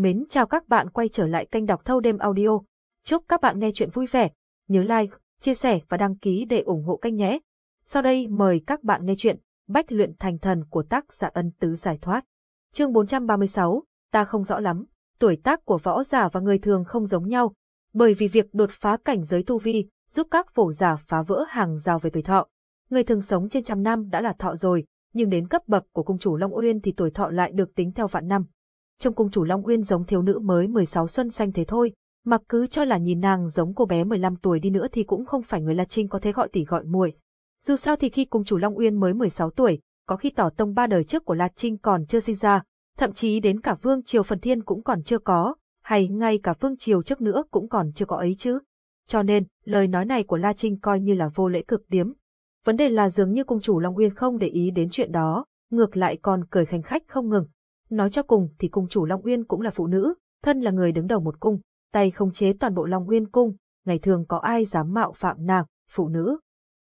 Mến chào các bạn quay trở lại kênh đọc thâu đêm audio. Chúc các bạn nghe chuyện vui vẻ. Nhớ like, chia sẻ và đăng ký để ủng hộ kênh nhé. Sau đây mời các bạn nghe chuyện Bách luyện thành thần của tác giả ân tứ giải thoát. Chương 436, ta không rõ lắm. Tuổi tác của võ giả và người thường không giống nhau, bởi vì việc đột phá cảnh giới tu vi giúp các phổ giả phá vỡ hàng rào về tuổi thọ. Người thường sống trên trăm năm đã là thọ rồi, nhưng đến cấp bậc của công chủ Long Uyên thì tuổi thọ lại được tính theo vạn năm. Trong cung chủ Long Uyên giống thiếu nữ mới 16 xuân xanh thế thôi, mặc cứ cho là nhìn nàng giống cô bé 15 tuổi đi nữa thì cũng không phải người La Trinh có thể gọi tỷ gọi muội. Dù sao thì khi cung chủ Long Uyên mới 16 tuổi, có khi tỏ tông ba đời trước của La Trinh còn chưa sinh ra, thậm chí đến cả vương triều phần thiên cũng còn chưa có, hay ngay cả vương triều trước nữa cũng còn chưa có ấy chứ. Cho nên, lời nói này của La Trinh coi như là vô lễ cực điếm. Vấn đề là dường như cung chủ Long Uyên không để ý đến chuyện đó, ngược lại còn cười khanh khách không ngừng. Nói cho cùng thì cung chủ Long Uyên cũng là phụ nữ, thân là người đứng đầu một cung, tay không chế toàn bộ Long Uyên cung, ngày thường có ai dám mạo phạm nàng, phụ nữ.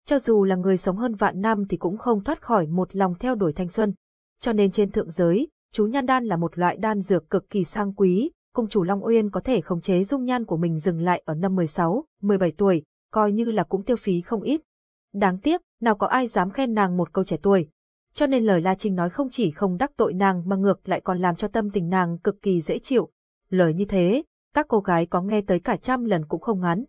Cho dù là người sống hơn vạn năm thì cũng không thoát khỏi một lòng theo đuổi thanh xuân. Cho nên trên thượng giới, chú nhan đan là một loại đan dược cực kỳ sang quý, cung chủ Long Uyên có thể khống chế dung nhan của mình dừng lại ở năm 16, 17 tuổi, coi như là cũng tiêu phí không ít. Đáng tiếc, nào có ai dám khen nàng một câu trẻ tuổi. Cho nên lời La Trinh nói không chỉ không đắc tội nàng mà ngược lại còn làm cho tâm tình nàng cực kỳ dễ chịu. Lời như thế, các cô gái có nghe tới cả trăm lần cũng không ngắn.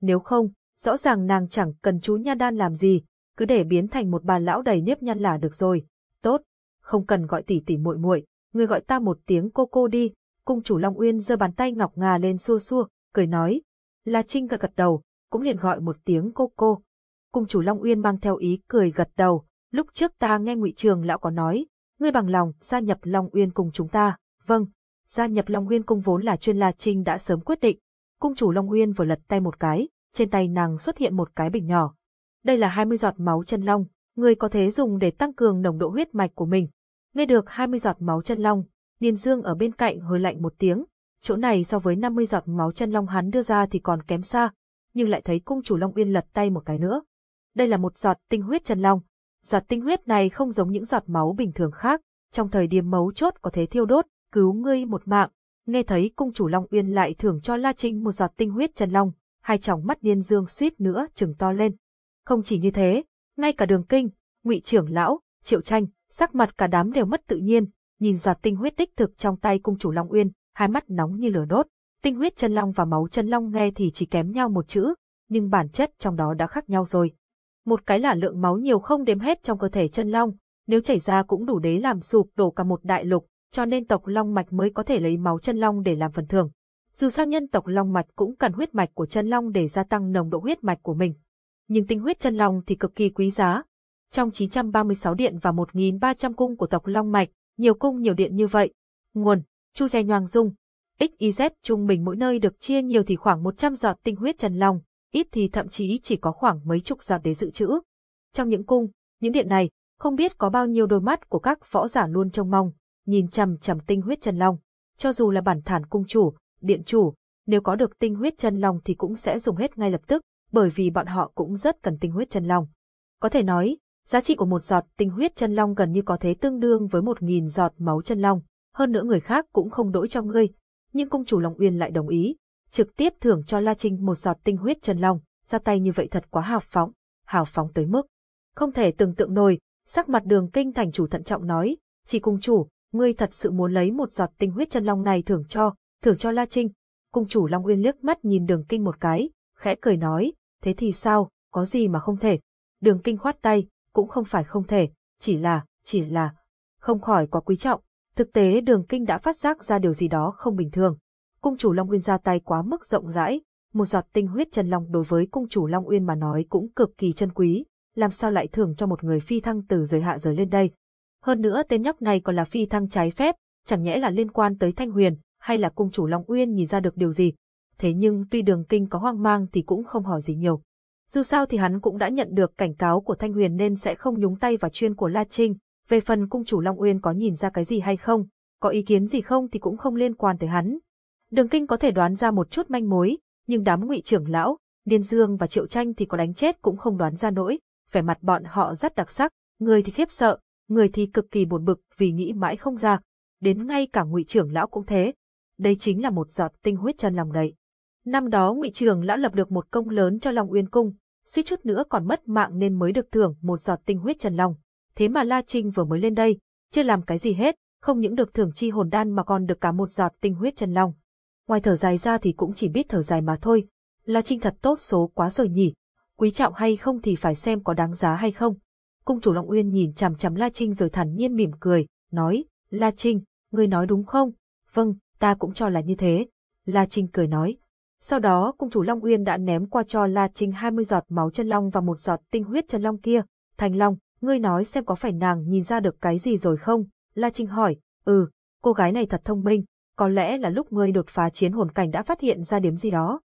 Nếu không, rõ ràng nàng chẳng cần chú nha đan làm gì, cứ để biến thành một bà lão đầy nếp nhăn là được rồi. Tốt, không cần gọi tỷ tỷ muội muội, người gọi ta một tiếng cô cô đi. Cung chủ Long Uyên giơ bàn tay ngọc ngà lên xua xua, cười nói. La Trinh gật gật đầu, cũng liền gọi một tiếng cô cô. Cung chủ Long Uyên mang theo ý cười gật đầu, lúc trước ta nghe ngụy Trường lão có nói, ngươi bằng lòng gia nhập Long Uyên cùng chúng ta, vâng, gia nhập Long Uyên cung vốn là chuyên La Trinh đã sớm quyết định. Cung chủ Long Uyên vừa lật tay một cái, trên tay nàng xuất hiện một cái bình nhỏ. Đây là 20 giọt máu chân long, ngươi có thể dùng để tăng cường nồng độ huyết mạch của mình. Nghe được 20 giọt máu chân long, Niên Dương ở bên cạnh hơi lạnh một tiếng, chỗ này so với 50 giọt máu chân long hắn đưa ra thì còn kém xa, nhưng lại thấy cung chủ Long Uyên lật tay một cái nữa. Đây là một giọt tinh huyết chân long. Giọt tinh huyết này không giống những giọt máu bình thường khác, trong thời điểm mấu chốt có thể thiêu đốt, cứu ngươi một mạng. Nghe thấy cung chủ Long Uyên lại thưởng cho La Trinh một giọt tinh huyết chân long, hai tròng mắt Niên Dương suýt nữa trừng to lên. Không chỉ như thế, ngay cả Đường Kinh, Ngụy trưởng lão, Triệu Tranh, sắc mặt cả đám đều mất tự nhiên, nhìn giọt tinh huyết đích thực trong tay cung chủ Long Uyên, hai mắt nóng như lửa đốt. Tinh huyết chân long và máu chân long nghe thì chỉ kém nhau một chữ, nhưng bản chất trong đó đã khác nhau rồi. Một cái là lượng máu nhiều không đếm hết trong cơ thể chân long, nếu chảy ra cũng đủ để làm sụp đổ cả một đại lục, cho nên tộc long mạch mới có thể lấy máu chân long để làm phần thưởng. Dù sao nhân tộc long mạch cũng cần huyết mạch của chân long để gia tăng nồng độ huyết mạch của mình. Nhưng tinh huyết chân long thì cực kỳ quý giá. Trong 936 điện và 1.300 cung của tộc long mạch, nhiều cung nhiều điện như vậy. Nguồn, Chu Giai Nhoang Dung. XYZ trung bình mỗi nơi được chia nhiều thì khoảng 100 giọt tinh huyết chân long, ít thì thậm chí chỉ có khoảng mấy chục giọt đế dự trữ. Trong những cung, những điện này, không biết có bao nhiêu đôi mắt của các võ giả luôn trông mong, nhìn chằm chằm tinh huyết chân long. Cho dù là bản thản cung chủ, điện chủ, nếu có được tinh huyết chân long thì cũng sẽ dùng hết ngay lập tức, bởi vì bọn họ cũng rất cần tinh huyết chân long. Có thể nói, giá trị của một giọt tinh huyết chân long gần như có thể tương đương với một nghìn giọt máu chân long, hơn nữa người khác cũng không đổi cho ngươi. Nhưng cung chủ Long Uyên lại đồng ý, trực tiếp thưởng cho La Trinh một giọt tinh huyết chân long, ra tay như vậy thật quá hào phóng, hào phóng tới mức. Không thể tưởng tượng nổi, sắc mặt đường kinh thành chủ thận trọng nói, chỉ cung chủ, ngươi thật sự muốn lấy một giọt tinh huyết chân long này thưởng cho, thưởng cho La Trinh. Cung chủ Long Uyên liếc mắt nhìn đường kinh một cái, khẽ cười nói, thế thì sao, có gì mà không thể. Đường kinh khoát tay, cũng không phải không thể, chỉ là, chỉ là, không khỏi quá quý trọng. Thực tế đường kinh đã phát giác ra điều gì đó không bình thường cung chủ Long Uyên ra tay quá mức rộng rãi, một giọt tinh huyết chân long đối với cung chủ Long Uyên mà nói cũng cực kỳ chân quý, làm sao lại thưởng cho một người phi thăng từ giới hạ giới lên đây. Hơn nữa tên nhóc này còn là phi thăng trái phép, chẳng nhẽ là liên quan tới Thanh Huyền, hay là cung chủ Long Uyên nhìn ra được điều gì. Thế nhưng tuy đường kinh có hoang mang thì cũng không hỏi gì nhiều. Dù sao thì hắn cũng đã nhận được cảnh cáo của Thanh Huyền nên sẽ không nhúng tay vào chuyên của La Trinh, về phần cung chủ Long Uyên có nhìn ra cái gì hay không, có ý kiến gì không thì cũng không liên quan tới hắn, Đường Kinh có thể đoán ra một chút manh mối, nhưng đám ngụy trưởng lão, Điên Dương và Triệu Tranh thì có đánh chết cũng không đoán ra nỗi, vẻ mặt bọn họ rất đặc sắc, người thì khiếp sợ, người thì cực kỳ buồn bực vì nghĩ mãi không ra, đến ngay cả ngụy trưởng lão cũng thế. đây chính là một giọt tinh huyết chân long đấy. Năm đó Ngụy trưởng lão lập được một công lớn cho Long Uyên cung, suýt chút nữa còn mất mạng nên mới được thưởng một giọt tinh huyết chân long. Thế mà La Trinh vừa mới lên đây, chưa làm cái gì hết, không những được thưởng chi hồn đan mà còn được cả một giọt tinh huyết chân long. Ngoài thở dài ra thì cũng chỉ biết thở dài mà thôi. La Trinh thật tốt số quá rồi nhỉ, quý trọng hay không thì phải xem có đáng giá hay không. Cung chủ Long Uyên nhìn chằm chằm La Trinh rồi thản nhiên mỉm cười, nói, La Trinh, ngươi nói đúng không? Vâng, ta cũng cho là như thế. La Trinh cười nói. Sau đó, cung chủ Long Uyên đã ném qua cho La Trinh 20 giọt máu chân long và một giọt tinh huyết chân long kia. Thành Long, ngươi nói xem có phải nàng nhìn ra được cái gì rồi không? La Trinh hỏi, ừ, cô gái này thật thông minh, có lẽ là lúc ngươi đột phá chiến hồn cảnh đã phát hiện ra điểm gì đó.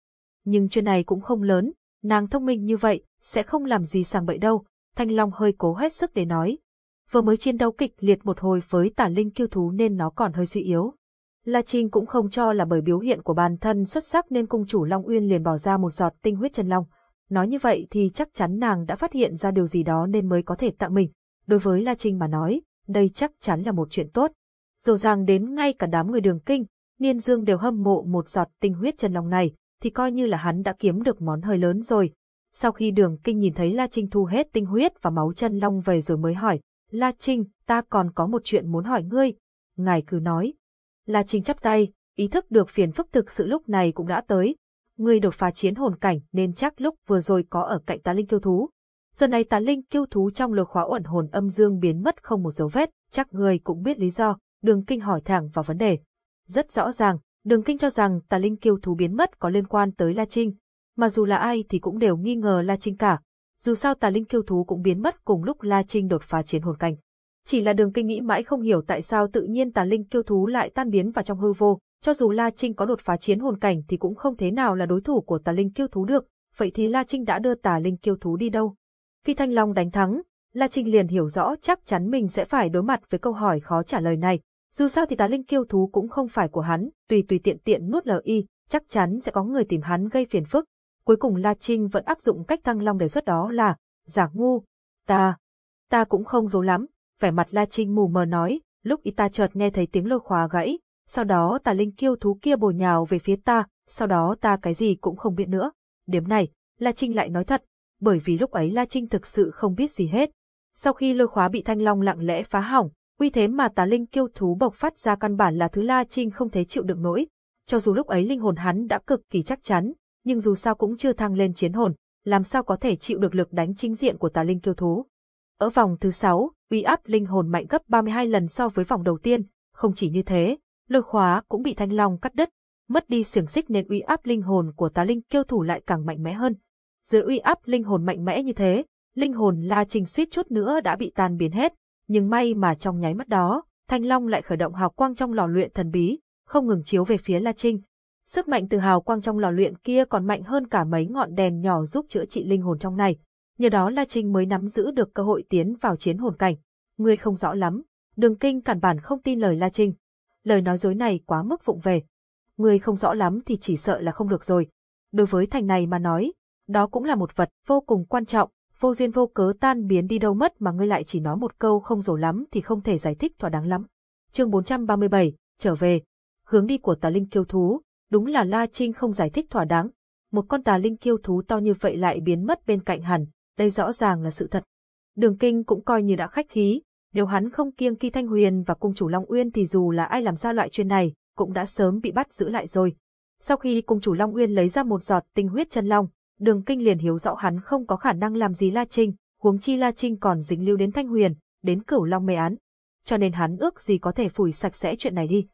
Nhưng chuyện này cũng không lớn, nàng thông minh như vậy, sẽ không làm gì sàng bậy đâu. Thanh Long hơi cố hết sức để nói. Vừa mới chiến đấu kịch liệt một hồi với tả linh kiêu thú nên nó còn hơi suy yếu. La Trinh cũng không cho là bởi biểu hiện của bản thân xuất sắc nên cung chủ Long Uyên liền bỏ ra một giọt tinh huyết chân long. Nói như vậy thì chắc chắn nàng đã phát hiện ra điều gì đó nên mới có thể tặng mình. Đối với La Trinh mà nói, đây chắc chắn là một chuyện tốt. Dù rằng đến ngay cả đám người đường kinh, Niên Dương đều hâm mộ một giọt tinh huyết chân long này, thì coi như là hắn đã kiếm được món hơi lớn rồi. Sau khi đường kinh nhìn thấy La Trinh thu hết tinh huyết và máu chân long về rồi mới hỏi, La Trinh, ta còn có một chuyện muốn hỏi ngươi. Ngài cứ nói. La Trinh chắp tay, ý thức được phiền phức thực sự lúc này cũng đã tới. Ngươi đột phá chiến hồn cảnh nên chắc lúc vừa rồi có ở cạnh ta linh kiêu thú. Giờ này tà linh kiêu thú trong lừa khóa ẩn hồn âm dương biến mất không một dấu vết, chắc ngươi cũng biết lý do, đường kinh hỏi thẳng vào vấn đề. Rất rõ ràng, đường kinh cho rằng tà linh kiêu thú biến mất có liên quan tới La Trinh, mà dù là ai thì cũng đều nghi ngờ La Trinh cả. Dù sao tà linh kiêu thú cũng biến mất cùng lúc La Trinh đột phá chiến hồn cảnh. Chỉ là đường kinh nghĩ mãi không hiểu tại sao tự nhiên tà linh kiêu thú lại tan biến vào trong hư vô, cho dù La Trinh có đột phá chiến hồn cảnh thì cũng không thế nào là đối thủ của tà linh kiêu thú được, vậy thì La Trinh đã đưa tà linh kiêu thú đi đâu? Khi Thanh Long đánh thắng, La Trinh liền hiểu rõ chắc chắn mình sẽ phải đối mặt với câu hỏi khó trả lời này. Dù sao thì tà linh kiêu thú cũng không phải của hắn, tùy tùy tiện tiện nuốt lời y, chắc chắn sẽ có người tìm hắn gây phiền phức. Cuối cùng La Trinh vẫn áp dụng cách Thăng Long đề xuất đó là, giả ngu, ta, ta cũng không dối lắm, vẻ mặt La Trinh mù mờ nói, lúc y ta chợt nghe thấy tiếng lôi khóa gãy, sau đó tà linh kiêu thú kia bồi nhào về phía ta, sau đó ta cái gì cũng không biết nữa. Điểm này, La Trinh lại nói thật, bởi vì lúc ấy La Trinh thực sự không biết gì hết. Sau khi lôi khóa bị Thanh Long lặng lẽ phá hỏng, uy thế mà tà linh kiêu thú bộc phát ra căn bản là thứ La Trinh không thể chịu được nổi. Cho dù lúc ấy linh hồn hắn đã cực kỳ chắc chắn, nhưng dù sao cũng chưa thăng lên chiến hồn, làm sao có thể chịu được lực đánh chính diện của tà linh kiêu thú. Ở vòng thứ 6, uy áp linh hồn mạnh gấp 32 lần so với vòng đầu tiên, không chỉ như thế, lôi khóa cũng bị thanh long cắt đứt, mất đi xiềng xích nên uy áp linh hồn của tà linh kiêu thủ lại càng mạnh mẽ hơn. Dưới uy áp linh hồn mạnh mẽ như thế, linh hồn La Trình suýt chút nữa đã bị tan biến hết, nhưng may mà trong nháy mắt đó, Thanh Long lại khởi động hào quang trong lò luyện thần bí, không ngừng chiếu về phía La Trinh. Sức mạnh từ hào quang trong lò luyện kia còn mạnh hơn cả mấy ngọn đèn nhỏ giúp chữa trị linh hồn trong này. Nhờ đó La Trinh mới nắm giữ được cơ hội tiến vào chiến hồn cảnh. Ngươi không rõ lắm, Đường Kinh cản bản không tin lời La Trinh. Lời nói dối này quá mức vụng về. Ngươi không rõ lắm thì chỉ sợ là không được rồi. Đối với thành này mà nói, đó cũng là một vật vô cùng quan trọng, vô duyên vô cớ tan biến đi đâu mất mà ngươi lại chỉ nói một câu không rổ lắm thì không thể giải thích thỏa đáng lắm. Chương 437, trở về. Hướng đi của tà linh kiêu thú, đúng là La Trinh không giải thích thỏa đáng. Một con tà linh kiêu thú to như vậy lại biến mất bên cạnh hẳn, đây rõ ràng là sự thật. Đường Kinh cũng coi như đã khách khí, nếu hắn không kiêng Kỳ Thanh Huyền và cung chủ Long Uyên thì dù là ai làm ra loại chuyện này, cũng đã sớm bị bắt giữ lại rồi. Sau khi cung chủ Long Uyên lấy ra một giọt tinh huyết chân long, Đường Kinh liền hiểu rõ hắn không có khả năng làm gì La Trinh, huống chi La Trinh còn dính lưu đến Thanh Huyền, đến Cửu Long mê án, cho nên hắn ước gì có thể phủi sạch sẽ chuyện này đi.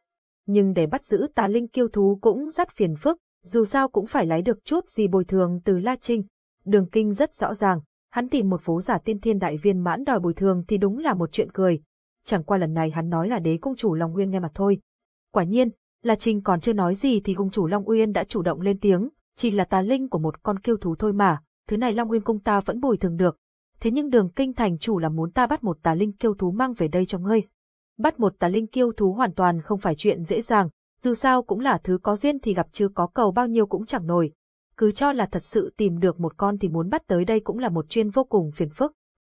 Nhưng để bắt giữ tà linh kiêu thú cũng rất phiền phức, dù sao cũng phải lấy được chút gì bồi thường từ La Trinh. Đường Kinh rất rõ ràng, hắn tìm một phố giả tiên thiên đại viên mãn đòi bồi thường thì đúng là một chuyện cười. Chẳng qua lần này hắn nói là đế công chủ Long Nguyên nghe mặt thôi. Quả nhiên, La Trinh còn chưa nói gì thì công chủ Long Uyên đã chủ động lên tiếng, chỉ là tà linh của một con kiêu thú thôi mà, thứ này Long Nguyên cung ta vẫn bồi thường được. Thế nhưng đường kinh thành chủ là muốn ta bắt một tà linh kiêu thú mang về đây cho ngươi. Bắt một tà linh kiêu thú hoàn toàn không phải chuyện dễ dàng, dù sao cũng là thứ có duyên thì gặp chứ có cầu bao nhiêu cũng chẳng nổi. Cứ cho là thật sự tìm được một con thì muốn bắt tới đây cũng là một chuyên vô cùng phiền phức.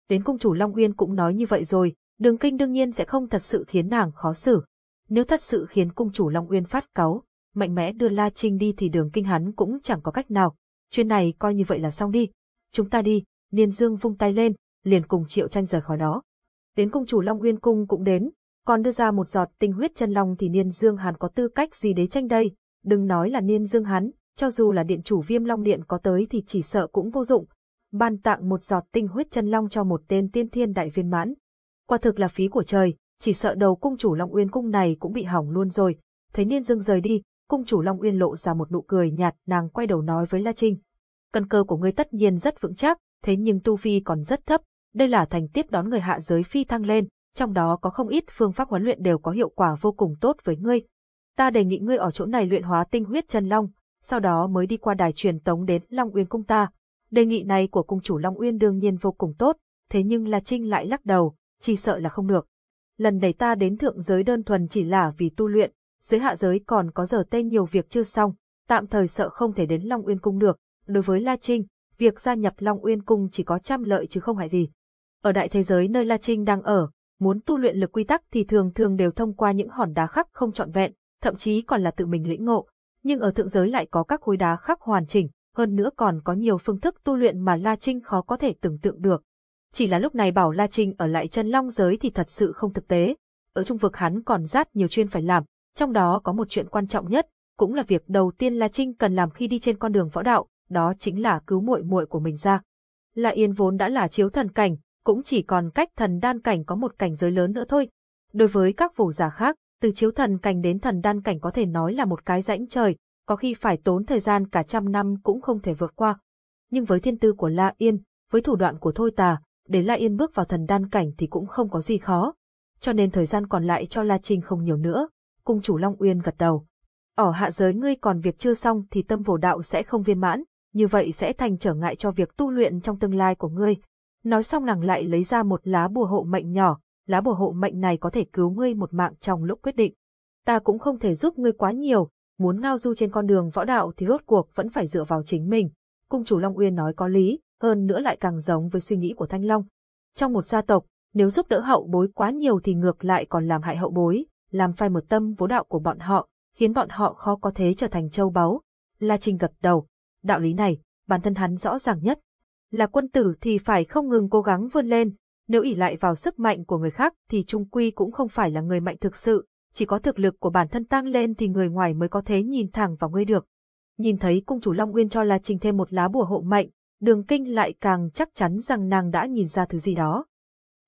Đến cung chủ Long Uyên cũng nói như vậy rồi, đường kinh đương nhiên sẽ không thật sự khiến nàng khó xử. Nếu thật sự khiến cung chủ Long Uyên phát cáu, mạnh mẽ đưa La Trinh đi thì đường kinh hắn cũng chẳng có cách nào. Chuyện này coi như vậy là xong đi. Chúng ta đi, Niên Dương vung tay lên, liền cùng Triệu Tranh rời khỏi đó. Đến cung chủ Long Uyên Cung cũng đến, còn đưa ra một giọt tinh huyết chân long thì Niên Dương hắn có tư cách gì đế tranh đây, đừng nói là Niên Dương hắn, cho dù là điện chủ Viêm Long Điện có tới thì chỉ sợ cũng vô dụng. Ban tặng một giọt tinh huyết chân long cho một tên tiên thiên đại viên mãn. Quả thực là phí của trời, chỉ sợ đầu cung chủ Long Uyên Cung này cũng bị hỏng luôn rồi. Thấy Niên Dương rời đi, cung chủ Long Uyên lộ ra một nụ cười nhạt, nàng quay đầu nói với La Trinh. Căn cơ của ngươi tất nhiên rất vững chắc, thế nhưng tu vi còn rất thấp, đây là thành tiếp đón người hạ giới phi thăng lên, trong đó có không ít phương pháp huấn luyện đều có hiệu quả vô cùng tốt với ngươi. Ta đề nghị ngươi ở chỗ này luyện hóa tinh huyết chân long, sau đó mới đi qua đài truyền tống đến Long Uyên cung ta. Đề nghị này của cung chủ Long Uyên đương nhiên vô cùng tốt, thế nhưng La Trinh lại lắc đầu, chỉ sợ là không được. Lần này ta đến thượng giới đơn thuần chỉ là vì tu luyện, dưới hạ giới còn có giờ tên nhiều việc chưa xong, tạm thời sợ không thể đến Long Uyên cung được. Đối với La Trinh, việc gia nhập Long Uyên cung chỉ có trăm lợi chứ không hại gì. Ở đại thế giới nơi La Trinh đang ở, muốn tu luyện lực quy tắc thì thường thường đều thông qua những hòn đá khắc không trọn vẹn, thậm chí còn là tự mình lĩnh ngộ. Nhưng ở thượng giới lại có các khối đá khắc hoàn chỉnh, hơn nữa còn có nhiều phương thức tu luyện mà La Trinh khó có thể tưởng tượng được. Chỉ là lúc này bảo La Trinh ở lại chân long giới thì thật sự không thực tế. Ở trung vực hắn còn rất nhiều chuyên phải làm, trong đó có một chuyện quan trọng nhất, cũng là việc đầu tiên La Trinh cần làm khi đi trên con đường võ đạo, đó chính là cứu muội muội của mình ra. La Yên vốn đã là chiếu thần cảnh, cũng chỉ còn cách thần đan cảnh có một cảnh giới lớn nữa thôi. Đối với các vũ giả khác, từ chiếu thần cảnh đến thần đan cảnh có thể nói là một cái rãnh trời, có khi phải tốn thời gian cả trăm năm cũng không thể vượt qua. Nhưng với thiên tư của La Yên, với thủ đoạn của Thôi Tà, để La Yên bước vào thần đan cảnh thì cũng không có gì khó. Cho nên thời gian còn lại cho La Trinh không nhiều nữa. Cung chủ Long Uyên gật đầu. Ở hạ giới ngươi còn việc chưa xong thì tâm vô đạo sẽ không viên mãn, như vậy sẽ thành trở ngại cho việc tu luyện trong tương lai của ngươi. Nói xong nàng lại lấy ra một lá bùa hộ mệnh nhỏ, lá bùa hộ mệnh này có thể cứu ngươi một mạng trong lúc quyết định. Ta cũng không thể giúp ngươi quá nhiều, muốn ngao du trên con đường võ đạo thì rốt cuộc vẫn phải dựa vào chính mình. Cung chủ Long Uyên nói có lý, hơn nữa lại càng giống với suy nghĩ của Thanh Long. Trong một gia tộc, nếu giúp đỡ hậu bối quá nhiều thì ngược lại còn làm hại hậu bối, làm phai một tâm vô đạo của bọn họ, khiến bọn họ khó có thế trở thành châu báu. La Trinh gật đầu, đạo lý này, bản thân hắn rõ ràng nhất. Là quân tử thì phải không ngừng cố gắng vươn lên, nếu ỷ lại vào sức mạnh của người khác thì trung quy cũng không phải là người mạnh thực sự, chỉ có thực lực của bản thân tăng lên thì người ngoài mới có thể nhìn thẳng vào ngươi được. Nhìn thấy cung chủ Long Nguyên cho La Trinh thêm một lá bùa hộ mệnh, đường kinh lại càng chắc chắn rằng nàng đã nhìn ra thứ gì đó.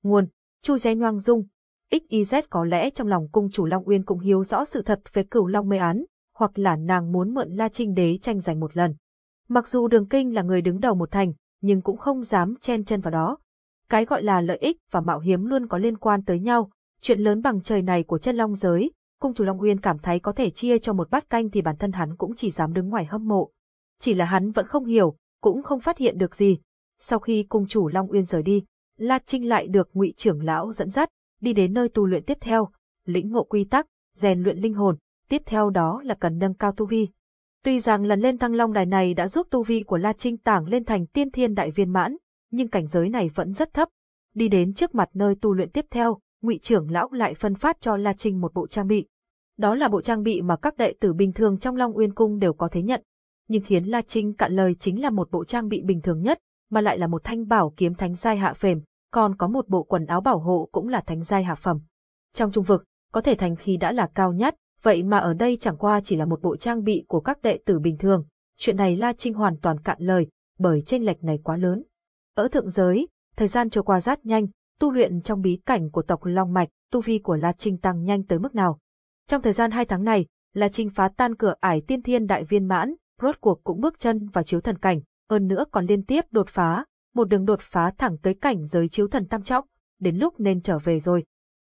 Nguồn, Chu Giai Nhoang Dung, XYZ có lẽ trong lòng cung chủ Long Uyên cũng hiếu rõ sự thật về cửu Long mê án, hoặc là nàng muốn mượn La Trinh Đế tranh giành một lần. Mặc dù đường kinh là người đứng đầu một thành, nhưng cũng không dám chen chân vào đó. Cái gọi là lợi ích và mạo hiểm luôn có liên quan tới nhau, chuyện lớn bằng trời này của chân long giới, cung chủ Long Uyên cảm thấy có thể chia cho một bát canh thì bản thân hắn cũng chỉ dám đứng ngoài hâm mộ. Chỉ là hắn vẫn không hiểu, cũng không phát hiện được gì. Sau khi cung chủ Long Uyên rời đi, La Trinh lại được ngụy trưởng lão dẫn dắt, đi đến nơi tu luyện tiếp theo, lĩnh ngộ quy tắc, rèn luyện linh hồn, tiếp theo đó là cần nâng cao tu vi. Tuy rằng lần lên thăng long đài này đã giúp tu vi của La Trinh tảng lên thành tiên thiên đại viên mãn, nhưng cảnh giới này vẫn rất thấp. Đi đến trước mặt nơi tu luyện tiếp theo, ngụy trưởng lão lại phân phát cho La Trinh một bộ trang bị. Đó là bộ trang bị mà các đệ tử bình thường trong Long Uyên Cung đều có thể nhận. Nhưng khiến La Trinh cạn lời chính là một bộ trang bị bình thường nhất, mà lại là một thanh bảo kiếm thánh giai hạ phềm, còn có một bộ quần áo bảo hộ cũng là thánh giai hạ phẩm. Trong trung vực, có thể thành khí đã là cao nhất, vậy mà ở đây chẳng qua chỉ là một bộ trang bị của các đệ tử bình thường. Chuyện này La Trinh hoàn toàn cạn lời, bởi chênh lệch này quá lớn. Ở thượng giới, thời gian trôi qua rất nhanh, tu luyện trong bí cảnh của tộc Long Mạch, tu vi của La Trinh tăng nhanh tới mức nào. Trong thời gian hai tháng này, La Trinh phá tan cửa ải tiên thiên đại viên mãn, rốt cuộc cũng bước chân vào chiếu thần cảnh, hơn nữa còn liên tiếp đột phá, một đường đột phá thẳng tới cảnh giới chiếu thần tam trọng, đến lúc nên trở về rồi.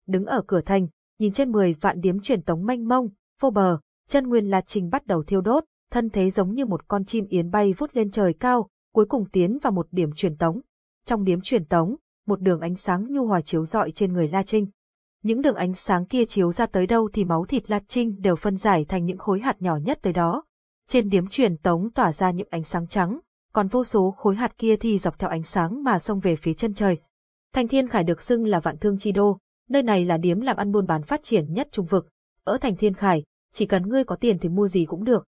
Đứng ở cửa thành, nhìn trên 10 vạn điếm truyền tống manh mông, vô bờ, chân nguyên La trình bắt đầu thiêu đốt, thân thế giống như một con chim yến bay vút lên trời cao, cuối cùng tiến vào một điểm truyền tống. Trong điểm truyền tống, một đường ánh sáng nhu hòa chiếu rọi trên người La Trinh. Những đường ánh sáng kia chiếu ra tới đâu thì máu thịt La Trinh đều phân giải thành những khối hạt nhỏ nhất tới đó. Trên điếm truyền tống tỏa ra những ánh sáng trắng, còn vô số khối hạt kia thì dọc theo ánh sáng mà xông về phía chân trời. Thành Thiên Khải được xưng là vạn thương chi đô, nơi này là điếm làm ăn buôn bán phát triển nhất trung vực. Ở Thành Thiên Khải, chỉ cần ngươi có tiền thì mua gì cũng được.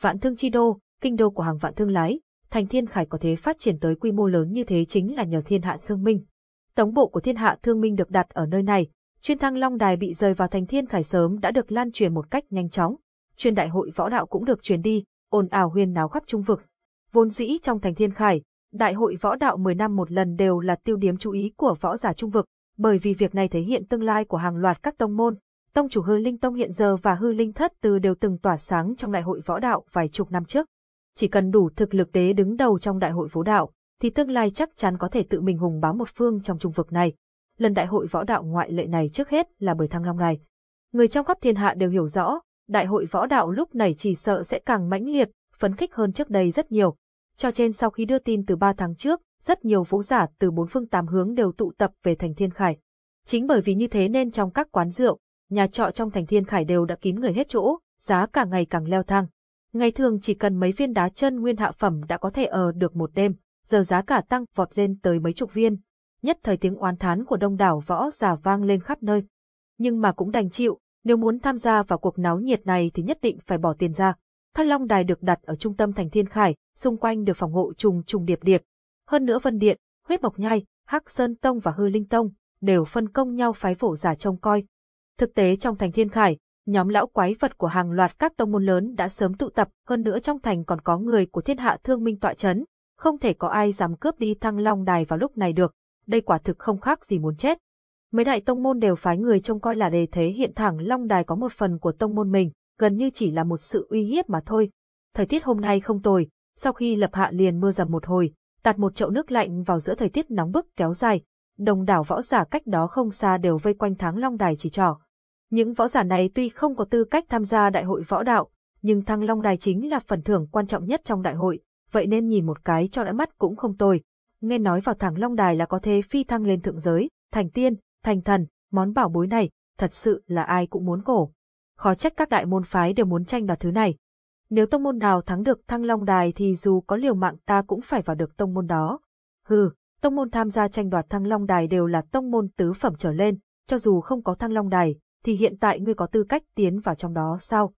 Vạn thương chi đô, kinh đô của hàng vạn thương lái, thành thiên khải có thể phát triển tới quy mô lớn như thế chính là nhờ thiên hạ thương minh. Tống bộ của thiên hạ thương minh được đặt ở nơi này, chuyên thăng long đài bị rời vào thành thiên khải sớm đã được lan truyền một cách nhanh chóng. Chuyên đại hội võ đạo cũng được truyền đi, ồn ào huyên náo khắp trung vực. Vốn dĩ trong thành thiên khải, đại hội võ đạo 10 năm một lần đều là tiêu điểm chú ý của võ giả trung vực, bởi vì việc này thể hiện tương lai của hàng loạt các tông môn. Tông chủ hư linh tông hiện giờ và hư linh thất từ đều từng tỏa sáng trong đại hội võ đạo vài chục năm trước. Chỉ cần đủ thực lực tế đứng đầu trong đại hội võ đạo, thì tương lai chắc chắn có thể tự mình hùng bá một phương trong trung vực này. Lần đại hội võ đạo ngoại lệ này trước hết là bởi thăng long này. Người trong khắp thiên hạ đều hiểu rõ, đại hội võ đạo lúc này chỉ sợ sẽ càng mãnh liệt, phấn khích hơn trước đây rất nhiều. Cho trên sau khi đưa tin từ 3 tháng trước, rất nhiều vũ giả từ bốn phương tám hướng đều tụ tập về thành Thiên Khải. Chính bởi vì như thế nên trong các quán rượu, nhà trọ trong thành Thiên Khải đều đã kín người hết chỗ, giá cả ngày càng leo thang. Ngày thường chỉ cần mấy viên đá chân nguyên hạ phẩm đã có thể ở được một đêm, giờ giá cả tăng vọt lên tới mấy chục viên. Nhất thời tiếng oán thán của đông đảo võ giả vang lên khắp nơi. Nhưng mà cũng đành chịu, nếu muốn tham gia vào cuộc náo nhiệt này thì nhất định phải bỏ tiền ra. Thăng Long Đài được đặt ở trung tâm thành Thiên Khải, xung quanh được phòng hộ trùng trùng điệp điệp. Hơn nữa Vân Điện, Huyết Mộc Nhai, Hắc Sơn Tông và Hư Linh Tông đều phân công nhau phái phổ giả trông coi. Thực tế trong thành Thiên Khải, nhóm lão quái vật của hàng loạt các tông môn lớn đã sớm tụ tập, hơn nữa trong thành còn có người của thiên hạ thương minh tọa chấn, không thể có ai dám cướp đi Thăng Long Đài vào lúc này được, đây quả thực không khác gì muốn chết. Mấy đại tông môn đều phái người trông coi là để thế hiện thẳng Long Đài có một phần của tông môn mình, gần như chỉ là một sự uy hiếp mà thôi. Thời tiết hôm nay không tồi, sau khi lập hạ liền mưa dầm một hồi, tạt một chậu nước lạnh vào giữa thời tiết nóng bức kéo dài, đồng đảo võ giả cách đó không xa đều vây quanh Thắng Long Đài chỉ trỏ. Những võ giả này tuy không có tư cách tham gia đại hội võ đạo, nhưng Thăng Long Đài chính là phần thưởng quan trọng nhất trong đại hội, vậy nên nhìn một cái cho đã mắt cũng không tồi. Nghe nói vào Thăng Long Đài là có thể phi thăng lên thượng giới, thành tiên, thành thần, món bảo bối này, thật sự là ai cũng muốn cổ. Khó trách các đại môn phái đều muốn tranh đoạt thứ này. Nếu tông môn nào thắng được Thăng Long Đài thì dù có liều mạng ta cũng phải vào được tông môn đó. Hừ, tông môn tham gia tranh đoạt Thăng Long Đài đều là tông môn tứ phẩm trở lên, cho dù không có Thăng Long Đài, thì hiện tại ngươi có tư cách tiến vào trong đó sao?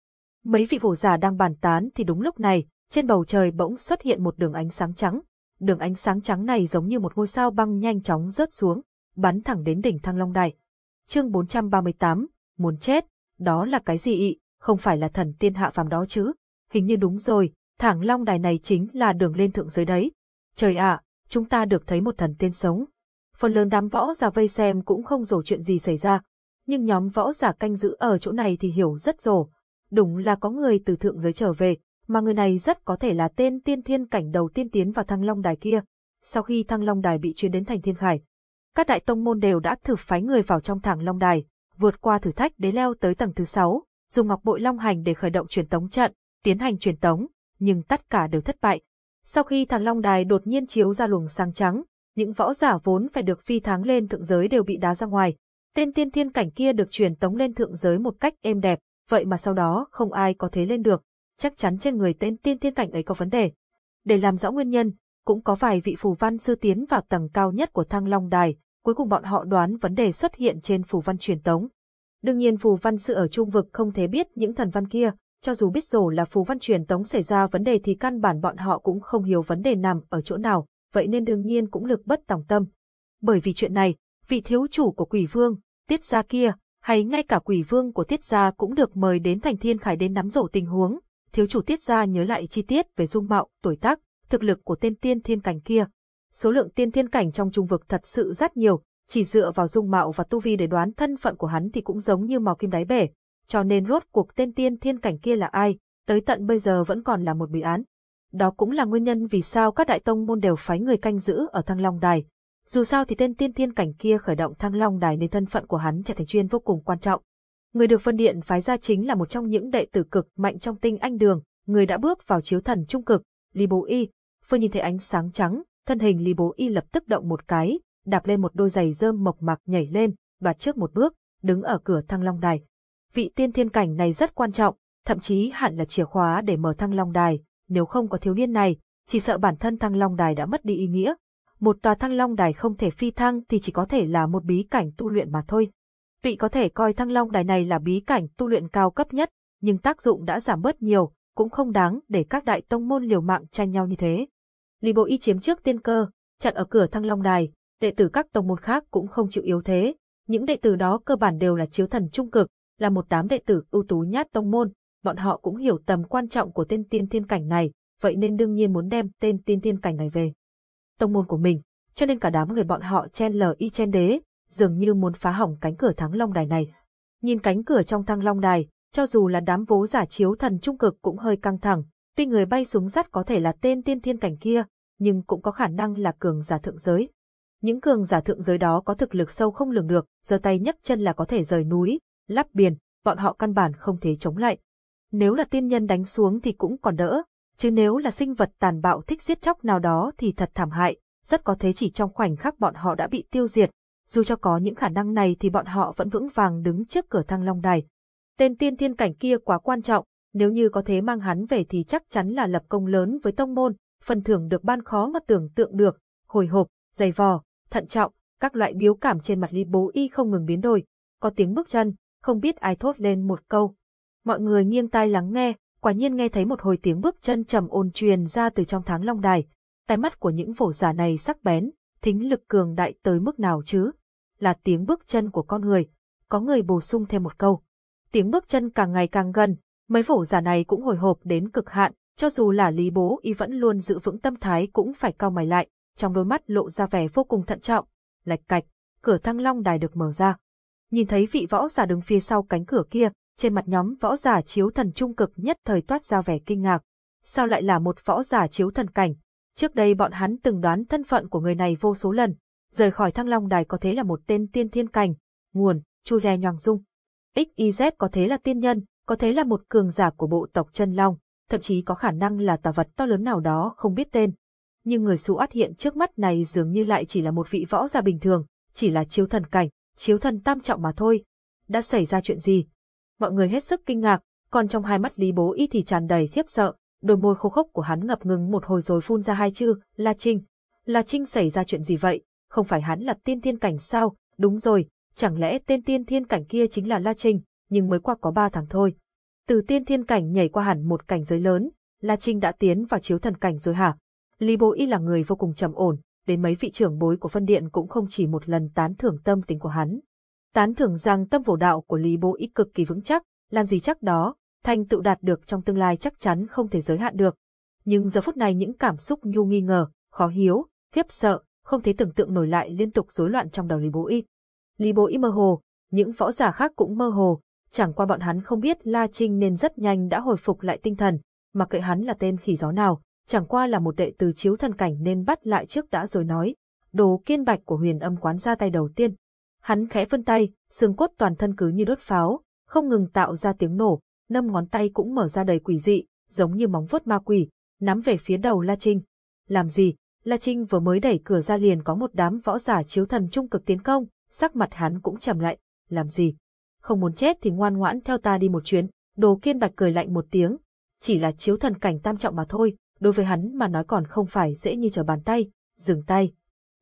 Mấy vị vổ giả đang bàn tán thì đúng lúc này, trên bầu trời bỗng xuất hiện một đường ánh sáng trắng. Đường ánh sáng trắng này giống như một ngôi sao băng nhanh chóng rớt xuống, bắn thẳng đến đỉnh Thăng Long Đài. Chương 438, muốn chết, đó là cái gì ị, không phải là thần tiên hạ phàm đó chứ? Hình như đúng rồi, thẳng Long Đài này chính là đường lên thượng giới đấy. Trời ạ, chúng ta được thấy một thần tiên sống. Phần lớn đám võ giả vây xem cũng không rổ chuyện gì xảy ra, nhưng nhóm võ giả canh giữ ở chỗ này thì hiểu rất rổ. Đúng là có người từ thượng giới trở về, mà người này rất có thể là tên tiên thiên cảnh đầu tiên tiến vào thăng long đài kia. Sau khi thăng long đài bị chuyển đến thành thiên khải, các đại tông môn đều đã thử phái người vào trong thẳng long đài, vượt qua thử thách để leo tới tầng thứ sáu, dùng ngọc bội long hành để khởi động truyền tống trận, tiến hành truyền tống, nhưng tất cả đều thất bại. Sau khi thằng long đài đột nhiên chiếu ra luồng sáng trắng, những võ giả vốn phải được phi thắng lên thượng giới đều bị đá ra ngoài. Tên tiên thiên cảnh kia được truyền tống lên thượng giới một cách êm đẹp, vậy mà sau đó không ai có thế lên được, chắc chắn trên người tên tiên thiên cảnh ấy có vấn đề. Để làm rõ nguyên nhân, cũng có vài vị phù văn sư tiến vào tầng cao nhất của thăng long đài, cuối cùng bọn họ đoán vấn đề xuất hiện trên phù văn truyền tống. Đương nhiên phù văn sự ở trung vực không thể biết những thần văn kia, cho dù biết rồi là phù văn truyền tống xảy ra vấn đề thì căn bản bọn họ cũng không hiểu vấn đề nằm ở chỗ nào, vậy nên đương nhiên cũng lực bất tòng tâm. Bởi vì chuyện này, vị thiếu chủ của quỷ vương, tiết gia kia, hay ngay cả quỷ vương của tiết gia cũng được mời đến thành thiên khải đến nắm rổ tình huống, thiếu chủ tiết gia nhớ lại chi tiết về dung mạo, tuổi tác, thực lực của tên tiên thiên cảnh kia. Số lượng tiên thiên cảnh trong trung vực thật sự rất nhiều, chỉ dựa vào dung mạo và tu vi để đoán thân phận của hắn thì cũng giống như mò kim đáy bể, cho nên rốt cuộc tên tiên thiên cảnh kia là ai, tới tận bây giờ vẫn còn là một bí án. Đó cũng là nguyên nhân vì sao các đại tông môn đều phái người canh giữ ở Thăng Long Đài. Dù sao thì tên tiên thiên cảnh kia khởi động Thăng Long Đài nên thân phận của hắn trở thành chuyên vô cùng quan trọng. Người được phân điện phái ra chính là một trong những đệ tử cực mạnh trong tinh anh đường, người đã bước vào chiếu thần trung cực, Lý Bố Y. Vừa nhìn thấy ánh sáng trắng, thân hình Lý Bố Y lập tức động một cái, đạp lên một đôi giày rơm mộc mạc nhảy lên, đoạt trước một bước, đứng ở cửa Thăng Long Đài vị tiên thiên cảnh này rất quan trọng, thậm chí hẳn là chìa khóa để mở thăng long đài, nếu không có thiếu niên này, chỉ sợ bản thân thăng long đài đã mất đi ý nghĩa. Một tòa thăng long đài không thể phi thăng thì chỉ có thể là một bí cảnh tu luyện mà thôi. Vị có thể coi thăng long đài này là bí cảnh tu luyện cao cấp nhất, nhưng tác dụng đã giảm bớt nhiều, cũng không đáng để các đại tông môn liều mạng tranh nhau như thế. Lý Bộ Y chiếm trước tiên cơ, chặn ở cửa Thăng Long Đài, đệ tử các tông môn khác cũng không chịu yếu thế. Những đệ tử đó cơ bản đều là chiếu thần trung cực, là một đám đệ tử ưu tú nhát tông môn, bọn họ cũng hiểu tầm quan trọng của tên tiên thiên cảnh này, vậy nên đương nhiên muốn đem tên tiên thiên cảnh này về. Tông môn của mình, cho nên cả đám người bọn họ chen lờ y chen đế, dường như muốn phá hỏng cánh cửa thăng long đài này. Nhìn cánh cửa trong thăng long đài, cho dù là đám vố giả chiếu thần trung cực cũng hơi căng thẳng, tuy người bay súng dắt có thể là tên tiên thiên cảnh kia, nhưng cũng có khả năng là cường giả thượng giới. Những cường giả thượng giới đó có thực lực sâu không lường được, giơ tay nhấc chân là có thể rời núi, lắp biển, bọn họ căn bản không thể chống lại. Nếu là tiên nhân đánh xuống thì cũng còn đỡ, chứ nếu là sinh vật tàn bạo thích giết chóc nào đó thì thật thảm hại, rất có thế chỉ trong khoảnh khắc bọn họ đã bị tiêu diệt. Dù cho có những khả năng này thì bọn họ vẫn vững vàng đứng trước cửa thăng long đài. Tên tiên thiên cảnh kia quá quan trọng, nếu như có thế mang hắn về thì chắc chắn là lập công lớn với tông môn, phần thưởng được ban khó mà tưởng tượng được, hồi hộp, dày vò, thận trọng, các loại biếu cảm trên mặt Lý Bố Y không ngừng biến đổi. Có tiếng bước chân, không biết ai thốt lên một câu. Mọi người nghiêng tai lắng nghe, quả nhiên nghe thấy một hồi tiếng bước chân trầm ồn truyền ra từ trong tháng long đài. Tai mắt của những vổ giả này sắc bén, thính lực cường đại tới mức nào chứ? Là tiếng bước chân của con người. Có người bổ sung thêm một câu. Tiếng bước chân càng ngày càng gần, mấy vổ giả này cũng hồi hộp đến cực hạn, cho dù là Lý Bố Y vẫn luôn giữ vững tâm thái cũng phải cao mày lại, trong đôi mắt lộ ra vẻ vô cùng thận trọng. Lạch cạch, cửa thăng long đài được mở ra. Nhìn thấy vị võ giả đứng phía sau cánh cửa kia, trên mặt nhóm võ giả chiếu thần trung cực nhất thời toát ra vẻ kinh ngạc. Sao lại là một võ giả chiếu thần cảnh? Trước đây bọn hắn từng đoán thân phận của người này vô số lần. Rời khỏi thăng long đài có thế là một tên tiên thiên cảnh. Nguồn, chu re nhoàng dung. XYZ có thế là tiên nhân, có thể là một cường giả của bộ tộc chân long, thậm chí có khả năng là tà vật to lớn nào đó không biết tên. Nhưng người xú át hiện trước mắt này dường như lại chỉ là một vị võ giả bình thường, chỉ là chiếu thần cảnh, chiếu thần tam trọng mà thôi. Đã xảy ra chuyện gì? Mọi người hết sức kinh ngạc, còn trong hai mắt Lý Bố Y thì tràn đầy khiếp sợ, đôi môi khô khốc của hắn ngập ngừng một hồi rồi phun ra hai chữ, La Trinh. La Trinh xảy ra chuyện gì vậy? Không phải hắn là tiên thiên cảnh sao? Đúng rồi, chẳng lẽ tên tiên thiên cảnh kia chính là La Trinh, nhưng mới qua có ba tháng thôi. Từ tiên thiên cảnh nhảy qua hẳn một cảnh giới lớn, La Trinh đã tiến vào chiếu thần cảnh rồi hả? Lý Bố Y là người vô cùng trầm ổn, đến mấy vị trưởng bối của phân điện cũng không chỉ một lần tán thưởng tâm tính của hắn. Tán thưởng rằng tâm phổ đạo của Lý Bố y cực kỳ vững chắc, làm gì chắc đó, thành tựu đạt được trong tương lai chắc chắn không thể giới hạn được. Nhưng giờ phút này những cảm xúc nhu nghi ngờ, khó hiếu, khiếp sợ, không thể tưởng tượng nổi lại liên tục rối loạn trong đầu Lý Bố Y. Lý Bố Y mơ hồ, những võ giả khác cũng mơ hồ, chẳng qua bọn hắn không biết La Trinh nên rất nhanh đã hồi phục lại tinh thần, mà kệ hắn là tên khỉ gió nào, chẳng qua là một đệ từ chiếu thần cảnh nên bắt lại trước đã rồi nói. Đồ kiên bạch của huyền âm quán ra tay đầu tiên. Hắn khẽ vươn tay, xương cốt toàn thân cứ như đốt pháo, không ngừng tạo ra tiếng nổ, năm ngón tay cũng mở ra đầy quỷ dị, giống như móng vuốt ma quỷ, nắm về phía đầu La Trinh. Làm gì? La Trinh vừa mới đẩy cửa ra liền có một đám võ giả chiếu thần trung cực tiến công, sắc mặt hắn cũng trầm lại. Làm gì? Không muốn chết thì ngoan ngoãn theo ta đi một chuyến. Đồ kiên bạch cười lạnh một tiếng. Chỉ là chiếu thần cảnh tam trọng mà thôi, đối với hắn mà nói còn không phải dễ như trở bàn tay, dừng tay.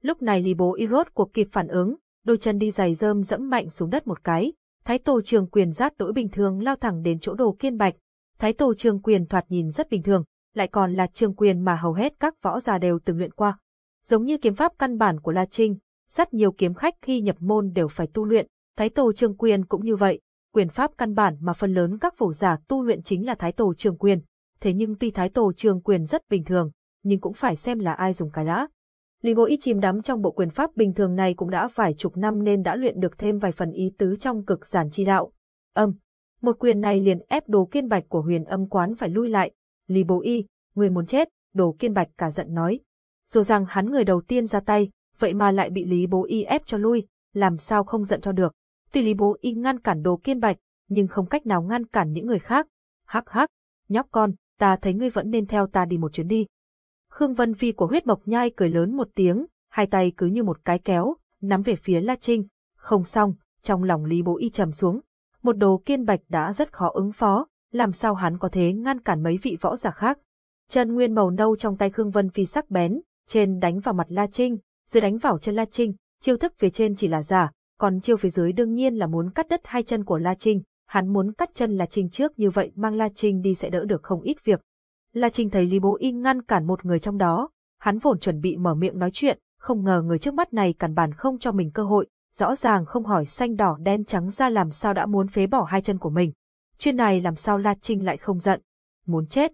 Lúc này Lý Bố Irốt cuộc kịp phản ứng, đôi chân đi giày rơm dẫm mạnh xuống đất một cái, Thái Tổ Trường Quyền giát đỗi bình thường lao thẳng đến chỗ đồ kiên bạch. Thái Tổ Trường Quyền thoạt nhìn rất bình thường, lại còn là trường quyền mà hầu hết các võ gia đều từng luyện qua. Giống như kiếm pháp căn bản của La Trinh, rất nhiều kiếm khách khi nhập môn đều phải tu luyện, Thái Tổ Trường Quyền cũng như vậy, quyền pháp căn bản mà phần lớn các phổ giả tu luyện chính là Thái Tổ Trường Quyền, thế nhưng tuy thái tổ trường quyền rất bình thường, nhưng cũng phải xem là ai dùng cái đã. Lý Bố Y chìm đắm trong bộ quyền pháp bình thường này cũng đã vài chục năm nên đã luyện được thêm vài phần ý tứ trong cực giản chi đạo. Âm, một quyền này liền ép đồ kiên bạch của huyền âm quán phải lui lại. Lý Bố Y, người muốn chết, đồ kiên bạch cả giận nói. Dù rằng hắn người đầu tiên ra tay, vậy mà lại bị Lý Bố Y ép cho lui, làm sao không giận cho được. Tuy Lý Bố Y ngăn cản đồ kiên bạch, nhưng không cách nào ngăn cản những người khác. Hắc hắc, nhóc con, ta thấy ngươi vẫn nên theo ta đi một chuyến đi. Khương Vân Phi của huyết mộc nhai cười lớn một tiếng, hai tay cứ như một cái kéo, nắm về phía La Trinh. Không xong, trong lòng Lý Bố Y trầm xuống. Một đồ kiên bạch đã rất khó ứng phó, làm sao hắn có thể ngăn cản mấy vị võ giả khác. Chân nguyên màu nâu trong tay Khương Vân Phi sắc bén, trên đánh vào mặt La Trinh, dưới đánh vào chân La Trinh, chiêu thức phía trên chỉ là giả, còn chiêu phía dưới đương nhiên là muốn cắt đứt hai chân của La Trinh. hắn muốn cắt chân La Trinh trước như vậy mang La Trinh đi sẽ đỡ được không ít việc. La Trinh thấy Lý Bố Y ngăn cản một người trong đó, hắn vốn chuẩn bị mở miệng nói chuyện, không ngờ người trước mắt này cản bản không cho mình cơ hội, rõ ràng không hỏi xanh đỏ đen trắng ra làm sao đã muốn phế bỏ hai chân của mình. Chuyện này làm sao La Trinh lại không giận, muốn chết.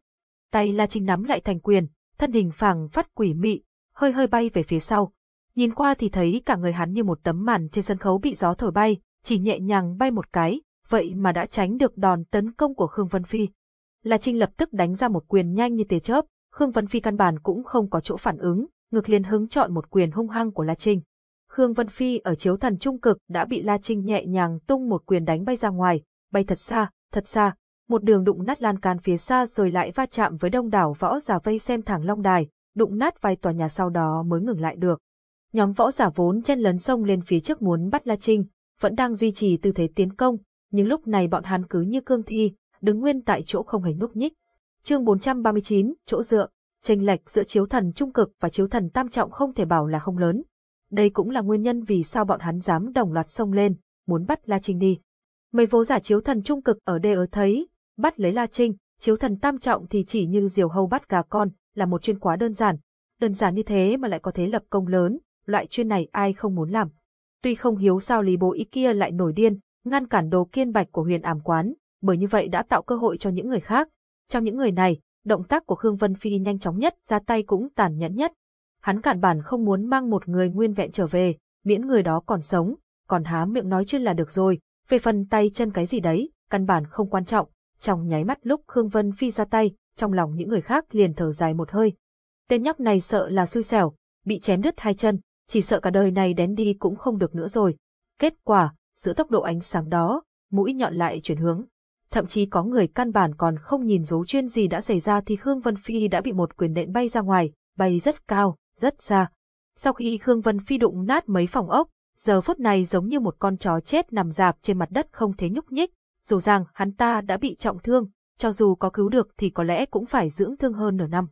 Tay La Trinh nắm lại thành quyền, thân hình phẳng phát quỷ mị, hơi hơi bay về phía sau. Nhìn qua thì thấy cả người hắn như một tấm màn trên sân khấu bị gió thổi bay, chỉ nhẹ nhàng bay một cái, vậy mà đã tránh được đòn tấn công của Khương Vân Phi. La Trinh lập tức đánh ra một quyền nhanh như tia chớp, Khương Vân Phi căn bản cũng không có chỗ phản ứng, ngược liền hứng chọn một quyền hung hăng của La Trinh. Khương Vân Phi ở chiếu thần trung cực đã bị La Trinh nhẹ nhàng tung một quyền đánh bay ra ngoài, bay thật xa, thật xa, một đường đụng nát lan can phía xa rồi lại va chạm với đông đảo võ giả vây xem thẳng long đài, đụng nát vài tòa nhà sau đó mới ngừng lại được. Nhóm võ giả vốn chen lấn sông lên phía trước muốn bắt La Trinh, vẫn đang duy trì tư thế tiến công, nhưng lúc này bọn hắn cứ như cương thi, đứng nguyên tại chỗ không hề nhúc nhích. Chương 439, chỗ dựa, chênh lệch giữa chiếu thần trung cực và chiếu thần tam trọng không thể bảo là không lớn. Đây cũng là nguyên nhân vì sao bọn hắn dám đồng loạt xông lên, muốn bắt La Trinh đi. Mấy vô giả chiếu thần trung cực ở đây ở thấy, bắt lấy La Trinh, chiếu thần tam trọng thì chỉ như diều hâu bắt gà con, là một chuyên quá đơn giản. Đơn giản như thế mà lại có thể lập công lớn, loại chuyên này ai không muốn làm. Tuy không hiếu sao Lý Bố Ý kia lại nổi điên, ngăn cản đồ kiên bạch của huyền ảm quán, bởi như vậy đã tạo cơ hội cho những người khác. Trong những người này, động tác của Khương Vân Phi nhanh chóng nhất, ra tay cũng tàn nhẫn nhất. Hắn cản bản không muốn mang một người nguyên vẹn trở về, miễn người đó còn sống, còn há miệng nói chuyên là được rồi, về phần tay chân cái gì đấy, căn bản không quan trọng. Trong nháy mắt lúc Khương Vân Phi ra tay, trong lòng những người khác liền thở dài một hơi. Tên nhóc này sợ là xui xẻo, bị chém đứt hai chân, chỉ sợ cả đời này đến đi cũng không được nữa rồi. Kết quả, giữa tốc độ ánh sáng đó, mũi nhọn lại chuyển hướng. Thậm chí có người căn bản còn không nhìn dấu chuyên gì đã xảy ra thì Khương Vân Phi đã bị một quyền nện bay ra ngoài, bay rất cao, rất xa. Sau khi Khương Vân Phi đụng nát mấy phòng ốc, giờ phút này giống như một con chó chết nằm dạp trên mặt đất không thể nhúc nhích, dù rằng hắn ta đã bị trọng thương, cho dù có cứu được thì có lẽ cũng phải dưỡng thương hơn nửa năm.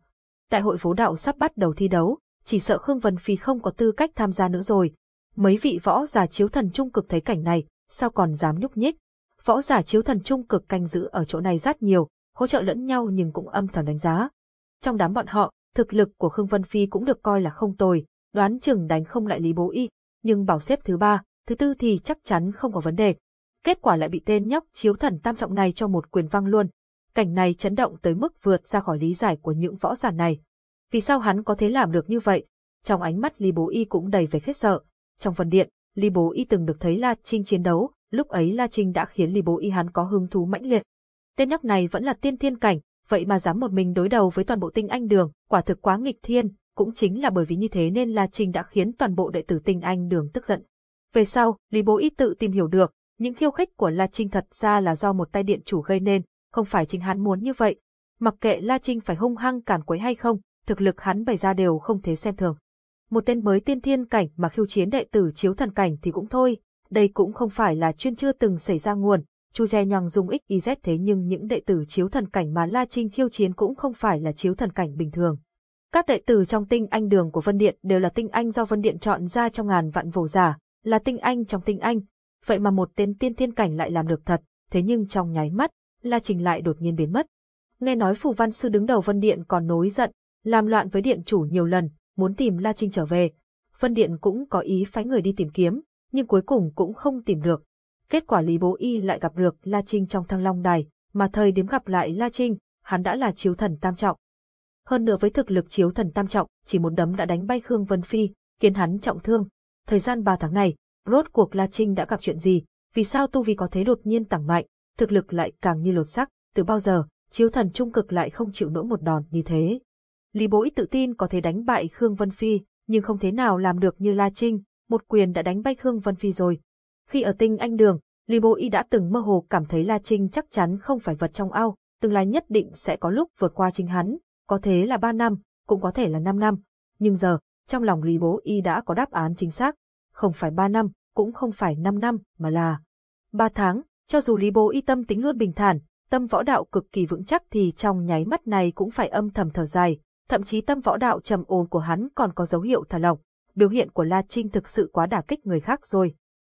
Đại hội phố đạo sắp bắt đầu thi đấu, chỉ sợ Khương Vân Phi không có tư cách tham gia nữa rồi. Mấy vị võ giả chiếu thần trung cực thấy cảnh này, sao còn dám nhúc nhích. Võ giả chiếu thần trung cực canh giữ ở chỗ này rất nhiều, hỗ trợ lẫn nhau nhưng cũng âm thầm đánh giá. Trong đám bọn họ, thực lực của Khương Vân Phi cũng được coi là không tồi, đoán chừng đánh không lại Lý Bố Y, nhưng bảo xếp thứ ba, thứ tư thì chắc chắn không có vấn đề. Kết quả lại bị tên nhóc chiếu thần tam trọng này cho một quyền văng luôn. Cảnh này chấn động tới mức vượt ra khỏi lý giải của những võ giả này. Vì sao hắn có thể làm được như vậy? Trong ánh mắt Lý Bố Y cũng đầy vẻ khiếp sợ. Trong phần điện, Lý Bố Y từng được thấy La Trinh chiến đấu, lúc ấy La Trinh đã khiến Lý Bố Y hắn có hứng thú mãnh liệt. Tên nhóc này vẫn là tiên thiên cảnh, vậy mà dám một mình đối đầu với toàn bộ tinh anh đường, quả thực quá nghịch thiên, cũng chính là bởi vì như thế nên La Trinh đã khiến toàn bộ đệ tử tinh anh đường tức giận. Về sau, Lý Bố Y tự tìm hiểu được, những khiêu khích của La Trinh thật ra là do một tay điện chủ gây nên, không phải chính hắn muốn như vậy. Mặc kệ La Trinh phải hung hăng cản quấy hay không, thực lực hắn bày ra đều không thể xem thường. Một tên mới tiên thiên cảnh mà khiêu chiến đệ tử chiếu thần cảnh thì cũng thôi, đây cũng không phải là chuyên chưa từng xảy ra nguồn, Chu Che Nhoang dùng XYZ thế nhưng những đệ tử chiếu thần cảnh mà La Trinh khiêu chiến cũng không phải là chiếu thần cảnh bình thường. Các đệ tử trong tinh anh đường của Vân Điện đều là tinh anh do Vân Điện chọn ra trong ngàn vạn vổ giả, là tinh anh trong tinh anh. Vậy mà một tên tiên thiên cảnh lại làm được thật, thế nhưng trong nháy mắt, La Trình lại đột nhiên biến mất. Nghe nói Phù Văn Sư đứng đầu Vân Điện còn nối giận, làm loạn với Điện chủ nhiều lần, muốn tìm La Trinh trở về. Phân Điện cũng có ý phái người đi tìm kiếm, nhưng cuối cùng cũng không tìm được. Kết quả Lý Bố Y lại gặp được La Trinh trong thăng long đài, mà thời điểm gặp lại La Trinh, hắn đã là chiếu thần tam trọng. Hơn nữa với thực lực chiếu thần tam trọng, chỉ một đấm đã đánh bay Khương Vân Phi, khiến hắn trọng thương. Thời gian 3 tháng này, rốt cuộc La Trinh đã gặp chuyện gì, vì sao tu vi có thế đột nhiên tăng mạnh, thực lực lại càng như lột sắc, từ bao giờ, chiếu thần trung cực lại không chịu nổi một đòn như thế. Lý Bối tự tin có thể đánh bại Khương Vân Phi, nhưng không thế nào làm được như La Trinh, một quyền đã đánh bay Khương Vân Phi rồi. Khi ở tinh anh đường, Lý Bố Y đã từng mơ hồ cảm thấy La Trinh chắc chắn không phải vật trong ao, tương lai nhất định sẽ có lúc vượt qua chính hắn, có thể là 3 năm, cũng có thể là 5 năm. Nhưng giờ, trong lòng Lý Bố Y đã có đáp án chính xác, không phải 3 năm, cũng không phải 5 năm, mà là 3 tháng, cho dù Lý Bố Y tâm tính luôn bình thản, tâm võ đạo cực kỳ vững chắc thì trong nháy mắt này cũng phải âm thầm thở dài, thậm chí tâm võ đạo trầm ổn của hắn còn có dấu hiệu thả lỏng, biểu hiện của La Trinh thực sự quá đả kích người khác rồi.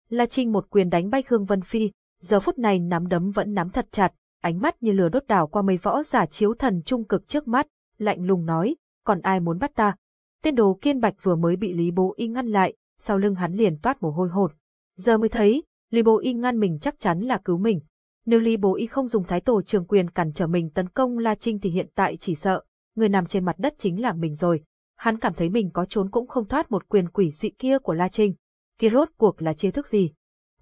La Trinh một quyền đánh bay Khương Vân Phi, giờ phút này nắm đấm vẫn nắm thật chặt, ánh mắt như lửa đốt đảo qua mấy võ giả chiếu thần trung cực trước mắt, lạnh lùng nói, còn ai muốn bắt ta? Tên đồ kiên bạch vừa mới bị Lý Bố Y ngăn lại, sau lưng hắn liền toát mồ hôi hột. Giờ mới thấy, Lý Bố Y ngăn mình chắc chắn là cứu mình. Nếu Lý Bố Y không dùng thái tổ trường quyền cản trở mình tấn công La Trinh thì hiện tại chỉ sợ, người nằm trên mặt đất chính là mình rồi. Hắn cảm thấy mình có trốn cũng không thoát một quyền quỷ dị kia của La Trinh. Kia rốt cuộc là chiêu thức gì?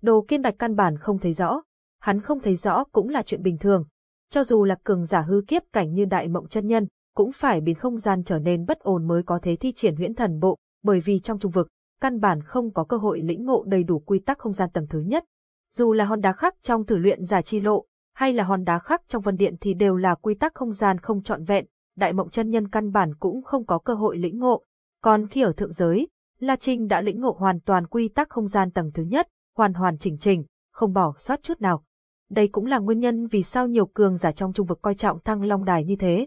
Đồ kiên đạch căn bản không thấy rõ. Hắn không thấy rõ cũng là chuyện bình thường. Cho dù là cường giả hư kiếp cảnh như đại mộng chân nhân, cũng phải biến không gian trở nên bất ổn mới có thể thi triển huyễn thần bộ, bởi vì trong trung vực, căn bản không có cơ hội lĩnh ngộ đầy đủ quy tắc không gian tầng thứ nhất. Dù là hòn đá khắc trong thử luyện giả chi lộ, hay là hòn đá khắc trong vân điện thì đều là quy tắc không gian không trọn vẹn, đại mộng chân nhân căn bản cũng không có cơ hội lĩnh ngộ. Còn khi ở thượng giới, La Trinh đã lĩnh ngộ hoàn toàn quy tắc không gian tầng thứ nhất, hoàn hoàn chỉnh chỉnh, không bỏ sót chút nào. Đây cũng là nguyên nhân vì sao nhiều cường giả trong trung vực coi trọng thăng long đài như thế.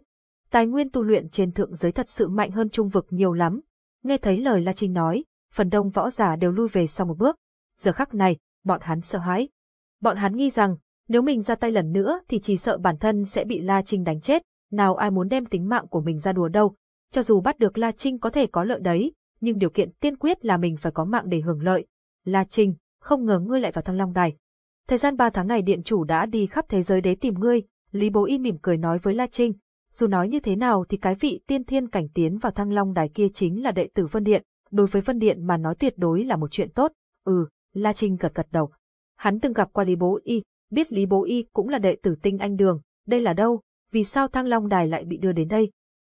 Tài nguyên tu luyện trên thượng giới thật sự mạnh hơn trung vực nhiều lắm. Nghe thấy lời La Trinh nói, phần đông võ giả đều lui về sau một bước. Giờ khắc này, bọn hắn sợ hãi. Bọn hắn nghi rằng, nếu mình ra tay lần nữa thì chỉ sợ bản thân sẽ bị La Trinh đánh chết, nào ai muốn đem tính mạng của mình ra đùa đâu. Cho dù bắt được La Trinh có thể có lợi đấy, nhưng điều kiện tiên quyết là mình phải có mạng để hưởng lợi. La Trinh, không ngờ ngươi lại vào thăng long đài. Thời gian ba tháng này điện chủ đã đi khắp thế giới để tìm ngươi, Lý Bố Y mỉm cười nói với La Trinh. Dù nói như thế nào thì cái vị tiên thiên cảnh tiến vào thăng long đài kia chính là đệ tử Vân Điện, đối với Vân Điện mà nói tuyệt đối là một chuyện tốt. Ừ, La Trinh gật gật đầu. Hắn từng gặp qua Lý Bố Y, biết Lý Bố Y cũng là đệ tử tinh anh đường, đây là đâu, vì sao thăng long đài lại bị đưa đến đây?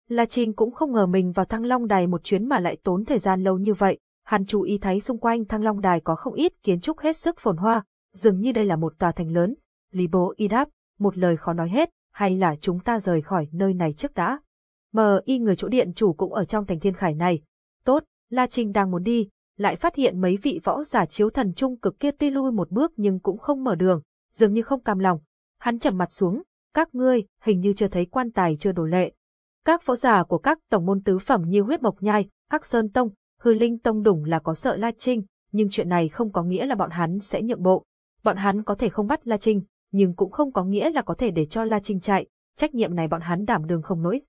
La Trinh cũng không ngờ mình vào thăng long đài một chuyến mà lại tốn thời gian lâu như vậy, hắn chú ý thấy xung quanh thăng long đài có không ít kiến trúc hết sức phồn hoa, dường như đây là một tòa thành lớn. Lý Bố Y đáp, một lời khó nói hết, hay là chúng ta rời khỏi nơi này trước đã. Mờ y người chỗ điện chủ cũng ở trong thành thiên khải này. Tốt, La Trinh đang muốn đi, lại phát hiện mấy vị võ giả chiếu thần trung cực kia ti lui một bước nhưng cũng không mở đường, dường như không cam lòng. Hắn chậm mặt xuống, các ngươi, hình như chưa thấy quan tài chưa đổ lệ. Các võ giả của các tổng môn tứ phẩm như huyết mộc nhai, Hắc Sơn Tông, Hư Linh Tông đủng là có sợ La Trinh, nhưng chuyện này không có nghĩa là bọn hắn sẽ nhượng bộ. Bọn hắn có thể không bắt La Trinh, nhưng cũng không có nghĩa là có thể để cho La Trinh chạy, trách nhiệm này bọn hắn đảm đường không nổi.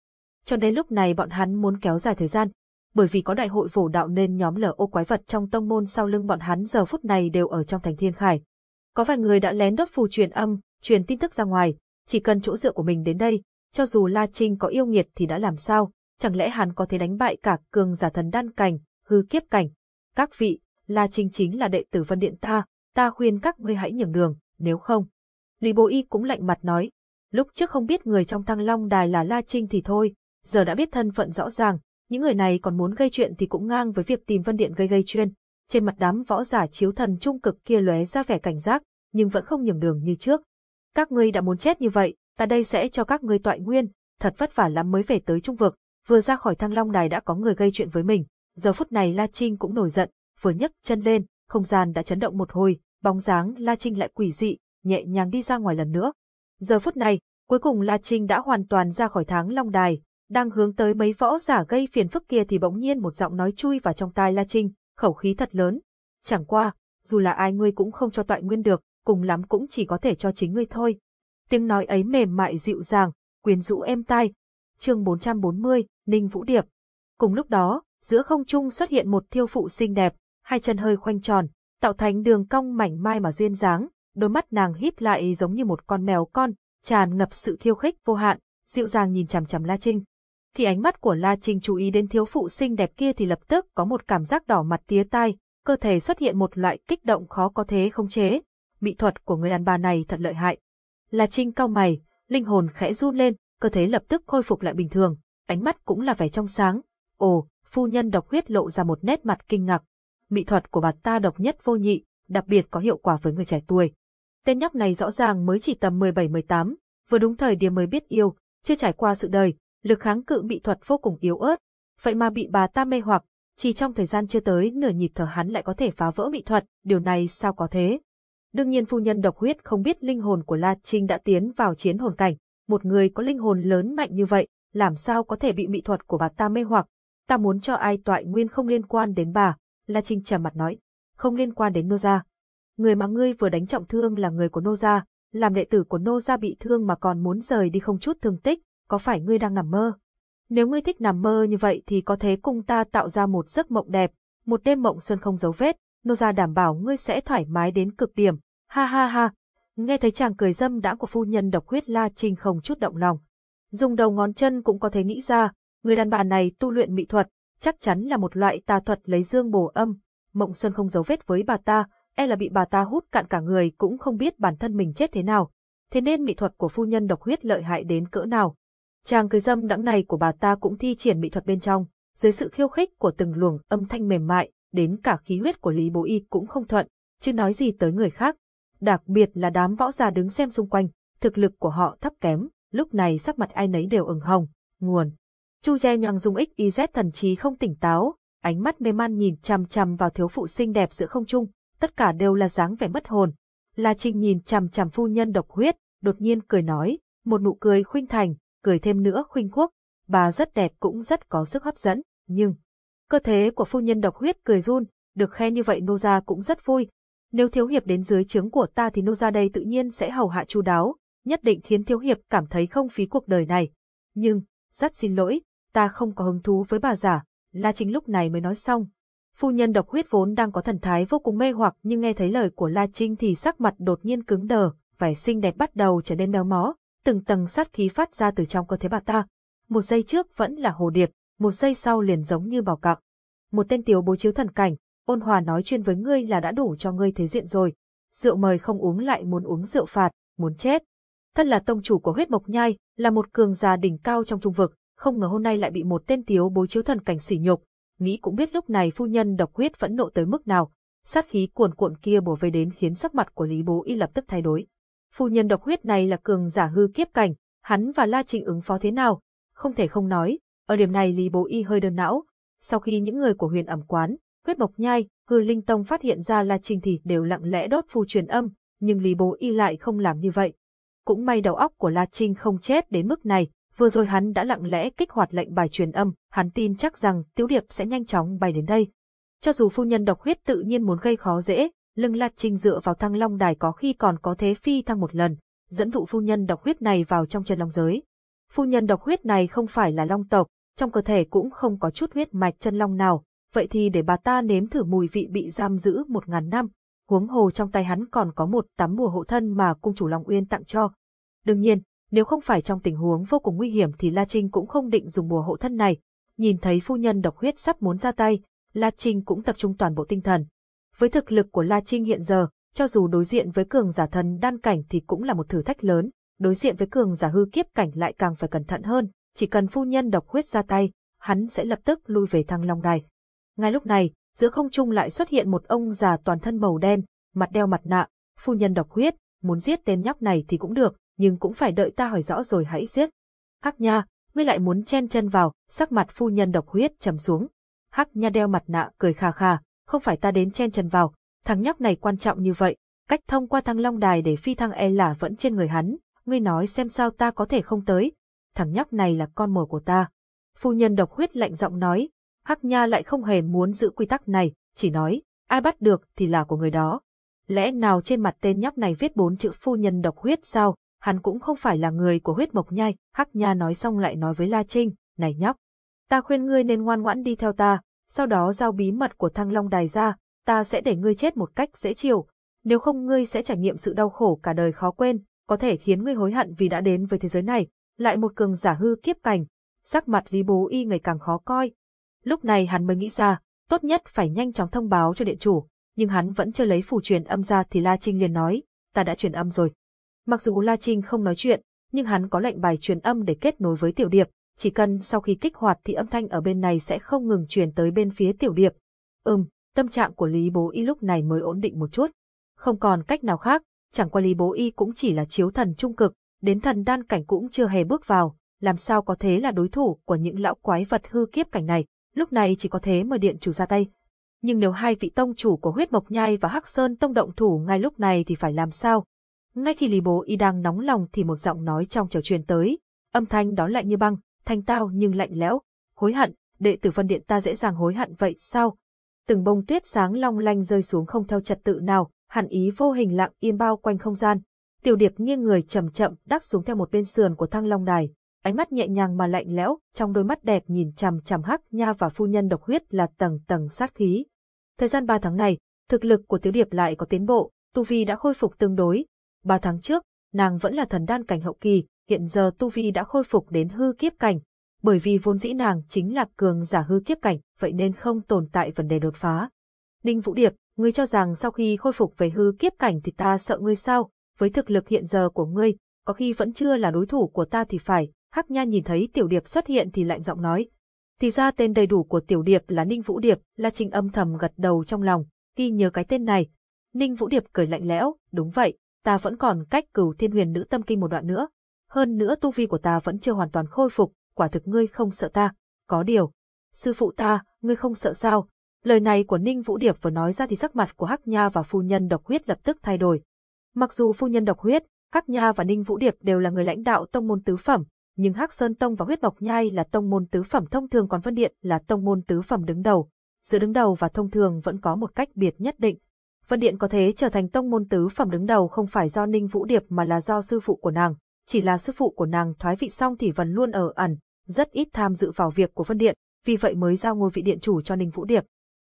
Cho đến lúc này bọn hắn muốn kéo dài thời gian, bởi vì có đại hội phổ đạo nên nhóm lở ô quái vật trong tông môn sau lưng bọn hắn giờ phút này đều ở trong thành thiên khải. Có vài người đã lén đốt phù truyền âm, truyền tin tức ra ngoài, chỉ cần chỗ dựa của mình đến đây, cho dù La Trinh có yêu nghiệt thì đã làm sao, chẳng lẽ hắn có thể đánh bại cả cường giả thần đan cảnh, hư kiếp cảnh. Các vị, La Trinh chính là đệ tử Vân Điện ta, ta khuyên các ngươi hãy nhường đường, nếu không. Lý Bố Y cũng lạnh mặt nói, lúc trước không biết người trong Thăng Long Đài là La Trinh thì thôi, giờ đã biết thân phận rõ ràng, những người này còn muốn gây chuyện thì cũng ngang với việc tìm Vân Điện gây gây chuyện. Trên mặt đám võ giả chiếu thần trung cực kia lóe ra vẻ cảnh giác, nhưng vẫn không nhường đường như trước. Các ngươi đã muốn chết như vậy, ta đây sẽ cho các ngươi toại nguyên, thật vất vả lắm mới về tới trung vực, vừa ra khỏi Thăng Long Đài đã có người gây chuyện với mình. Giờ phút này La Trinh cũng nổi giận, vừa nhấc chân lên, không gian đã chấn động một hồi, bóng dáng La Trinh lại quỷ dị, nhẹ nhàng đi ra ngoài lần nữa. Giờ phút này, cuối cùng La Trinh đã hoàn toàn ra khỏi tháng Long Đài, đang hướng tới mấy võ giả gây phiền phức kia thì bỗng nhiên một giọng nói chui vào trong tai La Trinh, khẩu khí thật lớn. Chẳng qua, dù là ai ngươi cũng không cho toại nguyên được, cùng lắm cũng chỉ có thể cho chính ngươi thôi. Tiếng nói ấy mềm mại dịu dàng, quyến rũ êm tai. Chương 440, Ninh Vũ Điệp. Cùng lúc đó, giữa không trung xuất hiện một thiêu phụ xinh đẹp, hai chân hơi khoanh tròn, tạo thành đường cong mảnh mai mà duyên dáng, đôi mắt nàng híp lại giống như một con mèo con, tràn ngập sự thiêu khích vô hạn, dịu dàng nhìn chằm chằm La Trinh. Khi ánh mắt của La Trinh chú ý đến thiếu phụ xinh đẹp kia thì lập tức có một cảm giác đỏ mặt tía tai, cơ thể xuất hiện một loại kích động khó có thế không chế. Mỹ thuật của người đàn bà này thật lợi hại. La Trinh cau mày, linh hồn khẽ run lên, cơ thể lập tức khôi phục lại bình thường, ánh mắt cũng là vẻ trong sáng. Ồ, phu nhân độc huyết lộ ra một nét mặt kinh ngạc. Mỹ thuật của bà ta độc nhất vô nhị, đặc biệt có hiệu quả với người trẻ tuổi. Tên nhóc này rõ ràng mới chỉ tầm 17-18, vừa đúng thời điểm mới biết yêu, chưa trải qua sự đời, lực kháng cự bị thuật vô cùng yếu ớt, vậy mà bị bà ta mê hoặc, chỉ trong thời gian chưa tới nửa nhịp thở hắn lại có thể phá vỡ bị thuật, điều này sao có thế? Đương nhiên phu nhân độc huyết không biết linh hồn của La Trinh đã tiến vào chiến hồn cảnh, một người có linh hồn lớn mạnh như vậy, làm sao có thể bị mỹ thuật của bà ta mê hoặc? Ta muốn cho ai toại nguyên không liên quan đến bà, La Trinh trầm mặt nói, không liên quan đến nô gia. người mà ngươi vừa đánh trọng thương là người của Nô gia, làm đệ tử của Nô gia bị thương mà còn muốn rời đi không chút thương tích, có phải ngươi đang nằm mơ? Nếu ngươi thích nằm mơ như vậy thì có thể cùng ta tạo ra một giấc mộng đẹp, một đêm mộng xuân không dấu vết, Nô gia đảm bảo ngươi sẽ thoải mái đến cực điểm. Ha ha ha. Nghe thấy chàng cười dâm đã của phu nhân độc huyết La Trinh không chút động lòng. Dùng đầu ngón chân cũng có thể nghĩ ra, người đàn bà này tu luyện mỹ thuật, chắc chắn là một loại tà thuật lấy dương bổ âm. Mộng xuân không giấu vết với bà ta, e là bị bà ta hút cạn cả người cũng không biết bản thân mình chết thế nào. Thế nên mỹ thuật của phu nhân độc huyết lợi hại đến cỡ nào. Chàng cười dâm đãng này của bà ta cũng thi triển mỹ thuật bên trong, dưới sự khiêu khích của từng luồng âm thanh mềm mại, đến cả khí huyết của Lý Bố Y cũng không thuận, chứ nói gì tới người khác. Đặc biệt là đám võ giả đứng xem xung quanh, thực lực của họ thấp kém, lúc này sắc mặt ai nấy đều ửng hồng, nguồn. Chu Che nhoằng dùng XYZ thần trí không tỉnh táo, ánh mắt mê man nhìn chằm chằm vào thiếu phụ xinh đẹp giữa không trung, tất cả đều là dáng vẻ mất hồn. La Trinh nhìn chằm chằm phu nhân độc huyết, đột nhiên cười nói, một nụ cười khuynh thành, cười thêm nữa khuynh quốc, bà rất đẹp cũng rất có sức hấp dẫn, nhưng cơ thể của phu nhân độc huyết cười run, được khen như vậy nô gia cũng rất vui. Nếu thiếu hiệp đến dưới trướng của ta thì nô ra đây tự nhiên sẽ hầu hạ chu đáo, nhất định khiến thiếu hiệp cảm thấy không phí cuộc đời này. Nhưng, rất xin lỗi, ta không có hứng thú với bà giả, La Trinh lúc này mới nói xong. Phu nhân độc huyết vốn đang có thần thái vô cùng mê hoặc nhưng nghe thấy lời của La Trinh thì sắc mặt đột nhiên cứng đờ, vẻ xinh đẹp bắt đầu trở nên méo mó, từng tầng sát khí phát ra từ trong cơ thể bà ta. Một giây trước vẫn là hồ điệp, một giây sau liền giống như bảo cặc. Một tên tiểu bố chiếu thần cảnh, ôn hòa nói chuyên với ngươi là đã đủ cho ngươi thế diện rồi. Rượu mời không uống lại muốn uống rượu phạt, muốn chết. Thân là tông chủ của huyết mộc nhai, là một cường già đỉnh cao trong trung vực, không ngờ hôm nay lại bị một tên tiếu bối chiếu thần cảnh sỉ nhục. Nghĩ cũng biết lúc này phu nhân độc huyết vẫn nộ tới mức nào. Sát khí cuồn cuộn kia bổ về đến khiến sắc mặt của Lý Bố Y lập tức thay đổi. Phu nhân độc huyết này là cường giả hư kiếp cảnh, hắn và La Trinh ứng phó thế nào? Không thể không nói, ở điểm này Lý Bố Y hơi đơn não. Sau khi những người của huyền ẩm quán, huyết mộc nhai, hư linh tông phát hiện ra La Trinh thì đều lặng lẽ đốt phù truyền âm, nhưng Lý Bố Y lại không làm như vậy. Cũng may đầu óc của La Trinh không chết đến mức này, vừa rồi hắn đã lặng lẽ kích hoạt lệnh bài truyền âm, hắn tin chắc rằng Tiếu Điệp sẽ nhanh chóng bay đến đây. Cho dù phu nhân độc huyết tự nhiên muốn gây khó dễ, lưng La Trinh dựa vào thăng long đài có khi còn có thế phi thăng một lần, dẫn dụ phu nhân độc huyết này vào trong chân long giới. Phu nhân độc huyết này không phải là long tộc, trong cơ thể cũng không có chút huyết mạch chân long nào, vậy thì để bà ta nếm thử mùi vị bị giam giữ một ngàn năm, huống hồ trong tay hắn còn có một tắm bùa hộ thân mà cung chủ Long Uyên tặng cho. Đương nhiên, nếu không phải trong tình huống vô cùng nguy hiểm thì La Trinh cũng không định dùng bùa hộ thân này. Nhìn thấy phu nhân độc huyết sắp muốn ra tay, La Trinh cũng tập trung toàn bộ tinh thần. Với thực lực của La Trinh hiện giờ, cho dù đối diện với cường giả thần đan cảnh thì cũng là một thử thách lớn, đối diện với cường giả hư kiếp cảnh lại càng phải cẩn thận hơn, chỉ cần phu nhân độc huyết ra tay, hắn sẽ lập tức lui về thăng long đài. Ngay lúc này, giữa không trung lại xuất hiện một ông già toàn thân màu đen, mặt đeo mặt nạ, phu nhân độc huyết, muốn giết tên nhóc này thì cũng được, nhưng cũng phải đợi ta hỏi rõ rồi hãy giết. Hắc Nha, ngươi lại muốn chen chân vào, sắc mặt phu nhân độc huyết trầm xuống. Hắc Nha đeo mặt nạ cười khà khà, không phải ta đến chen chân vào, thằng nhóc này quan trọng như vậy, cách thông qua thăng long đài để phi thăng e là vẫn trên người hắn, ngươi nói xem sao ta có thể không tới. Thằng nhóc này là con mồi của ta. Phu nhân độc huyết lạnh giọng nói, Hắc Nha lại không hề muốn giữ quy tắc này, chỉ nói, ai bắt được thì là của người đó. Lẽ nào trên mặt tên nhóc này viết bốn chữ phu nhân độc huyết sao? Hắn cũng không phải là người của huyết mộc nhai, Hắc Nha nói xong lại nói với La Trinh, này nhóc, ta khuyên ngươi nên ngoan ngoãn đi theo ta, sau đó giao bí mật của Thăng Long Đài ra, ta sẽ để ngươi chết một cách dễ chịu, nếu không ngươi sẽ trải nghiệm sự đau khổ cả đời khó quên, có thể khiến ngươi hối hận vì đã đến với thế giới này, lại một cường giả hư kiếp cảnh. Sắc mặt Lý Bố Y ngày càng khó coi. Lúc này hắn mới nghĩ ra, tốt nhất phải nhanh chóng thông báo cho điện chủ, nhưng hắn vẫn chưa lấy phủ truyền âm ra thì La Trinh liền nói, ta đã truyền âm rồi. Mặc dù La Trinh không nói chuyện, nhưng hắn có lệnh bài truyền âm để kết nối với Tiểu Điệp, chỉ cần sau khi kích hoạt thì âm thanh ở bên này sẽ không ngừng truyền tới bên phía Tiểu Điệp. Ừm, tâm trạng của Lý Bố Y lúc này mới ổn định một chút. Không còn cách nào khác, chẳng qua Lý Bố Y cũng chỉ là chiếu thần trung cực, đến thần đan cảnh cũng chưa hề bước vào, làm sao có thế là đối thủ của những lão quái vật hư kiếp cảnh này, lúc này chỉ có thế mời điện chủ ra tay. Nhưng nếu hai vị tông chủ của huyết mộc nhai và hắc sơn tông động thủ ngay lúc này thì phải làm sao? Ngay khi Lý Bố Y đang nóng lòng thì một giọng nói trong trèo truyền tới, âm thanh đó lạnh như băng, thanh tao nhưng lạnh lẽo, hối hận, đệ tử phân điện ta dễ dàng hối hận vậy sao? Từng bông tuyết sáng long lanh rơi xuống không theo trật tự nào, hàn ý vô hình lặng im bao quanh không gian. Tiểu Điệp nghiêng người chậm chậm đáp xuống theo một bên sườn của thăng long đài, ánh mắt nhẹ nhàng mà lạnh lẽo, trong đôi mắt đẹp nhìn chằm chằm Hắc Nha và phu nhân độc huyết là tầng tầng sát khí. Thời gian 3 tháng này, thực lực của Tiểu Điệp lại có tiến bộ, tu vi đã khôi phục tương đối. 3 tháng trước, nàng vẫn là thần đan cảnh hậu kỳ, hiện giờ tu vi đã khôi phục đến hư kiếp cảnh, bởi vì vốn dĩ nàng chính là cường giả hư kiếp cảnh, vậy nên không tồn tại vấn đề đột phá. Ninh Vũ Điệp, ngươi cho rằng sau khi khôi phục về hư kiếp cảnh thì ta sợ ngươi sao, với thực lực hiện giờ của ngươi, có khi vẫn chưa là đối thủ của ta thì phải, Hắc Nha nhìn thấy Tiểu Điệp xuất hiện thì lạnh giọng nói. Thì ra tên đầy đủ của Tiểu Điệp là Ninh Vũ Điệp, La Trinh âm thầm gật đầu trong lòng, ghi nhớ cái tên này. Ninh Vũ Điệp cười lạnh lẽo, đúng vậy, ta vẫn còn cách cửu thiên huyền nữ tâm kinh một đoạn nữa. Hơn nữa tu vi của ta vẫn chưa hoàn toàn khôi phục, quả thực ngươi không sợ ta. Có điều, sư phụ ta, ngươi không sợ sao? Lời này của Ninh Vũ Điệp vừa nói ra thì sắc mặt của Hắc Nha và phu nhân độc huyết lập tức thay đổi. Mặc dù phu nhân độc huyết, Hắc Nha và Ninh Vũ Điệp đều là người lãnh đạo tông môn tứ phẩm, nhưng Hắc Sơn Tông và Huyết mộc Nhai là tông môn tứ phẩm thông thường còn Vân Điện là tông môn tứ phẩm đứng đầu. Giữa đứng đầu và thông thường vẫn có một cách biệt nhất định. Vân Điện có thể trở thành tông môn tứ phẩm đứng đầu không phải do Ninh Vũ Điệp mà là do sư phụ của nàng. Chỉ là sư phụ của nàng thoái vị xong thì vẫn luôn ở ẩn, rất ít tham dự vào việc của Vân Điện, vì vậy mới giao ngôi vị điện chủ cho Ninh Vũ Điệp.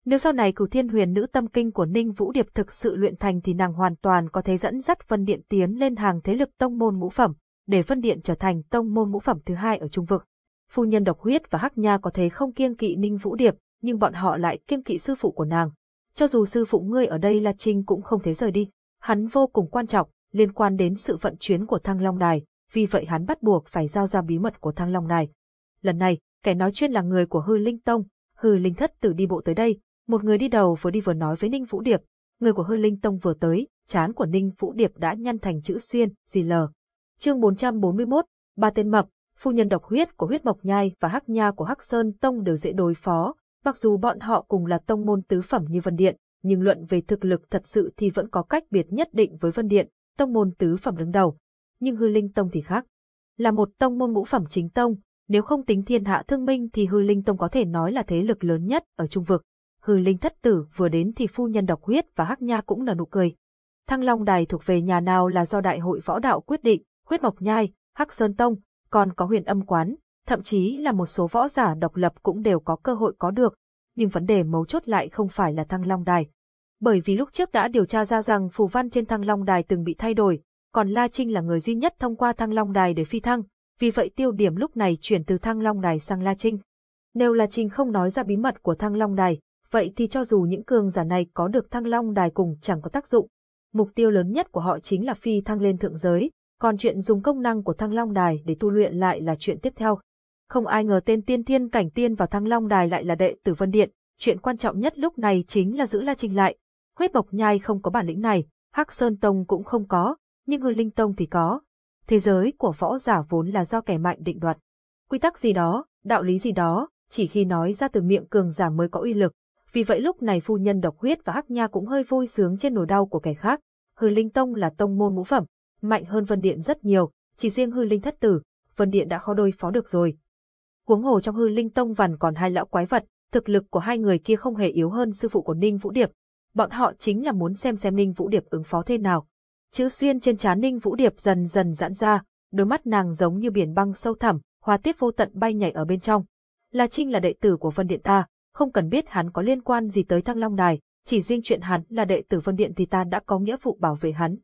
Nếu sau này cửu thiên huyền nữ tâm kinh của Ninh Vũ Điệp thực sự luyện thành thì nàng hoàn toàn có thể dẫn dắt Vân Điện tiến lên hàng thế lực tông môn ngũ phẩm, để phân Điện trở thành tông môn ngũ phẩm thứ hai ở Trung Vực. Phu nhân độc huyết và Hắc Nha có thể không kiêng kỵ Ninh Vũ Điệp, nhưng bọn họ lại kiêng kỵ sư phụ của nàng. Cho dù sư phụ ngươi ở đây là Trinh cũng không thể rời đi. Hắn vô cùng quan trọng, liên quan đến sự vận chuyển của Thăng Long Đài, vì vậy hắn bắt buộc phải giao ra bí mật của Thăng Long Đài. Lần này, kẻ nói chuyên là người của Hư Linh Tông, Hư Linh Thất Tử đi bộ tới đây, một người đi đầu vừa đi vừa nói với Ninh Vũ Điệp, người của Hư Linh Tông vừa tới, chán của Ninh Vũ Điệp đã nhăn thành chữ xuyên, gì lờ. Chương 441, ba tên mập, phu nhân độc huyết của huyết mộc nhai và hắc nha của hắc sơn tông đều dễ đối phó, mặc dù bọn họ cùng là tông môn tứ phẩm như Vân Điện, nhưng luận về thực lực thật sự thì vẫn có cách biệt nhất định với Vân Điện, tông môn tứ phẩm đứng đầu. Nhưng hư linh tông thì khác. Là một tông môn ngũ phẩm chính tông, nếu không tính thiên hạ thương minh thì hư linh tông có thể nói là thế lực lớn nhất ở trung vực. Hư linh thất tử vừa đến thì phu nhân độc huyết và hắc nha cũng là nụ cười. Thăng Long Đài thuộc về nhà nào là do đại hội võ đạo quyết định, huyết mộc nhai, hắc sơn tông, còn có huyền âm quán, thậm chí là một số võ giả độc lập cũng đều có cơ hội có được, nhưng vấn đề mấu chốt lại không phải là Thăng Long Đài. Bởi vì lúc trước đã điều tra ra rằng phù văn trên Thăng Long Đài từng bị thay đổi, còn La Trinh là người duy nhất thông qua Thăng Long Đài để phi thăng, vì vậy tiêu điểm lúc này chuyển từ Thăng Long Đài sang La Trinh. Nếu La Trinh không nói ra bí mật của Thăng Long Đài, vậy thì cho dù những cường giả này có được Thăng Long Đài cùng chẳng có tác dụng. Mục tiêu lớn nhất của họ chính là phi thăng lên thượng giới, còn chuyện dùng công năng của Thăng Long Đài để tu luyện lại là chuyện tiếp theo. Không ai ngờ tên tiên thiên cảnh tiên vào Thăng Long Đài lại là đệ tử Vân Điện, chuyện quan trọng nhất lúc này chính là giữ La Trinh lại. Huyết bọc Nhai không có bản lĩnh này, Hắc Sơn Tông cũng không có, nhưng Hư Linh Tông thì có. Thế giới của võ giả vốn là do kẻ mạnh định đoạt. Quy tắc gì đó, đạo lý gì đó, chỉ khi nói ra từ miệng cường giả mới có uy lực. Vì vậy lúc này phu nhân độc huyết và Hắc Nha cũng hơi vui sướng trên nỗi đau của kẻ khác. Hư Linh Tông là tông môn ngũ phẩm, mạnh hơn Vân Điện rất nhiều, chỉ riêng hư linh thất tử, Vân Điện đã khó đôi phó được rồi. Huống hồ trong hư linh tông vằn còn hai lão quái vật, thực lực của hai người kia không hề yếu hơn sư phụ của Ninh Vũ Điệp. Bọn họ chính là muốn xem xem Ninh Vũ Điệp ứng phó thế nào. Chữ xuyên trên trán Ninh Vũ Điệp dần dần giãn ra, đôi mắt nàng giống như biển băng sâu thẳm, hoa tiết vô tận bay nhảy ở bên trong. La Trinh là đệ tử của Vân Điện ta, không cần biết hắn có liên quan gì tới Thăng Long Đài, chỉ riêng chuyện hắn là đệ tử Vân Điện thì ta đã có nghĩa vụ bảo vệ hắn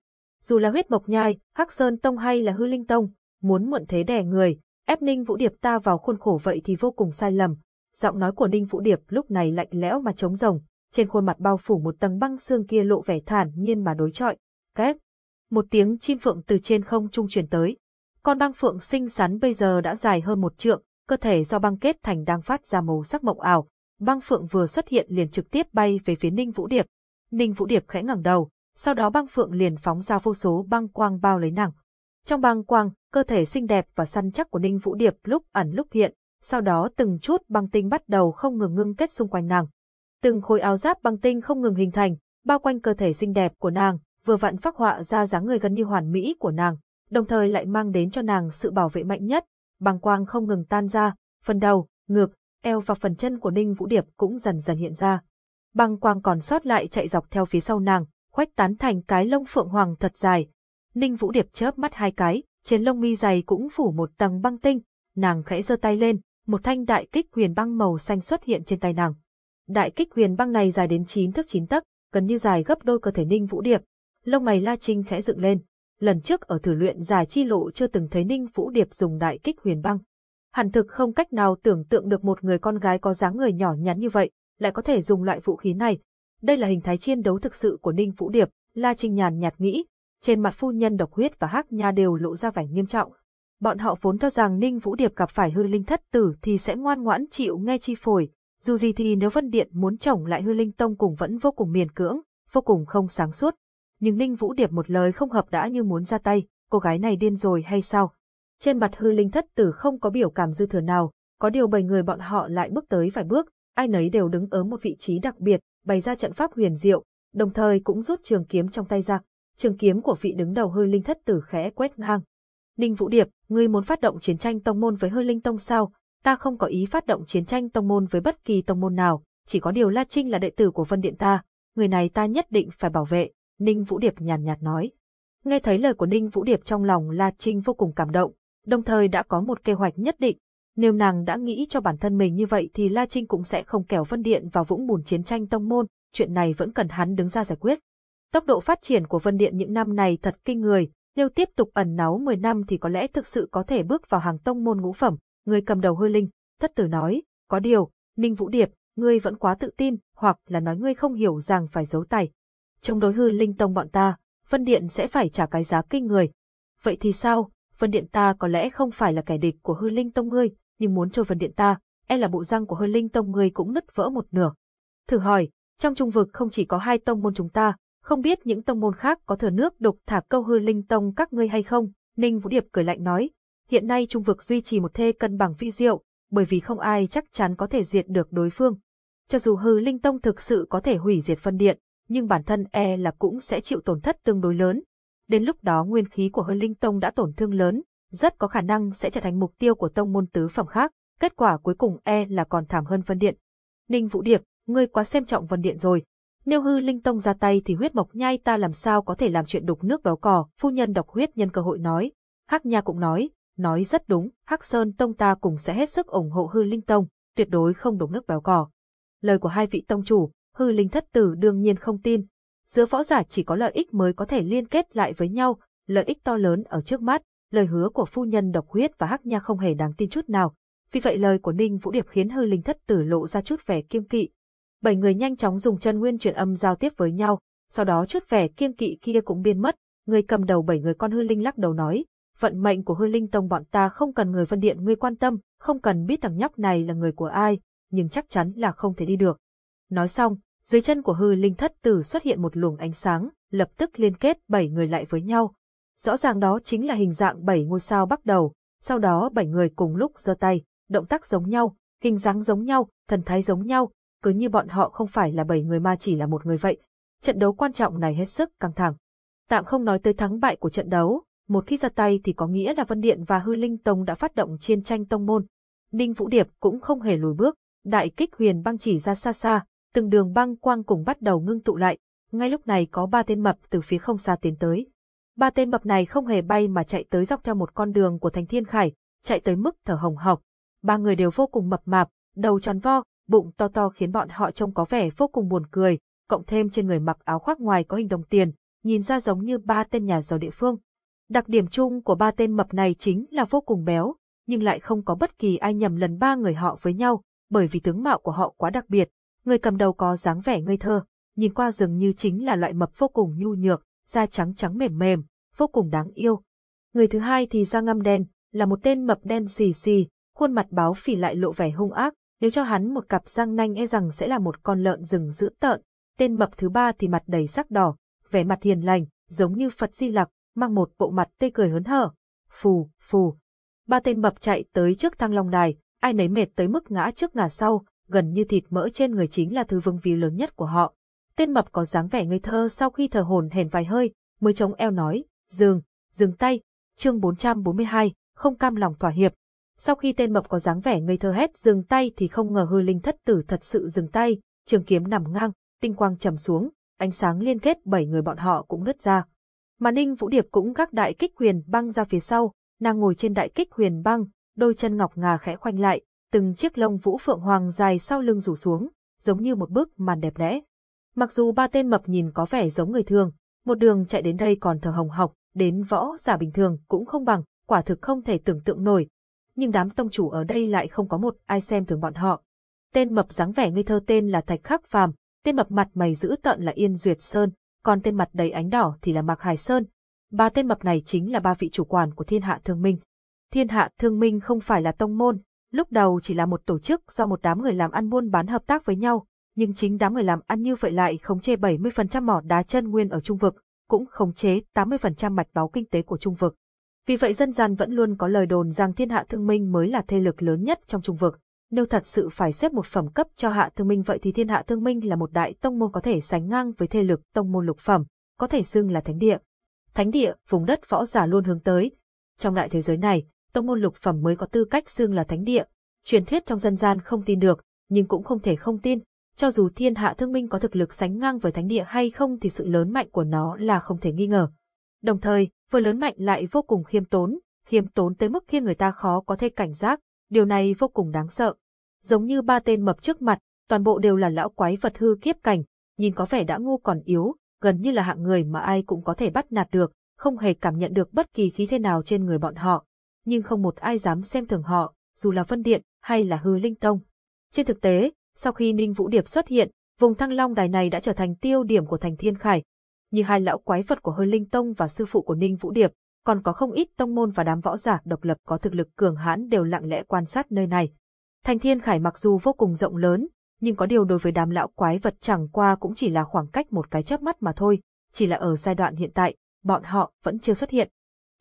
dù là huyết mộc nhai, hắc sơn tông hay là hư linh tông, muốn muộn thế đè người, ép Ninh Vũ Điệp ta vào khuôn khổ vậy thì vô cùng sai lầm. Giọng nói của Ninh Vũ Điệp lúc này lạnh lẽo mà trống rồng, trên khuôn mặt bao phủ một tầng băng xương kia lộ vẻ thản nhiên mà đối chọi. Kép. Một tiếng chim phượng từ trên không trung truyền tới. Con băng phượng xinh xắn bây giờ đã dài hơn một trượng, cơ thể do băng kết thành đang phát ra màu sắc mộng ảo. Băng phượng vừa xuất hiện liền trực tiếp bay về phía Ninh Vũ Điệp. Ninh Vũ Điệp khẽ ngẩng đầu, sau đó băng phượng liền phóng ra vô số băng quang bao lấy nàng. Trong băng quang, cơ thể xinh đẹp và săn chắc của Ninh Vũ Điệp lúc ẩn lúc hiện, sau đó từng chút băng tinh bắt đầu không ngừng ngưng kết xung quanh nàng. Từng khối áo giáp băng tinh không ngừng hình thành, bao quanh cơ thể xinh đẹp của nàng, vừa vặn phác họa ra dáng người gần như hoàn mỹ của nàng, đồng thời lại mang đến cho nàng sự bảo vệ mạnh nhất. Băng quang không ngừng tan ra, phần đầu, ngực, eo và phần chân của Ninh Vũ Điệp cũng dần dần hiện ra. Băng quang còn sót lại chạy dọc theo phía sau nàng, khuếch tán thành cái lông phượng hoàng thật dài. Ninh Vũ Điệp chớp mắt hai cái, trên lông mi dày cũng phủ một tầng băng tinh, nàng khẽ giơ tay lên, một thanh đại kích huyền băng màu xanh xuất hiện trên tay nàng. Đại kích huyền băng này dài đến 9 thước 9 tấc, gần như dài gấp đôi cơ thể Ninh Vũ Điệp. Lông mày La Trinh khẽ dựng lên, lần trước ở thử luyện giải chi lộ chưa từng thấy Ninh Vũ Điệp dùng đại kích huyền băng. Hẳn thực không cách nào tưởng tượng được một người con gái có dáng người nhỏ nhắn như vậy, lại có thể dùng loại vũ khí này. Đây là hình thái chiến đấu thực sự của Ninh Vũ Điệp, La Trinh nhàn nhạt nghĩ, trên mặt phu nhân độc huyết và hắc nha đều lộ ra vẻ nghiêm trọng. Bọn họ vốn cho rằng Ninh Vũ Điệp gặp phải hư linh thất tử thì sẽ ngoan ngoãn chịu nghe chi phổi, dù gì thì nếu Vân Điện muốn chồng lại hư linh tông cùng vẫn vô cùng miền cưỡng, vô cùng không sáng suốt. Nhưng Ninh Vũ Điệp một lời không hợp đã như muốn ra tay, cô gái này điên rồi hay sao? Trên mặt hư linh thất tử không có biểu cảm dư thừa nào, có điều bảy người bọn họ lại bước tới vài bước, ai nấy đều đứng ở một vị trí đặc biệt, bày ra trận pháp huyền diệu, đồng thời cũng rút trường kiếm trong tay ra. Trường kiếm của vị đứng đầu hư linh thất tử khẽ quét ngang. Ninh Vũ Điệp, ngươi muốn phát động chiến tranh tông môn với hư linh tông sao? Ta không có ý phát động chiến tranh tông môn với bất kỳ tông môn nào, chỉ có điều La Trinh là đệ tử của Vân Điện ta, người này ta nhất định phải bảo vệ, Ninh Vũ Điệp nhàn nhạt nói. Nghe thấy lời của Ninh Vũ Điệp trong lòng La Trinh vô cùng cảm động, đồng thời đã có một kế hoạch nhất định. Nếu nàng đã nghĩ cho bản thân mình như vậy thì La Trinh cũng sẽ không kéo Vân Điện vào vũng bùn chiến tranh tông môn, chuyện này vẫn cần hắn đứng ra giải quyết. Tốc độ phát triển của Vân Điện những năm này thật kinh người, nếu tiếp tục ẩn náu 10 năm thì có lẽ thực sự có thể bước vào hàng tông môn ngũ phẩm, người cầm đầu hư linh, thất tử nói, có điều, Ninh Vũ Điệp, ngươi vẫn quá tự tin, hoặc là nói ngươi không hiểu rằng phải giấu tay. Trong đối hư linh tông bọn ta, Vân Điện sẽ phải trả cái giá kinh người. Vậy thì sao, Vân Điện ta có lẽ không phải là kẻ địch của hư linh tông ngươi, nhưng muốn trôi phần Điện ta, e là bộ răng của hư linh tông người cũng nứt vỡ một nửa. Thử hỏi, trong trung vực không chỉ có hai tông môn chúng ta, không biết những tông môn khác có thừa nước đục thả câu hư linh tông các ngươi hay không? Ninh Vũ Điệp cười lạnh nói, hiện nay trung vực duy trì một thê cân bằng phi diệu, bởi vì không ai chắc chắn có thể diệt được đối phương. Cho dù hư linh tông thực sự có thể hủy diệt phân điện, nhưng bản thân e là cũng sẽ chịu tổn thất tương đối lớn. Đến lúc đó nguyên khí của hư linh tông đã tổn thương lớn, rất có khả năng sẽ trở thành mục tiêu của tông môn tứ phẩm khác, kết quả cuối cùng e là còn thảm hơn vân điện. Ninh Vũ Điệp, ngươi quá xem trọng vân điện rồi, nếu hư linh tông ra tay thì huyết mộc nhai ta làm sao có thể làm chuyện đục nước béo cò, phu nhân đọc huyết nhân cơ hội nói. Hắc nha cũng nói, nói rất đúng, Hắc Sơn tông ta cũng sẽ hết sức ủng hộ hư linh tông, tuyệt đối không đục nước béo cò. Lời của hai vị tông chủ, hư linh thất tử đương nhiên không tin. Giữa võ giả chỉ có lợi ích mới có thể liên kết lại với nhau, lợi ích to lớn ở trước mắt, lời hứa của phu nhân độc huyết và Hắc nha không hề đáng tin chút nào. Vì vậy lời của Ninh Vũ Điệp khiến hư linh thất tử lộ ra chút vẻ kiêng kỵ, bảy người nhanh chóng dùng chân nguyên truyền âm giao tiếp với nhau, sau đó chút vẻ kiêng kỵ kia cũng biến mất, người cầm đầu bảy người con hư linh lắc đầu nói, vận mệnh của hư linh tông bọn ta không cần người phân điện ngươi quan tâm, không cần biết thằng nhóc này là người của ai, nhưng chắc chắn là không thể đi được. Nói xong, dưới chân của hư linh thất tử xuất hiện một luồng ánh sáng, lập tức liên kết bảy người lại với nhau. Rõ ràng đó chính là hình dạng bảy ngôi sao bắt đầu, sau đó bảy người cùng lúc giơ tay, động tác giống nhau, hình dáng giống nhau, thần thái giống nhau, cứ như bọn họ không phải là bảy người mà chỉ là một người vậy. Trận đấu quan trọng này hết sức căng thẳng. Tạm không nói tới thắng bại của trận đấu, một khi ra tay thì có nghĩa là Vân Điện và Hư Linh Tông đã phát động chiến tranh tông môn. Ninh Vũ Điệp cũng không hề lùi bước, đại kích huyền băng chỉ ra xa xa, từng đường băng quang cùng bắt đầu ngưng tụ lại. Ngay lúc này có ba tên mập từ phía không xa tiến tới. Ba tên mập này không hề bay mà chạy tới dọc theo một con đường của thành thiên khải, chạy tới mức thở hồng hộc. Ba người đều vô cùng mập mạp, đầu tròn vo, bụng to to khiến bọn họ trông có vẻ vô cùng buồn cười, cộng thêm trên người mặc áo khoác ngoài có hình đồng tiền, nhìn ra giống như ba tên nhà giàu địa phương. Đặc điểm chung của ba tên mập này chính là vô cùng béo, nhưng lại không có bất kỳ ai nhầm lần ba người họ với nhau, bởi vì tướng mạo của họ quá đặc biệt. Người cầm đầu có dáng vẻ ngây thơ, nhìn qua dường như chính là loại mập vô cùng nhu nhược, da trắng trắng mềm mềm, vô cùng đáng yêu. Người thứ hai thì da ngăm đen, là một tên mập đen xì xì, khuôn mặt báo phì lại lộ vẻ hung ác, nếu cho hắn một cặp răng nanh e rằng sẽ là một con lợn rừng dữ tợn. Tên mập thứ ba thì mặt đầy sắc đỏ, vẻ mặt hiền lành, giống như Phật Di Lặc, mang một bộ mặt tê cười hớn hở. Phù, phù. Ba tên mập chạy tới trước thăng long đài, ai nấy mệt tới mức ngã trước ngả sau, gần như thịt mỡ trên người chính là thứ vương víu lớn nhất của họ. Tên mập có dáng vẻ ngây thơ sau khi thở hồn hển vài hơi, mới chống eo nói, dừng, dừng tay, chương 442, không cam lòng thỏa hiệp, sau khi tên mập có dáng vẻ ngây thơ hét dừng tay thì không ngờ hư linh thất tử thật sự dừng tay, trường kiếm nằm ngang, tinh quang trầm xuống, ánh sáng liên kết bảy người bọn họ cũng nứt ra. Mà Ninh Vũ Điệp cũng gác đại kích huyền băng ra phía sau, nàng ngồi trên đại kích huyền băng, đôi chân ngọc ngà khẽ khoanh lại, từng chiếc lông vũ phượng hoàng dài sau lưng rủ xuống, giống như một bức màn đẹp đẽ. Mặc dù ba tên mập nhìn có vẻ giống người thường, một đường chạy đến đây còn thở hồng hộc, đến võ giả bình thường cũng không bằng, quả thực không thể tưởng tượng nổi. Nhưng đám tông chủ ở đây lại không có một ai xem thường bọn họ. Tên mập dáng vẻ ngây thơ tên là Thạch Khắc Phàm, tên mập mặt mày dữ tợn là Yên Duyệt Sơn, còn tên mặt đầy ánh đỏ thì là Mạc Hải Sơn. Ba tên mập này chính là ba vị chủ quản của Thiên Hạ Thương Minh. Thiên Hạ Thương Minh không phải là tông môn, lúc đầu chỉ là một tổ chức do một đám người làm ăn buôn bán hợp tác với nhau, nhưng chính đám người làm ăn như vậy lại khống chế 70% mỏ đá chân nguyên ở trung vực, cũng khống chế 80% mạch báo kinh tế của trung vực. Vì vậy dân gian vẫn luôn có lời đồn rằng thiên hạ thương minh mới là thế lực lớn nhất trong trung vực. Nếu thật sự phải xếp một phẩm cấp cho hạ thương minh vậy thì thiên hạ thương minh là một đại tông môn có thể sánh ngang với thế lực tông môn lục phẩm, có thể xưng là thánh địa. Thánh địa, vùng đất võ giả luôn hướng tới. Trong đại thế giới này, tông môn lục phẩm mới có tư cách xưng là thánh địa. Truyền thuyết trong dân gian không tin được, nhưng cũng không thể không tin, cho dù thiên hạ thương minh có thực lực sánh ngang với thánh địa hay không thì sự lớn mạnh của nó là không thể nghi ngờ. Đồng thời, vừa lớn mạnh lại vô cùng khiêm tốn, khiêm tốn tới mức khiến người ta khó có thể cảnh giác, điều này vô cùng đáng sợ. Giống như ba tên mập trước mặt, toàn bộ đều là lão quái vật hư kiếp cảnh, nhìn có vẻ đã ngu còn yếu, gần như là hạng người mà ai cũng có thể bắt nạt được, không hề cảm nhận được bất kỳ khí thế nào trên người bọn họ. Nhưng không một ai dám xem thường họ, dù là phân Điện hay là Hư Linh Tông. Trên thực tế, sau khi Ninh Vũ Điệp xuất hiện, vùng Thăng Long Đài này đã trở thành tiêu điểm của thành Thiên Khải. Như hai lão quái vật của Hơi Linh Tông và sư phụ của Ninh Vũ Điệp, còn có không ít tông môn và đám võ giả độc lập có thực lực cường hãn đều lặng lẽ quan sát nơi này. Thành Thiên Khải mặc dù vô cùng rộng lớn, nhưng có điều đối với đám lão quái vật chẳng qua cũng chỉ là khoảng cách một cái chớp mắt mà thôi, chỉ là ở giai đoạn hiện tại, bọn họ vẫn chưa xuất hiện.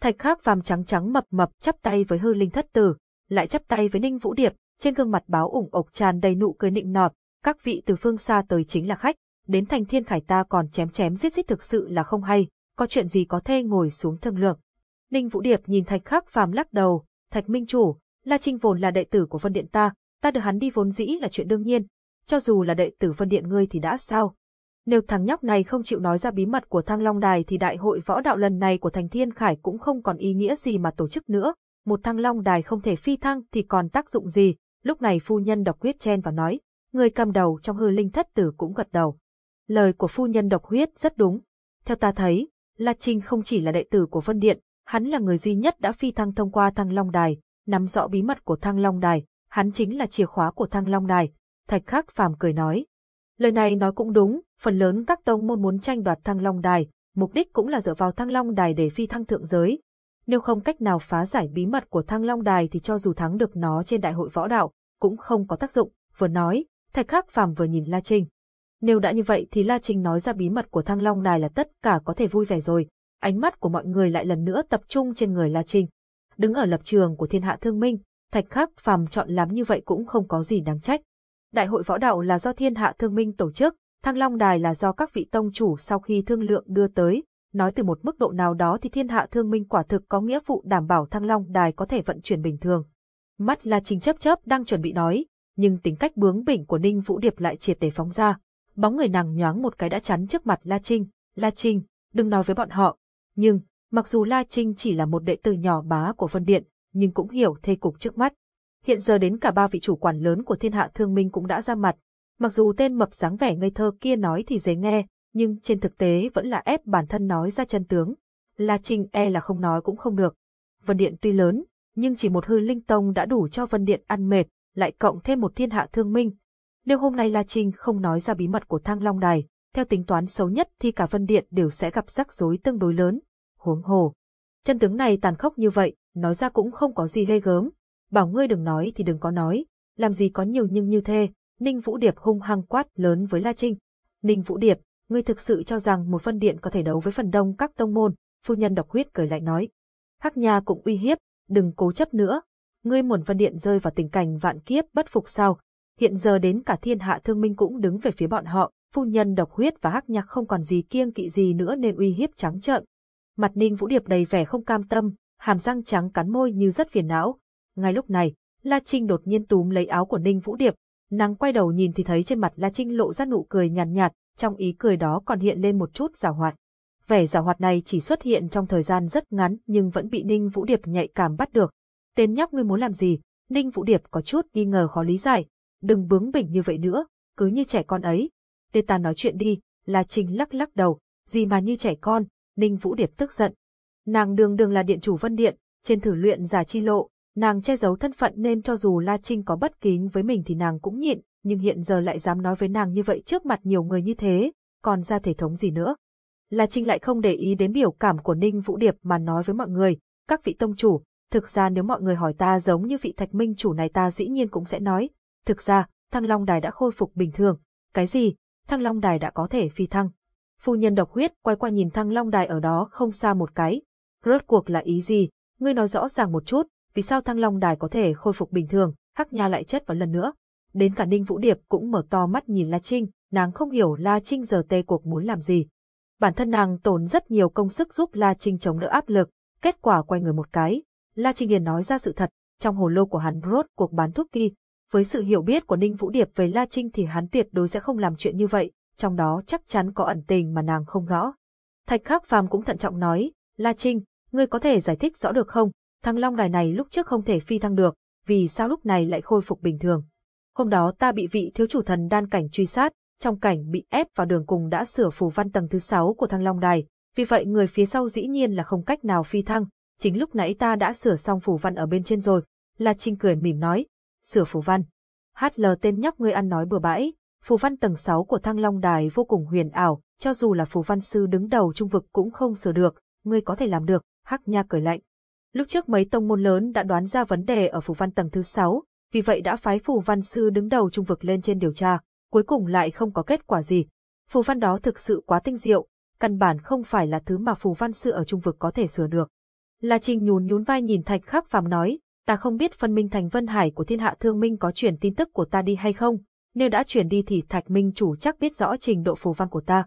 Thạch Khắc phàm trắng trắng mập mập chắp tay với hư linh thất tử, lại chắp tay với Ninh Vũ Điệp, trên gương mặt báo ủng ộc tràn đầy nụ cười nịnh nọt, các vị từ phương xa tới chính là khách, đến thành thiên khải ta còn chém chém giết giết thực sự là không hay, có chuyện gì có thể ngồi xuống thương lượng. Ninh Vũ Điệp nhìn Thạch Khắc Phàm lắc đầu, Thạch Minh Chủ, La Trinh vốn là đệ tử của Vân Điện ta, ta được hắn đi vốn dĩ là chuyện đương nhiên, cho dù là đệ tử Vân Điện ngươi thì đã sao? Nếu thằng nhóc này không chịu nói ra bí mật của Thăng Long Đài thì đại hội võ đạo lần này của Thành Thiên Khải cũng không còn ý nghĩa gì mà tổ chức nữa, một Thăng Long Đài không thể phi thăng thì còn tác dụng gì, Lúc này phu nhân độc huyết chen và nói, người cầm đầu trong hư linh thất tử cũng gật đầu. Lời của phu nhân độc huyết rất đúng. Theo ta thấy, La Trinh không chỉ là đệ tử của Vân Điện, hắn là người duy nhất đã phi thăng thông qua Thăng Long Đài, nắm rõ bí mật của Thăng Long Đài, hắn chính là chìa khóa của Thăng Long Đài. Thạch Khắc Phàm cười nói. Lời này nói cũng đúng, phần lớn các tông môn muốn tranh đoạt Thăng Long Đài, mục đích cũng là dựa vào Thăng Long Đài để phi thăng thượng giới, nếu không cách nào phá giải bí mật của Thăng Long Đài thì cho dù thắng được nó trên đại hội võ đạo, cũng không có tác dụng, vừa nói, Thạch Khắc Phàm vừa nhìn La Trinh. Nếu đã như vậy thì La Trinh nói ra bí mật của Thăng Long Đài là tất cả có thể vui vẻ rồi, ánh mắt của mọi người lại lần nữa tập trung trên người La Trinh. Đứng ở lập trường của thiên hạ thương minh, Thạch Khắc Phàm chọn làm như vậy cũng không có gì đáng trách. Đại hội võ đạo là do thiên hạ thương minh tổ chức, Thăng Long Đài là do các vị tông chủ sau khi thương lượng đưa tới, nói từ một mức độ nào đó thì thiên hạ thương minh quả thực có nghĩa vụ đảm bảo thăng long đài có thể vận chuyển bình thường. Mắt La Trinh chấp chấp đang chuẩn bị nói, nhưng tính cách bướng bỉnh của Ninh Vũ Điệp lại triệt để phóng ra. Bóng người nàng nhoáng một cái đã chắn trước mặt La Trinh, La Trinh, đừng nói với bọn họ. Nhưng, mặc dù La Trinh chỉ là một đệ tử nhỏ bá của Vân Điện, nhưng cũng hiểu thê cục trước mắt. Hiện giờ đến cả ba vị chủ quản lớn của thiên hạ thương minh cũng đã ra mặt. Mặc dù tên mập dáng vẻ ngây thơ kia nói thì dễ nghe, nhưng trên thực tế vẫn là ép bản thân nói ra chân tướng. La Trinh e là không nói cũng không được. Vân Điện tuy lớn, nhưng chỉ một hư linh tông đã đủ cho Vân Điện ăn mệt, lại cộng thêm một thiên hạ thương minh. Nếu hôm nay La Trinh không nói ra bí mật của Thăng Long Đài, theo tính toán xấu nhất thì cả Vân Điện đều sẽ gặp rắc rối tương đối lớn. Huống hồ. Chân tướng này tàn khốc như vậy, nói ra cũng không có gì ghê gớm. Bảo ngươi đừng nói thì đừng có nói, làm gì có nhiều nhưng như thế. Ninh Vũ Điệp hung hăng quát lớn với La Trinh. Ninh Vũ Điệp, ngươi thực sự cho rằng một phân điện có thể đấu với phần đông các tông môn, phu nhân độc huyết cười lạnh nói. Hắc Nha cũng uy hiếp, đừng cố chấp nữa. Ngươi muốn phân điện rơi vào tình cảnh vạn kiếp bất phục sao? Hiện giờ đến cả thiên hạ thương minh cũng đứng về phía bọn họ, phu nhân độc huyết và hắc nhạc không còn gì kiêng kỵ gì nữa nên uy hiếp trắng trợn. Mặt ninh vũ điệp đầy vẻ không cam tâm, hàm răng trắng cắn môi như rất phiền não. Ngay lúc này, La Trinh đột nhiên túm lấy áo của ninh vũ điệp, nàng quay đầu nhìn thì thấy trên mặt La Trinh lộ ra nụ cười nhàn nhạt, nhạt, trong ý cười đó còn hiện lên một chút giảo hoạt. Vẻ giảo hoạt này chỉ xuất hiện trong thời gian rất ngắn nhưng vẫn bị Ninh Vũ Điệp nhạy cảm bắt được. Tên nhóc ngươi muốn làm gì? Ninh Vũ Điệp có chút nghi ngờ khó lý giải. Đừng bướng bỉnh như vậy nữa, cứ như trẻ con ấy. Để ta nói chuyện đi, là Trình lắc lắc đầu, gì mà như trẻ con, Ninh Vũ Điệp tức giận. Nàng đường đường là điện chủ Vân Điện, trên thử luyện giả chi lộ, nàng che giấu thân phận nên cho dù La Trinh có bất kính với mình thì nàng cũng nhịn, nhưng hiện giờ lại dám nói với nàng như vậy trước mặt nhiều người như thế, còn ra thể thống gì nữa. La Trinh lại không để ý đến biểu cảm của Ninh Vũ Điệp mà nói với mọi người, các vị tông chủ, thực ra nếu mọi người hỏi ta giống như vị thạch minh chủ này ta dĩ nhiên cũng sẽ nói, thực ra, Thăng Long Đài đã khôi phục bình thường. Cái gì? Thăng Long Đài đã có thể phi thăng. Phu nhân độc huyết quay qua nhìn Thăng Long Đài ở đó không xa một cái. Rốt cuộc là ý gì? Ngươi nói rõ ràng một chút, vì sao Thăng Long Đài có thể khôi phục bình thường, Hắc Nha lại chất vào lần nữa. Đến cả Ninh Vũ Điệp cũng mở to mắt nhìn La Trinh, nàng không hiểu La Trinh giờ tê cuộc muốn làm gì. Bản thân nàng tốn rất nhiều công sức giúp La Trinh chống đỡ áp lực, kết quả quay người một cái. La Trinh liền nói ra sự thật, trong hồ lô của hắn rốt cuộc bán thuốc kỳ. Với sự hiểu biết của Ninh Vũ Điệp về La Trinh thì hắn tuyệt đối sẽ không làm chuyện như vậy, trong đó chắc chắn có ẩn tình mà nàng không rõ. Thạch Khắc Phàm cũng thận trọng nói, La Trinh, ngươi có thể giải thích rõ được không? Thăng Long Đài này lúc trước không thể phi thăng được, vì sao lúc này lại khôi phục bình thường? Hôm đó ta bị vị thiếu chủ thần đan cảnh truy sát, trong cảnh bị ép vào đường cùng đã sửa phù văn tầng thứ 6 của Thăng Long Đài, vì vậy người phía sau dĩ nhiên là không cách nào phi thăng, chính lúc nãy ta đã sửa xong phù văn ở bên trên rồi. La Trinh cười mỉm nói, sửa phù văn. Hát lờ tên nhóc ngươi ăn nói bừa bãi, phù văn tầng 6 của Thăng Long Đài vô cùng huyền ảo, cho dù là phù văn sư đứng đầu trung vực cũng không sửa được, ngươi có thể làm được, Hắc Nha cười lạnh. Lúc trước mấy tông môn lớn đã đoán ra vấn đề ở phù văn tầng thứ 6, vì vậy đã phái phù văn sư đứng đầu trung vực lên trên điều tra, cuối cùng lại không có kết quả gì. Phù văn đó thực sự quá tinh diệu, căn bản không phải là thứ mà phù văn sư ở trung vực có thể sửa được. La Trinh nhún nhún vai nhìn Thạch Khắc Phàm nói, ta không biết phân minh thành Vân Hải của thiên hạ thương minh có chuyển tin tức của ta đi hay không, nếu đã chuyển đi thì Thạch Minh chủ chắc biết rõ trình độ phù văn của ta.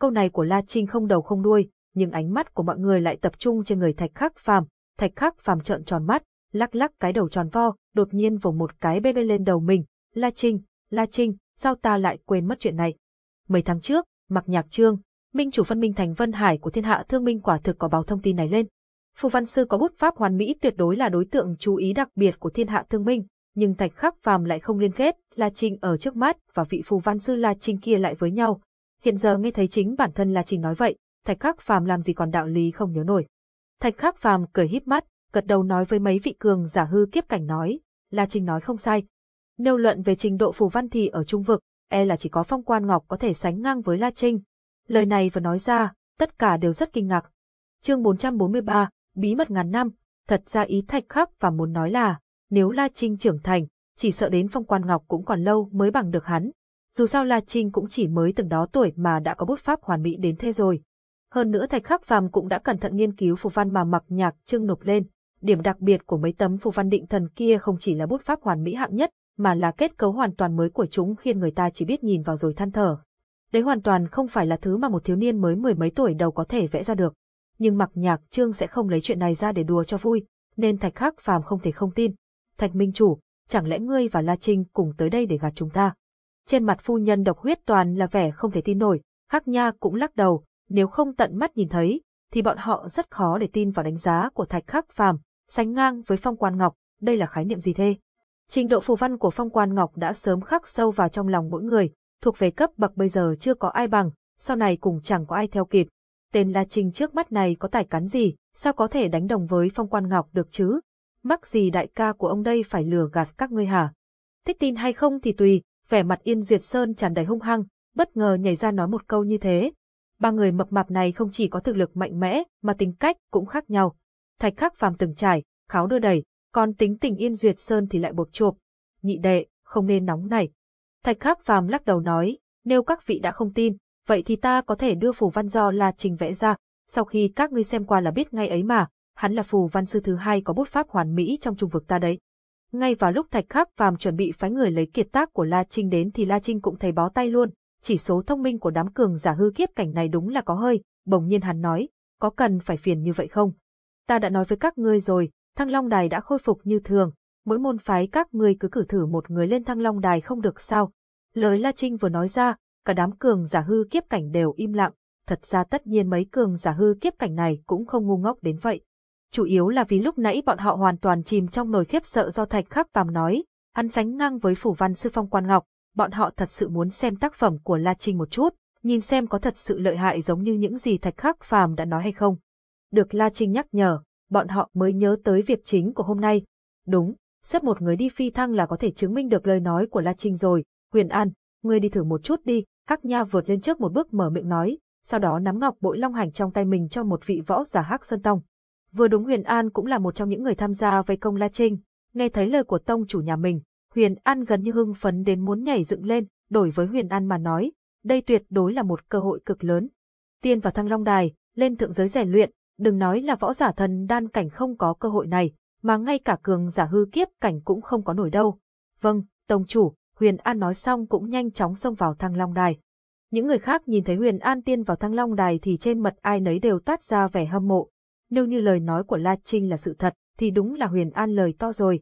Câu này của La Trinh không đầu không đuôi, nhưng ánh mắt của mọi người lại tập trung trên người Thạch Khắc Phàm. Thạch Khắc Phàm trợn tròn mắt, lắc lắc cái đầu tròn vo, đột nhiên vồ một cái bê bê lên đầu mình. La Trinh, La Trinh, sao ta lại quên mất chuyện này? Mấy tháng trước, mặc nhạc trương, minh chủ phân minh thành Vân Hải của thiên hạ thương minh quả thực có báo thông tin này lên. Phù văn sư có bút pháp hoàn mỹ tuyệt đối là đối tượng chú ý đặc biệt của thiên hạ thương minh, nhưng Thạch Khắc Phàm lại không liên kết, La Trinh ở trước mắt và vị phù văn sư La Trinh kia lại với nhau. Hiện giờ nghe thấy chính bản thân La Trinh nói vậy, Thạch Khắc Phàm làm gì còn đạo lý không nhớ nổi. Thạch Khắc Phàm cười híp mắt, gật đầu nói với mấy vị cường giả hư kiếp cảnh nói, La Trinh nói không sai. Nêu luận về trình độ phù văn thì ở trung vực, e là chỉ có phong quan ngọc có thể sánh ngang với La Trinh. Lời này vừa nói ra, tất cả đều rất kinh ngạc. Chương 443, bí mật ngàn năm, thật ra ý Thạch Khắc và muốn nói là, nếu La Trinh trưởng thành, chỉ sợ đến phong quan ngọc cũng còn lâu mới bằng được hắn. Dù sao La Trinh cũng chỉ mới từng đó tuổi mà đã có bút pháp hoàn mỹ đến thế rồi. Hơn nữa Thạch Khắc Phàm cũng đã cẩn thận nghiên cứu phù văn mà mặc nhạc trưng nộp lên. Điểm đặc biệt của mấy tấm phù văn định thần kia không chỉ là bút pháp hoàn mỹ hạng nhất, mà là kết cấu hoàn toàn mới của chúng khiến người ta chỉ biết nhìn vào rồi than thở. Đấy hoàn toàn không phải là thứ mà một thiếu niên mới mười mấy tuổi đầu có thể vẽ ra được. Nhưng mặc nhạc trương sẽ không lấy chuyện này ra để đùa cho vui, nên Thạch Khắc Phàm không thể không tin. Thạch Minh Chủ, chẳng lẽ ngươi và La Trinh cùng tới đây để gạt chúng ta? Trên mặt phu nhân độc huyết toàn là vẻ không thể tin nổi, Hắc Nha cũng lắc đầu, nếu không tận mắt nhìn thấy, thì bọn họ rất khó để tin vào đánh giá của Thạch Khắc Phàm, sánh ngang với Phong Quan Ngọc, đây là khái niệm gì thế? Trình độ phù văn của Phong Quan Ngọc đã sớm khắc sâu vào trong lòng mỗi người, thuộc về cấp bậc bây giờ chưa có ai bằng, sau này cũng chẳng có ai theo kịp. Tên La Trình trước mắt này có tài cán gì, sao có thể đánh đồng với Phong Quan Ngọc được chứ? Mắc gì đại ca của ông đây phải lừa gạt các ngươi hả? Thích tin hay không thì tùy, vẻ mặt Yên Duyệt Sơn tràn đầy hung hăng, bất ngờ nhảy ra nói một câu như thế, ba người mập mạp này không chỉ có thực lực mạnh mẽ, mà tính cách cũng khác nhau. Thạch khắc phàm từng trải, kháo đưa đẩy, còn tính tình yên duyệt sơn thì lại buộc chộp. Nhị đệ, không nên nóng này. Thạch khắc phàm lắc đầu nói, nếu các vị đã không tin, vậy thì ta có thể đưa phù văn do La Trình vẽ ra, sau khi các ngươi xem qua là biết ngay ấy mà, hắn là phù văn sư thứ hai có bút pháp hoàn mỹ trong trung vực ta đấy. Ngay vào lúc Thạch Khắc Phàm chuẩn bị phái người lấy kiệt tác của La Trinh đến thì La Trinh cũng thấy bó tay luôn, chỉ số thông minh của đám cường giả hư kiếp cảnh này đúng là có hơi, bỗng nhiên hắn nói, có cần phải phiền như vậy không? Ta đã nói với các ngươi rồi, Thăng Long Đài đã khôi phục như thường, mỗi môn phái các ngươi cứ cử thử một người lên Thăng Long Đài không được sao. Lời La Trinh vừa nói ra, cả đám cường giả hư kiếp cảnh đều im lặng, thật ra tất nhiên mấy cường giả hư kiếp cảnh này cũng không ngu ngốc đến vậy. Chủ yếu là vì lúc nãy bọn họ hoàn toàn chìm trong nồi khiếp sợ do thạch khắc phàm nói, hắn sánh ngang với phủ văn sư phong quan ngọc, bọn họ thật sự muốn xem tác phẩm của La Trinh một chút, nhìn xem có thật sự lợi hại giống như những gì thạch khắc phàm đã nói hay không. Được La Trinh nhắc nhở, bọn họ mới nhớ tới việc chính của hôm nay. Đúng, xếp một người đi phi thăng là có thể chứng minh được lời nói của La Trinh rồi. Huyền An, ngươi đi thử một chút đi. Hắc Nha vượt lên trước một bước mở miệng nói, sau đó nắm ngọc bội long hành trong tay mình cho một vị võ giả Hắc Sơn Tông. Vừa đúng Huyền An cũng là một trong những người tham gia vây công La Trinh, nghe thấy lời của tông chủ nhà mình, Huyền An gần như hưng phấn đến muốn nhảy dựng lên, đổi với Huyền An mà nói, đây tuyệt đối là một cơ hội cực lớn. Tiên vào thăng long đài, lên thượng giới rèn luyện, đừng nói là võ giả thần đan cảnh không có cơ hội này, mà ngay cả cường giả hư kiếp cảnh cũng không có nổi đâu. Vâng, tông chủ, Huyền An nói xong cũng nhanh chóng xông vào thăng long đài. Những người khác nhìn thấy Huyền An tiên vào thăng long đài thì trên mặt ai nấy đều toát ra vẻ hâm mộ. Nếu như lời nói của La Trinh là sự thật, thì đúng là Huyền An lời to rồi.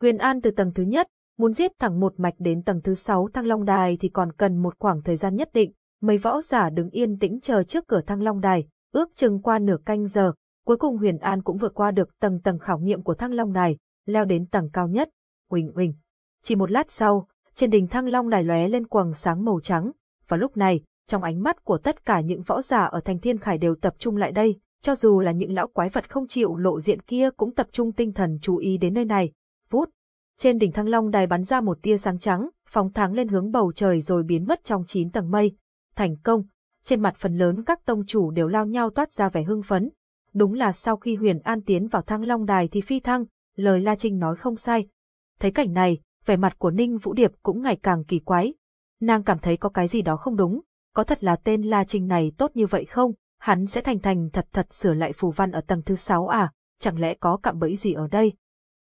Huyền An từ tầng thứ nhất, muốn giết thẳng một mạch đến tầng thứ sáu thăng long đài thì còn cần một khoảng thời gian nhất định. Mấy võ giả đứng yên tĩnh chờ trước cửa thăng long đài, ước chừng qua nửa canh giờ, cuối cùng Huyền An cũng vượt qua được tầng tầng khảo nghiệm của thăng long đài, leo đến tầng cao nhất. Huỳnh huỳnh. Chỉ một lát sau, trên đỉnh thăng long đài lóe lên quầng sáng màu trắng, và lúc này, trong ánh mắt của tất cả những võ giả ở thành thiên khải đều tập trung lại đây, cho dù là những lão quái vật không chịu lộ diện kia cũng tập trung tinh thần chú ý đến nơi này. Vút. Trên đỉnh thăng long đài bắn ra một tia sáng trắng, phóng thẳng lên hướng bầu trời rồi biến mất trong chín tầng mây. Thành công, trên mặt phần lớn các tông chủ đều lao nhau toát ra vẻ hưng phấn. Đúng là sau khi Huyền An tiến vào thăng long đài thì phi thăng, lời La Trinh nói không sai. Thấy cảnh này, vẻ mặt của Ninh Vũ Điệp cũng ngày càng kỳ quái. Nàng cảm thấy có cái gì đó không đúng, có thật là tên La Trinh này tốt như vậy không? Hắn sẽ thành thành thật thật sửa lại phù văn ở tầng thứ sáu à, chẳng lẽ có cạm bẫy gì ở đây?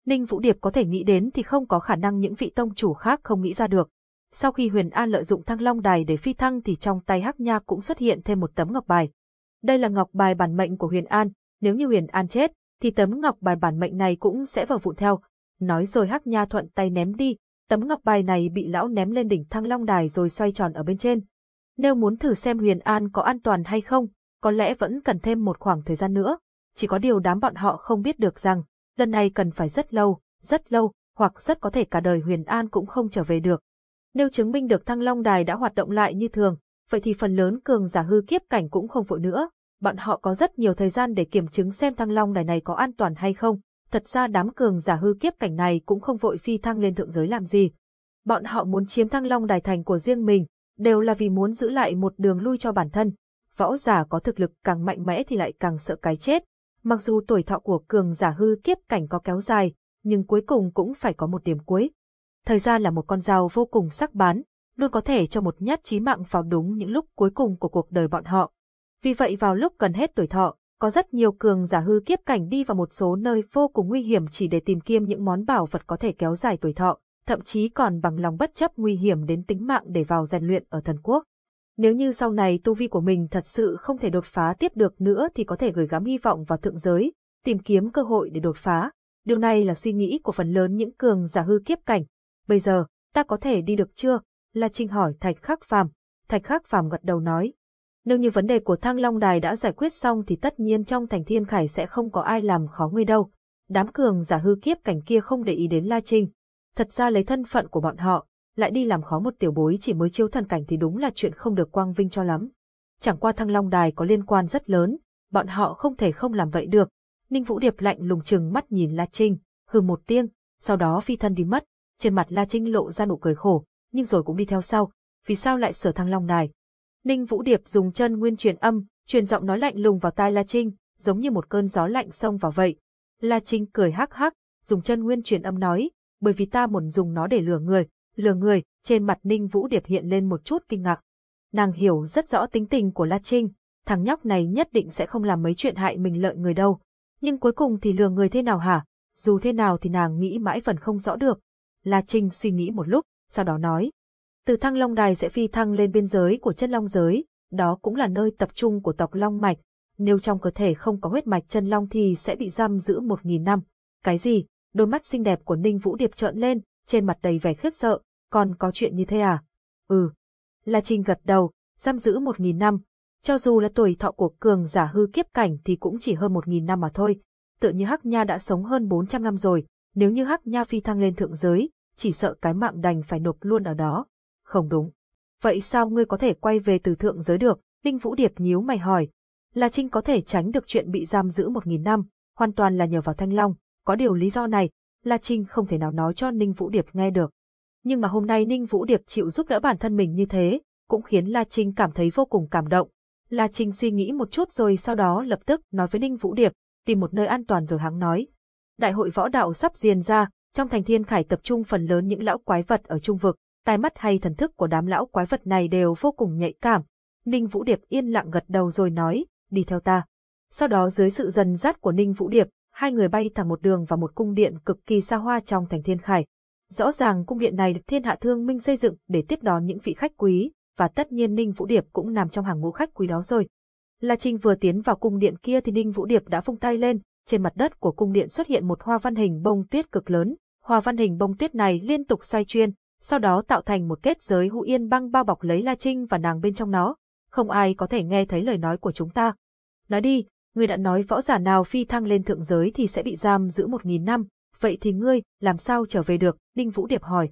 Ninh Vũ Điệp có thể nghĩ đến thì không có khả năng những vị tông chủ khác không nghĩ ra được. Sau khi Huyền An lợi dụng thăng long đài để phi thăng thì trong tay Hắc Nha cũng xuất hiện thêm một tấm ngọc bài. Đây là ngọc bài bản mệnh của Huyền An, nếu như Huyền An chết, thì tấm ngọc bài bản mệnh này cũng sẽ vào vụn theo. Nói rồi Hắc Nha thuận tay ném đi, tấm ngọc bài này bị lão ném lên đỉnh thăng long đài rồi xoay tròn ở bên trên. Nếu muốn thử xem Huyền An có an toàn hay không, có lẽ vẫn cần thêm một khoảng thời gian nữa. Chỉ có điều đám bọn họ không biết được rằng, lần này cần phải rất lâu, rất lâu, hoặc rất có thể cả đời Huyền An cũng không trở về được. Nếu chứng minh được Thăng Long Đài đã hoạt động lại như thường, vậy thì phần lớn cường giả hư kiếp cảnh cũng không vội nữa. Bọn họ có rất nhiều thời gian để kiểm chứng xem Thăng Long Đài này có an toàn hay không. Thật ra đám cường giả hư kiếp cảnh này cũng không vội phi thăng lên thượng giới làm gì. Bọn họ muốn chiếm Thăng Long Đài thành của riêng mình, đều là vì muốn giữ lại một đường lui cho bản thân. Võ giả có thực lực càng mạnh mẽ thì lại càng sợ cái chết. Mặc dù tuổi thọ của cường giả hư kiếp cảnh có kéo dài, nhưng cuối cùng cũng phải có một điểm cuối. Thời gian là một con dao vô cùng sắc bén, luôn có thể cho một nhát chí mạng vào đúng những lúc cuối cùng của cuộc đời bọn họ. Vì vậy vào lúc gần hết tuổi thọ, có rất nhiều cường giả hư kiếp cảnh đi vào một số nơi vô cùng nguy hiểm chỉ để tìm kiếm những món bảo vật có thể kéo dài tuổi thọ, thậm chí còn bằng lòng bất chấp nguy hiểm đến tính mạng để vào rèn luyện ở thần quốc. Nếu như sau này tu vi của mình thật sự không thể đột phá tiếp được nữa thì có thể gửi gắm hy vọng vào thượng giới, tìm kiếm cơ hội để đột phá. Điều này là suy nghĩ của phần lớn những cường giả hư kiếp cảnh, Bây giờ, ta có thể đi được chưa? La Trinh hỏi Thạch Khắc Phàm. Thạch Khắc Phàm gật đầu nói. Nếu như vấn đề của Thăng Long Đài đã giải quyết xong thì tất nhiên trong thành thiên khải sẽ không có ai làm khó ngươi đâu. Đám cường giả hư kiếp cảnh kia không để ý đến La Trinh. Thật ra lấy thân phận của bọn họ, lại đi làm khó một tiểu bối chỉ mới chiêu thần cảnh thì đúng là chuyện không được quang vinh cho lắm. Chẳng qua Thăng Long Đài có liên quan rất lớn, bọn họ không thể không làm vậy được. Ninh Vũ Điệp lạnh lùng chừng mắt nhìn La Trinh, hừ một tiếng, sau đó phi thân đi mất trên mặt La Trinh lộ ra nụ cười khổ, nhưng rồi cũng đi theo sau, vì sao lại sở thăng long đài. Ninh Vũ Điệp dùng chân nguyên truyền âm, truyền giọng nói lạnh lùng vào tai La Trinh, giống như một cơn gió lạnh xông vào vậy. La Trinh cười hắc hắc, dùng chân nguyên truyền âm nói, bởi vì ta muốn dùng nó để lừa người, lừa người, trên mặt Ninh Vũ Điệp hiện lên một chút kinh ngạc. Nàng hiểu rất rõ tính tình của La Trinh, thằng nhóc này nhất định sẽ không làm mấy chuyện hại mình lợi người đâu. Nhưng cuối cùng thì lừa người thế nào hả? Dù thế nào thì nàng nghĩ mãi vẫn không rõ được. La Trinh suy nghĩ một lúc, sau đó nói. Từ thăng long đài sẽ phi thăng lên biên giới của chân long giới, đó cũng là nơi tập trung của tộc long mạch. Nếu trong cơ thể không có huyết mạch chân long thì sẽ bị giam giữ một nghìn năm. Cái gì? Đôi mắt xinh đẹp của Ninh Vũ Điệp trợn lên, trên mặt đầy vẻ khiếp sợ, còn có chuyện như thế à? Ừ. La Trinh gật đầu, giam giữ một nghìn năm. Cho dù là tuổi thọ của cường giả hư kiếp cảnh thì cũng chỉ hơn một nghìn năm mà thôi. Tự như Hắc Nha đã sống hơn 400 năm rồi, nếu như Hắc Nha phi thăng lên thượng giới, chỉ sợ cái mạng đành phải nộp luôn ở đó. Không đúng. Vậy sao ngươi có thể quay về từ thượng giới được? Ninh Vũ Điệp nhíu mày hỏi. La Trinh có thể tránh được chuyện bị giam giữ một nghìn năm, hoàn toàn là nhờ vào Thanh Long. Có điều lý do này, La Trinh không thể nào nói cho Ninh Vũ Điệp nghe được. Nhưng mà hôm nay Ninh Vũ Điệp chịu giúp đỡ bản thân mình như thế, cũng khiến La Trinh cảm thấy vô cùng cảm động. La Trinh suy nghĩ một chút rồi sau đó lập tức nói với Ninh Vũ Điệp, tìm một nơi an toàn rồi hắn nói. Đại hội võ đạo sắp diễn ra, trong thành thiên khải tập trung phần lớn những lão quái vật ở trung vực, tai mắt hay thần thức của đám lão quái vật này đều vô cùng nhạy cảm. Ninh Vũ Điệp yên lặng gật đầu rồi nói, đi theo ta. Sau đó dưới sự dần dắt của Ninh Vũ Điệp, hai người bay thẳng một đường vào một cung điện cực kỳ xa hoa trong thành thiên khải. Rõ ràng cung điện này được thiên hạ thương minh xây dựng để tiếp đón những vị khách quý, và tất nhiên Ninh Vũ Điệp cũng nằm trong hàng ngũ khách quý đó rồi. La Trinh vừa tiến vào cung điện kia thì Ninh Vũ Điệp đã vung tay lên, trên mặt đất của cung điện xuất hiện một hoa văn hình bông tuyết cực lớn. Hoa văn hình bông tuyết này liên tục xoay chuyên, sau đó tạo thành một kết giới hũ yên băng bao bọc lấy La Trinh và nàng bên trong nó. Không ai có thể nghe thấy lời nói của chúng ta. Nói đi, ngươi đã nói võ giả nào phi thăng lên thượng giới thì sẽ bị giam giữ một nghìn năm, vậy thì ngươi, làm sao trở về được? Ninh Vũ Điệp hỏi.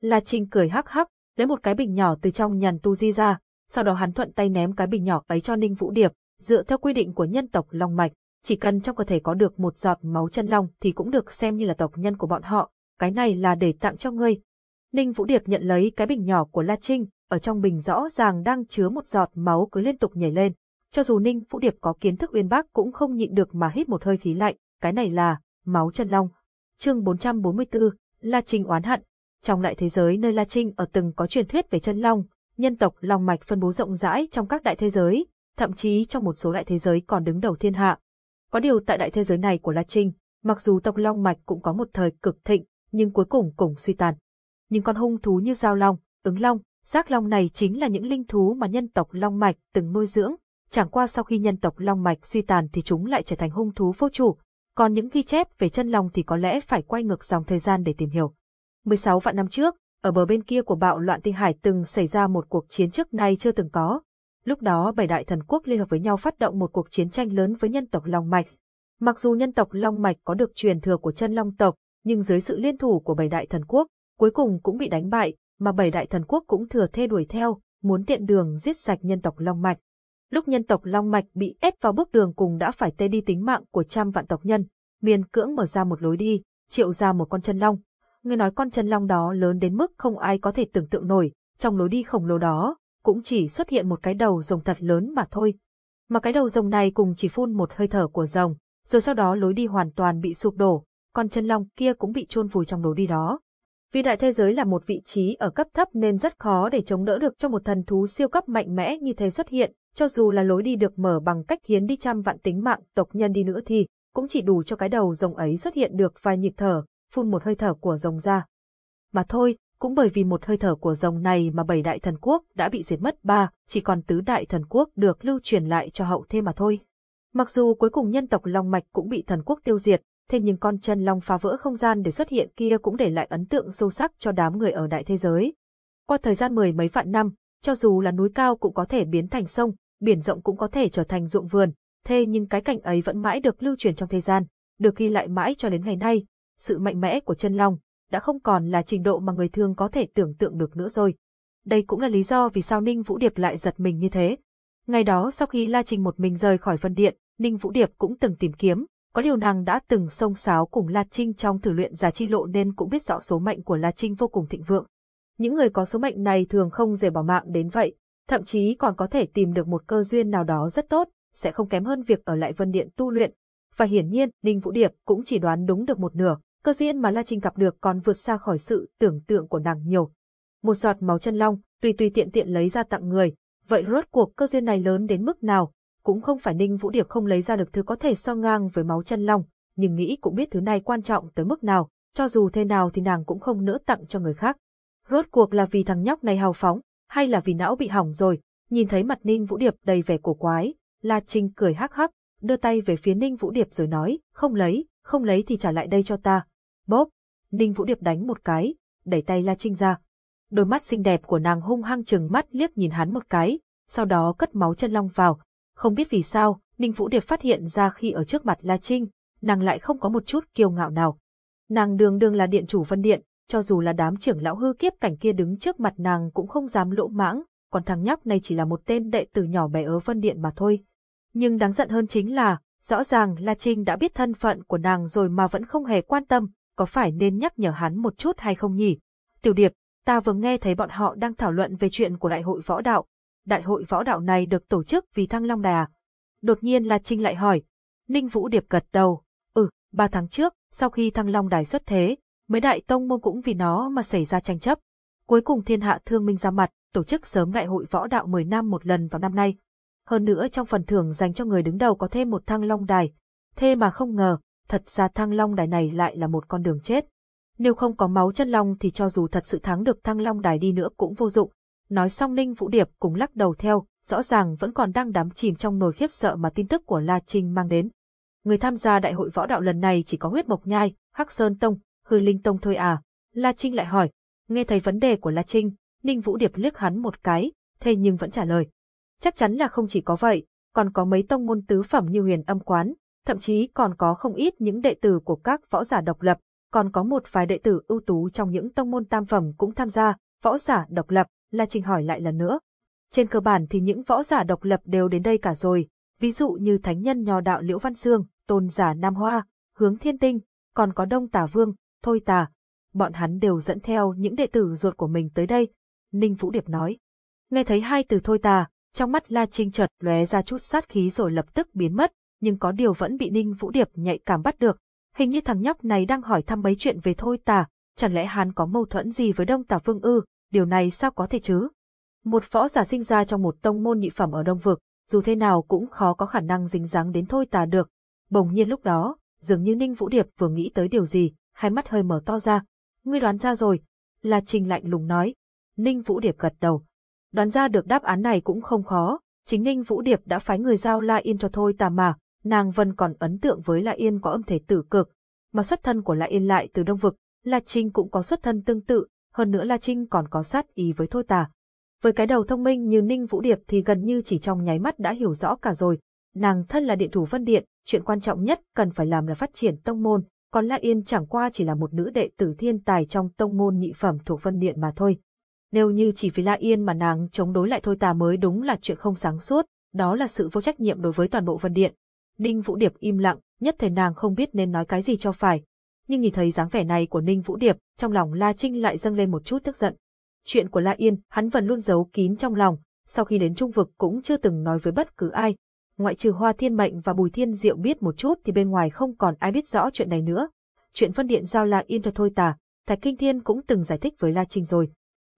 La Trinh cười hắc hắc, lấy một cái bình nhỏ từ trong nhàn tu di ra, sau đó hắn thuận tay ném cái bình nhỏ ấy cho Ninh Vũ Điệp, dựa theo quy định của nhân tộc Long Mạch, chỉ cần trong cơ thể có được một giọt máu chân long thì cũng được xem như là tộc nhân của bọn họ, cái này là để tặng cho ngươi. Ninh Vũ Điệp nhận lấy cái bình nhỏ của La Trinh, ở trong bình rõ ràng đang chứa một giọt máu cứ liên tục nhảy lên. Cho dù Ninh Vũ Điệp có kiến thức uyên bác cũng không nhịn được mà hít một hơi khí lạnh, cái này là máu chân long. Chương 444, La Trinh oán hận. Trong đại thế giới nơi La Trinh ở từng có truyền thuyết về chân long, nhân tộc long mạch phân bố rộng rãi trong các đại thế giới, thậm chí trong một số đại thế giới còn đứng đầu thiên hạ. Có điều tại đại thế giới này của La Trinh, mặc dù tộc long mạch cũng có một thời cực thịnh, nhưng cuối cùng cũng suy tàn. Những con hung thú như giao long, ứng long, giác long này chính là những linh thú mà nhân tộc long mạch từng nuôi dưỡng, chẳng qua sau khi nhân tộc long mạch suy tàn thì chúng lại trở thành hung thú vô chủ, còn những ghi chép về chân long thì có lẽ phải quay ngược dòng thời gian để tìm hiểu. 16 vạn năm trước, ở bờ bên kia của bạo loạn tinh hải từng xảy ra một cuộc chiến trước nay chưa từng có. Lúc đó bảy đại thần quốc liên hợp với nhau phát động một cuộc chiến tranh lớn với nhân tộc Long Mạch. Mặc dù nhân tộc Long Mạch có được truyền thừa của chân Long tộc, nhưng dưới sự liên thủ của bảy đại thần quốc, cuối cùng cũng bị đánh bại, mà bảy đại thần quốc cũng thừa thê đuổi theo, muốn tiện đường giết sạch nhân tộc Long Mạch. Lúc nhân tộc Long Mạch bị ép vào bước đường cùng đã phải tê đi tính mạng của trăm vạn tộc nhân, miền cưỡng mở ra một lối đi, triệu ra một con chân long, Nghe nói con chân long đó lớn đến mức không ai có thể tưởng tượng nổi, trong lối đi khổng lồ đó, cũng chỉ xuất hiện một cái đầu rồng thật lớn mà thôi. Mà cái đầu rồng này cùng chỉ phun một hơi thở của rồng, rồi sau đó lối đi hoàn toàn bị sụp đổ, con chân long kia cũng bị chôn vùi trong lối đi đó. Vì đại thế giới là một vị trí ở cấp thấp nên rất khó để chống đỡ được cho một thần thú siêu cấp mạnh mẽ như thế xuất hiện, cho dù là lối đi được mở bằng cách hiến đi trăm vạn tính mạng tộc nhân đi nữa thì cũng chỉ đủ cho cái đầu rồng ấy xuất hiện được vài nhịp thở, phun một hơi thở của rồng ra. Mà thôi, cũng bởi vì một hơi thở của rồng này mà bảy đại thần quốc đã bị diệt mất ba, chỉ còn tứ đại thần quốc được lưu truyền lại cho hậu thế mà thôi. Mặc dù cuối cùng nhân tộc Long Mạch cũng bị thần quốc tiêu diệt, thế nhưng con chân long phá vỡ không gian để xuất hiện kia cũng để lại ấn tượng sâu sắc cho đám người ở đại thế giới. Qua thời gian mười mấy vạn năm, cho dù là núi cao cũng có thể biến thành sông, biển rộng cũng có thể trở thành ruộng vườn, thế nhưng cái cảnh ấy vẫn mãi được lưu truyền trong thế gian, được ghi lại mãi cho đến ngày nay, sự mạnh mẽ của chân long đã không còn là trình độ mà người thường có thể tưởng tượng được nữa rồi. Đây cũng là lý do vì sao Ninh Vũ Điệp lại giật mình như thế. Ngày đó sau khi La Trình một mình rời khỏi phân điện, Ninh Vũ Điệp cũng từng tìm kiếm, có điều nàng đã từng xông xáo cùng La Trinh trong thử luyện giả chi lộ nên cũng biết rõ số mệnh của La Trinh vô cùng thịnh vượng. Những người có số mệnh này thường không dễ bỏ mạng đến vậy, thậm chí còn có thể tìm được một cơ duyên nào đó rất tốt, sẽ không kém hơn việc ở lại Vân Điện tu luyện. Và hiển nhiên, Ninh Vũ Điệp cũng chỉ đoán đúng được một nửa, cơ duyên mà La Trinh gặp được còn vượt xa khỏi sự tưởng tượng của nàng nhiều. Một giọt máu chân long, tùy tùy tiện tiện lấy ra tặng người, vậy rốt cuộc cơ duyên này lớn đến mức nào, cũng không phải Ninh Vũ Điệp không lấy ra được thứ có thể so ngang với máu chân long, nhưng nghĩ cũng biết thứ này quan trọng tới mức nào, cho dù thế nào thì nàng cũng không nỡ tặng cho người khác. Rốt cuộc là vì thằng nhóc này hào phóng, hay là vì não bị hỏng rồi, nhìn thấy mặt Ninh Vũ Điệp đầy vẻ cổ quái, La Trinh cười hắc hắc, đưa tay về phía Ninh Vũ Điệp rồi nói, không lấy, không lấy thì trả lại đây cho ta, Bóp, Ninh Vũ Điệp đánh một cái, đẩy tay La Trinh ra. Đôi mắt xinh đẹp của nàng hung hăng chừng mắt liếc nhìn hắn một cái, sau đó cất máu chân long vào. Không biết vì sao, Ninh Vũ Điệp phát hiện ra khi ở trước mặt La Trinh, nàng lại không có một chút kiêu ngạo nào. Nàng đường đường là điện chủ Vân Điện, cho dù là đám trưởng lão hư kiếp cảnh kia đứng trước mặt nàng cũng không dám lỗ mãng, còn thằng nhóc này chỉ là một tên đệ tử nhỏ bé ở Vân Điện mà thôi. Nhưng đáng giận hơn chính là, rõ ràng La Trinh đã biết thân phận của nàng rồi mà vẫn không hề quan tâm, có phải nên nhắc nhở hắn một chút hay không nhỉ? Tiểu Điệp, ta vừa nghe thấy bọn họ đang thảo luận về chuyện của đại hội võ đạo. Đại hội võ đạo này được tổ chức vì Thăng Long Đà. Đột nhiên La Trinh lại hỏi. Ninh Vũ Điệp gật đầu. Ừ, ba tháng trước, sau khi Thăng Long Đài xuất thế, mấy đại tông môn cũng vì nó mà xảy ra tranh chấp. Cuối cùng thiên hạ thương minh ra mặt, tổ chức sớm đại hội võ đạo 10 năm một lần vào năm nay. Hơn nữa trong phần thưởng dành cho người đứng đầu có thêm một thăng long đài. Thế mà không ngờ, thật ra thăng long đài này lại là một con đường chết. Nếu không có máu chân long thì cho dù thật sự thắng được thăng long đài đi nữa cũng vô dụng. Nói xong Ninh Vũ Điệp cũng lắc đầu theo, rõ ràng vẫn còn đang đắm chìm trong nồi khiếp sợ mà tin tức của La Trinh mang đến. Người tham gia đại hội võ đạo lần này chỉ có huyết mộc nhai, Hắc Sơn Tông, Hư Linh Tông thôi à. La Trinh lại hỏi, nghe thấy vấn đề của La Trinh, Ninh Vũ Điệp liếc hắn một cái, thế nhưng vẫn trả lời. Chắc chắn là không chỉ có vậy, còn có mấy tông môn tứ phẩm như huyền âm quán, thậm chí còn có không ít những đệ tử của các võ giả độc lập, còn có một vài đệ tử ưu tú trong những tông môn tam phẩm cũng tham gia, võ giả độc lập, là trình hỏi lại lần nữa. Trên cơ bản thì những võ giả độc lập đều đến đây cả rồi, ví dụ như thánh nhân nho đạo Liễu Văn Sương, tôn giả Nam Hoa, hướng thiên tinh, còn có đông tà vương, thôi tà. Bọn hắn đều dẫn theo những đệ tử ruột của mình tới đây, Ninh Vũ Điệp nói. Nghe thấy hai từ thôi tà, trong mắt La Trinh chợt lóe ra chút sát khí rồi lập tức biến mất, nhưng có điều vẫn bị Ninh Vũ Điệp nhạy cảm bắt được. Hình như thằng nhóc này đang hỏi thăm mấy chuyện về thôi tà, chẳng lẽ hắn có mâu thuẫn gì với Đông Tà Vương ư, điều này sao có thể chứ? Một võ giả sinh ra trong một tông môn nhị phẩm ở Đông Vực, dù thế nào cũng khó có khả năng dính dáng đến thôi tà được. Bỗng nhiên lúc đó, dường như Ninh Vũ Điệp vừa nghĩ tới điều gì, hai mắt hơi mở to ra. Ngươi đoán ra rồi. là Trình lạnh lùng nói. Ninh Vũ Điệp gật đầu. Đoán ra được đáp án này cũng không khó, chính Ninh Vũ Điệp đã phái người giao La Yên cho thôi tà mà, nàng vẫn còn ấn tượng với La Yên có âm thể tử cực, mà xuất thân của La Yên lại từ Đông Vực, La Trinh cũng có xuất thân tương tự, hơn nữa La Trinh còn có sát ý với thôi tà. Với cái đầu thông minh như Ninh Vũ Điệp thì gần như chỉ trong nháy mắt đã hiểu rõ cả rồi, nàng thân là điện thủ Vân Điện, chuyện quan trọng nhất cần phải làm là phát triển tông môn, còn La Yên chẳng qua chỉ là một nữ đệ tử thiên tài trong tông môn nhị phẩm thuộc Vân Điện mà thôi. Nếu như chỉ vì La Yên mà nàng chống đối lại thôi tà mới đúng là chuyện không sáng suốt, đó là sự vô trách nhiệm đối với toàn bộ Vân Điện. Ninh Vũ Điệp im lặng, nhất thời nàng không biết nên nói cái gì cho phải. Nhưng nhìn thấy dáng vẻ này của Ninh Vũ Điệp, trong lòng La Trinh lại dâng lên một chút tức giận. Chuyện của La Yên, hắn vẫn luôn giấu kín trong lòng, sau khi đến trung vực cũng chưa từng nói với bất cứ ai. Ngoại trừ Hoa Thiên Mệnh và Bùi Thiên Diệu biết một chút thì bên ngoài không còn ai biết rõ chuyện này nữa. Chuyện phân điện giao La Yên cho thôi tà, Thạch Kinh Thiên cũng từng giải thích với La Trinh rồi.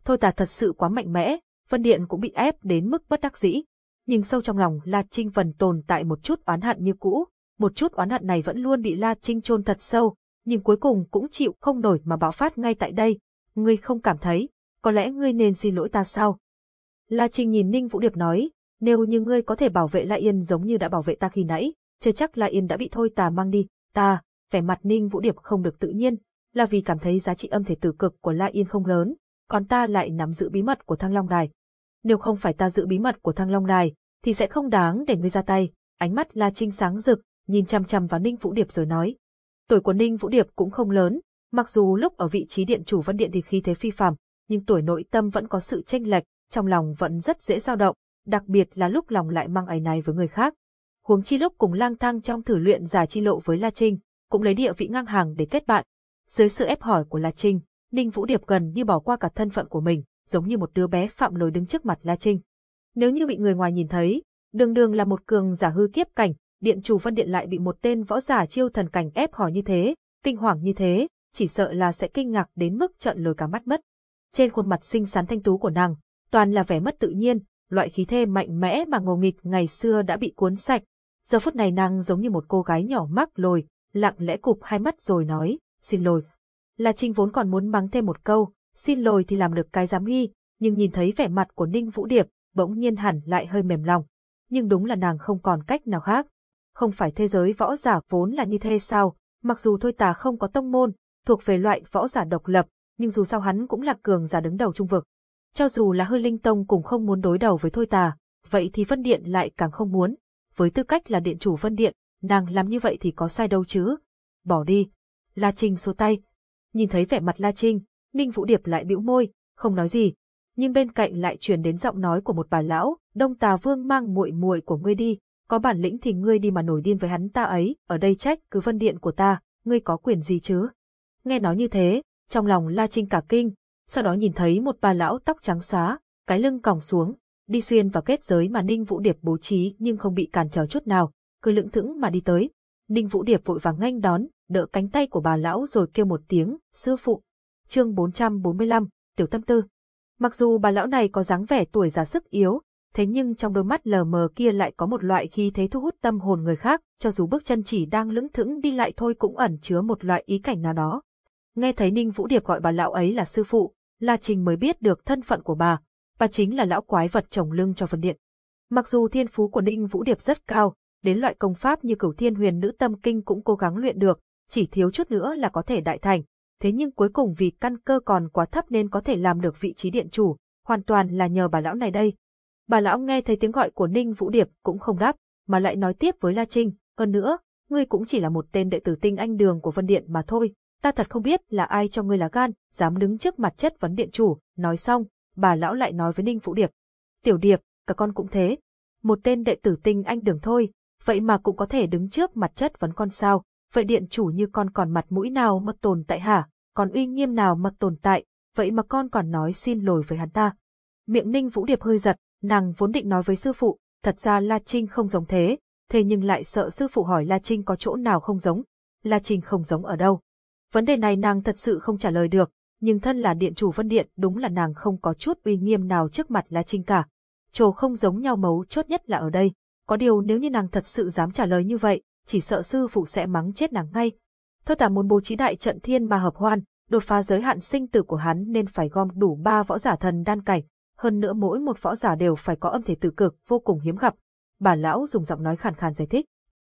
Thôi tà thật sự quá mạnh mẽ, Vân Điện cũng bị ép đến mức bất đắc dĩ. Nhưng sâu trong lòng La Trinh vẫn tồn tại một chút oán hận như cũ, một chút oán hận này vẫn luôn bị La Trinh chôn thật sâu, nhưng cuối cùng cũng chịu không nổi mà bạo phát ngay tại đây. Ngươi không cảm thấy, có lẽ ngươi nên xin lỗi ta sao? La Trinh nhìn Ninh Vũ Điệp nói, nếu như ngươi có thể bảo vệ La Yên giống như đã bảo vệ ta khi nãy, chưa chắc La Yên đã bị thôi tà mang đi, ta, vẻ mặt Ninh Vũ Điệp không được tự nhiên, là vì cảm thấy giá trị âm thể tử cực của La Yên không lớn, còn ta lại nắm giữ bí mật của Thăng Long Đài. Nếu không phải ta giữ bí mật của Thăng Long Đài, thì sẽ không đáng để ngươi ra tay. Ánh mắt La Trinh sáng rực, nhìn chăm chăm vào Ninh Vũ Điệp rồi nói. Tuổi của Ninh Vũ Điệp cũng không lớn, mặc dù lúc ở vị trí điện chủ văn điện thì khí thế phi phàm, nhưng tuổi nội tâm vẫn có sự chênh lệch, trong lòng vẫn rất dễ dao động, đặc biệt là lúc lòng lại mang ấy này với người khác. Huống chi lúc cùng lang thang trong thử luyện giả chi lộ với La Trinh, cũng lấy địa vị ngang hàng để kết bạn. Dưới sự ép hỏi của La Trinh, Ninh Vũ Điệp gần như bỏ qua cả thân phận của mình, giống như một đứa bé phạm lỗi đứng trước mặt La Trinh. Nếu như bị người ngoài nhìn thấy, đường đường là một cường giả hư kiếp cảnh, điện chủ văn điện lại bị một tên võ giả chiêu thần cảnh ép hỏi như thế, kinh hoàng như thế, chỉ sợ là sẽ kinh ngạc đến mức trợn lồi cả mắt mất. Trên khuôn mặt xinh xắn thanh tú của nàng, toàn là vẻ mất tự nhiên, loại khí thế mạnh mẽ mà ngô nghịch ngày xưa đã bị cuốn sạch. Giờ phút này nàng giống như một cô gái nhỏ mắc lồi, lặng lẽ cụp hai mắt rồi nói, xin lỗi, La Trinh vốn còn muốn mắng thêm một câu, xin lồi thì làm được cái dám hy nhưng nhìn thấy vẻ mặt của Ninh Vũ Điệp, bỗng nhiên hẳn lại hơi mềm lòng. Nhưng đúng là nàng không còn cách nào khác. Không phải thế giới võ giả vốn là như thế sao, mặc dù thôi tà không có tông môn, thuộc về loại võ giả độc lập, nhưng dù sao hắn cũng là cường giả đứng đầu trung vực. Cho dù là hư linh tông cũng không muốn đối đầu với thôi tà, vậy thì Vân Điện lại càng không muốn. Với tư cách là điện chủ Vân Điện, nàng làm như vậy thì có sai đâu chứ. Bỏ đi. La Trinh xua tay. Nhìn thấy vẻ mặt La Trinh, Ninh Vũ Điệp lại bĩu môi, không nói gì. Nhưng bên cạnh lại truyền đến giọng nói của một bà lão, Đông Tà Vương mang muội muội của ngươi đi, có bản lĩnh thì ngươi đi mà nổi điên với hắn ta ấy, ở đây trách cứ Vân Điện của ta, ngươi có quyền gì chứ? Nghe nói như thế, trong lòng La Trinh cả kinh, sau đó nhìn thấy một bà lão tóc trắng xóa, cái lưng còng xuống, đi xuyên vào kết giới mà Ninh Vũ Điệp bố trí nhưng không bị cản trở chút nào, cứ lững thững mà đi tới. Ninh Vũ Điệp vội vàng nghênh đón, đỡ cánh tay của bà lão rồi kêu một tiếng, sư phụ. Chương 445, Tiểu Tâm Tư. Mặc dù bà lão này có dáng vẻ tuổi già sức yếu, thế nhưng trong đôi mắt lờ mờ kia lại có một loại khí thế thu hút tâm hồn người khác, cho dù bước chân chỉ đang lững thững đi lại thôi cũng ẩn chứa một loại ý cảnh nào đó. Nghe thấy Ninh Vũ Điệp gọi bà lão ấy là sư phụ, La Trình mới biết được thân phận của bà, bà chính là lão quái vật trồng lưng cho phần Điện. Mặc dù thiên phú của Ninh Vũ Điệp rất cao, đến loại công pháp như cửu thiên huyền nữ tâm kinh cũng cố gắng luyện được, chỉ thiếu chút nữa là có thể đại thành, thế nhưng cuối cùng vì căn cơ còn quá thấp nên có thể làm được vị trí điện chủ, hoàn toàn là nhờ bà lão này đây. Bà lão nghe thấy tiếng gọi của Ninh Vũ Điệp cũng không đáp, mà lại nói tiếp với La Trinh, hơn nữa, ngươi cũng chỉ là một tên đệ tử tinh anh đường của Vân Điện mà thôi, ta thật không biết là ai cho ngươi là gan, dám đứng trước mặt chất vấn điện chủ, nói xong, bà lão lại nói với Ninh Vũ Điệp. Tiểu Điệp, cả con cũng thế. Một tên đệ tử tinh anh đường thôi, vậy mà cũng có thể đứng trước mặt chất vấn con sao, vậy điện chủ như con còn mặt mũi nào mà tồn tại hả, còn uy nghiêm nào mà tồn tại, vậy mà con còn nói xin lỗi với hắn ta. Miệng Ninh Vũ Điệp hơi giật, nàng vốn định nói với sư phụ, thật ra La Trinh không giống thế, thế nhưng lại sợ sư phụ hỏi La Trinh có chỗ nào không giống. La Trinh không giống ở đâu. Vấn đề này nàng thật sự không trả lời được, nhưng thân là điện chủ Vân Điện đúng là nàng không có chút uy nghiêm nào trước mặt La Trinh cả. Chỗ không giống nhau mấu chốt nhất là ở đây, có điều nếu như nàng thật sự dám trả lời như vậy, chỉ sợ sư phụ sẽ mắng chết nàng ngay. Thôi tả muốn bố trí đại trận thiên ma hợp hoan, đột phá giới hạn sinh tử của hắn nên phải gom đủ ba võ giả thần đan cảnh, hơn nữa mỗi một võ giả đều phải có âm thể tử cực vô cùng hiếm gặp. Bà lão dùng giọng nói khàn khàn giải thích.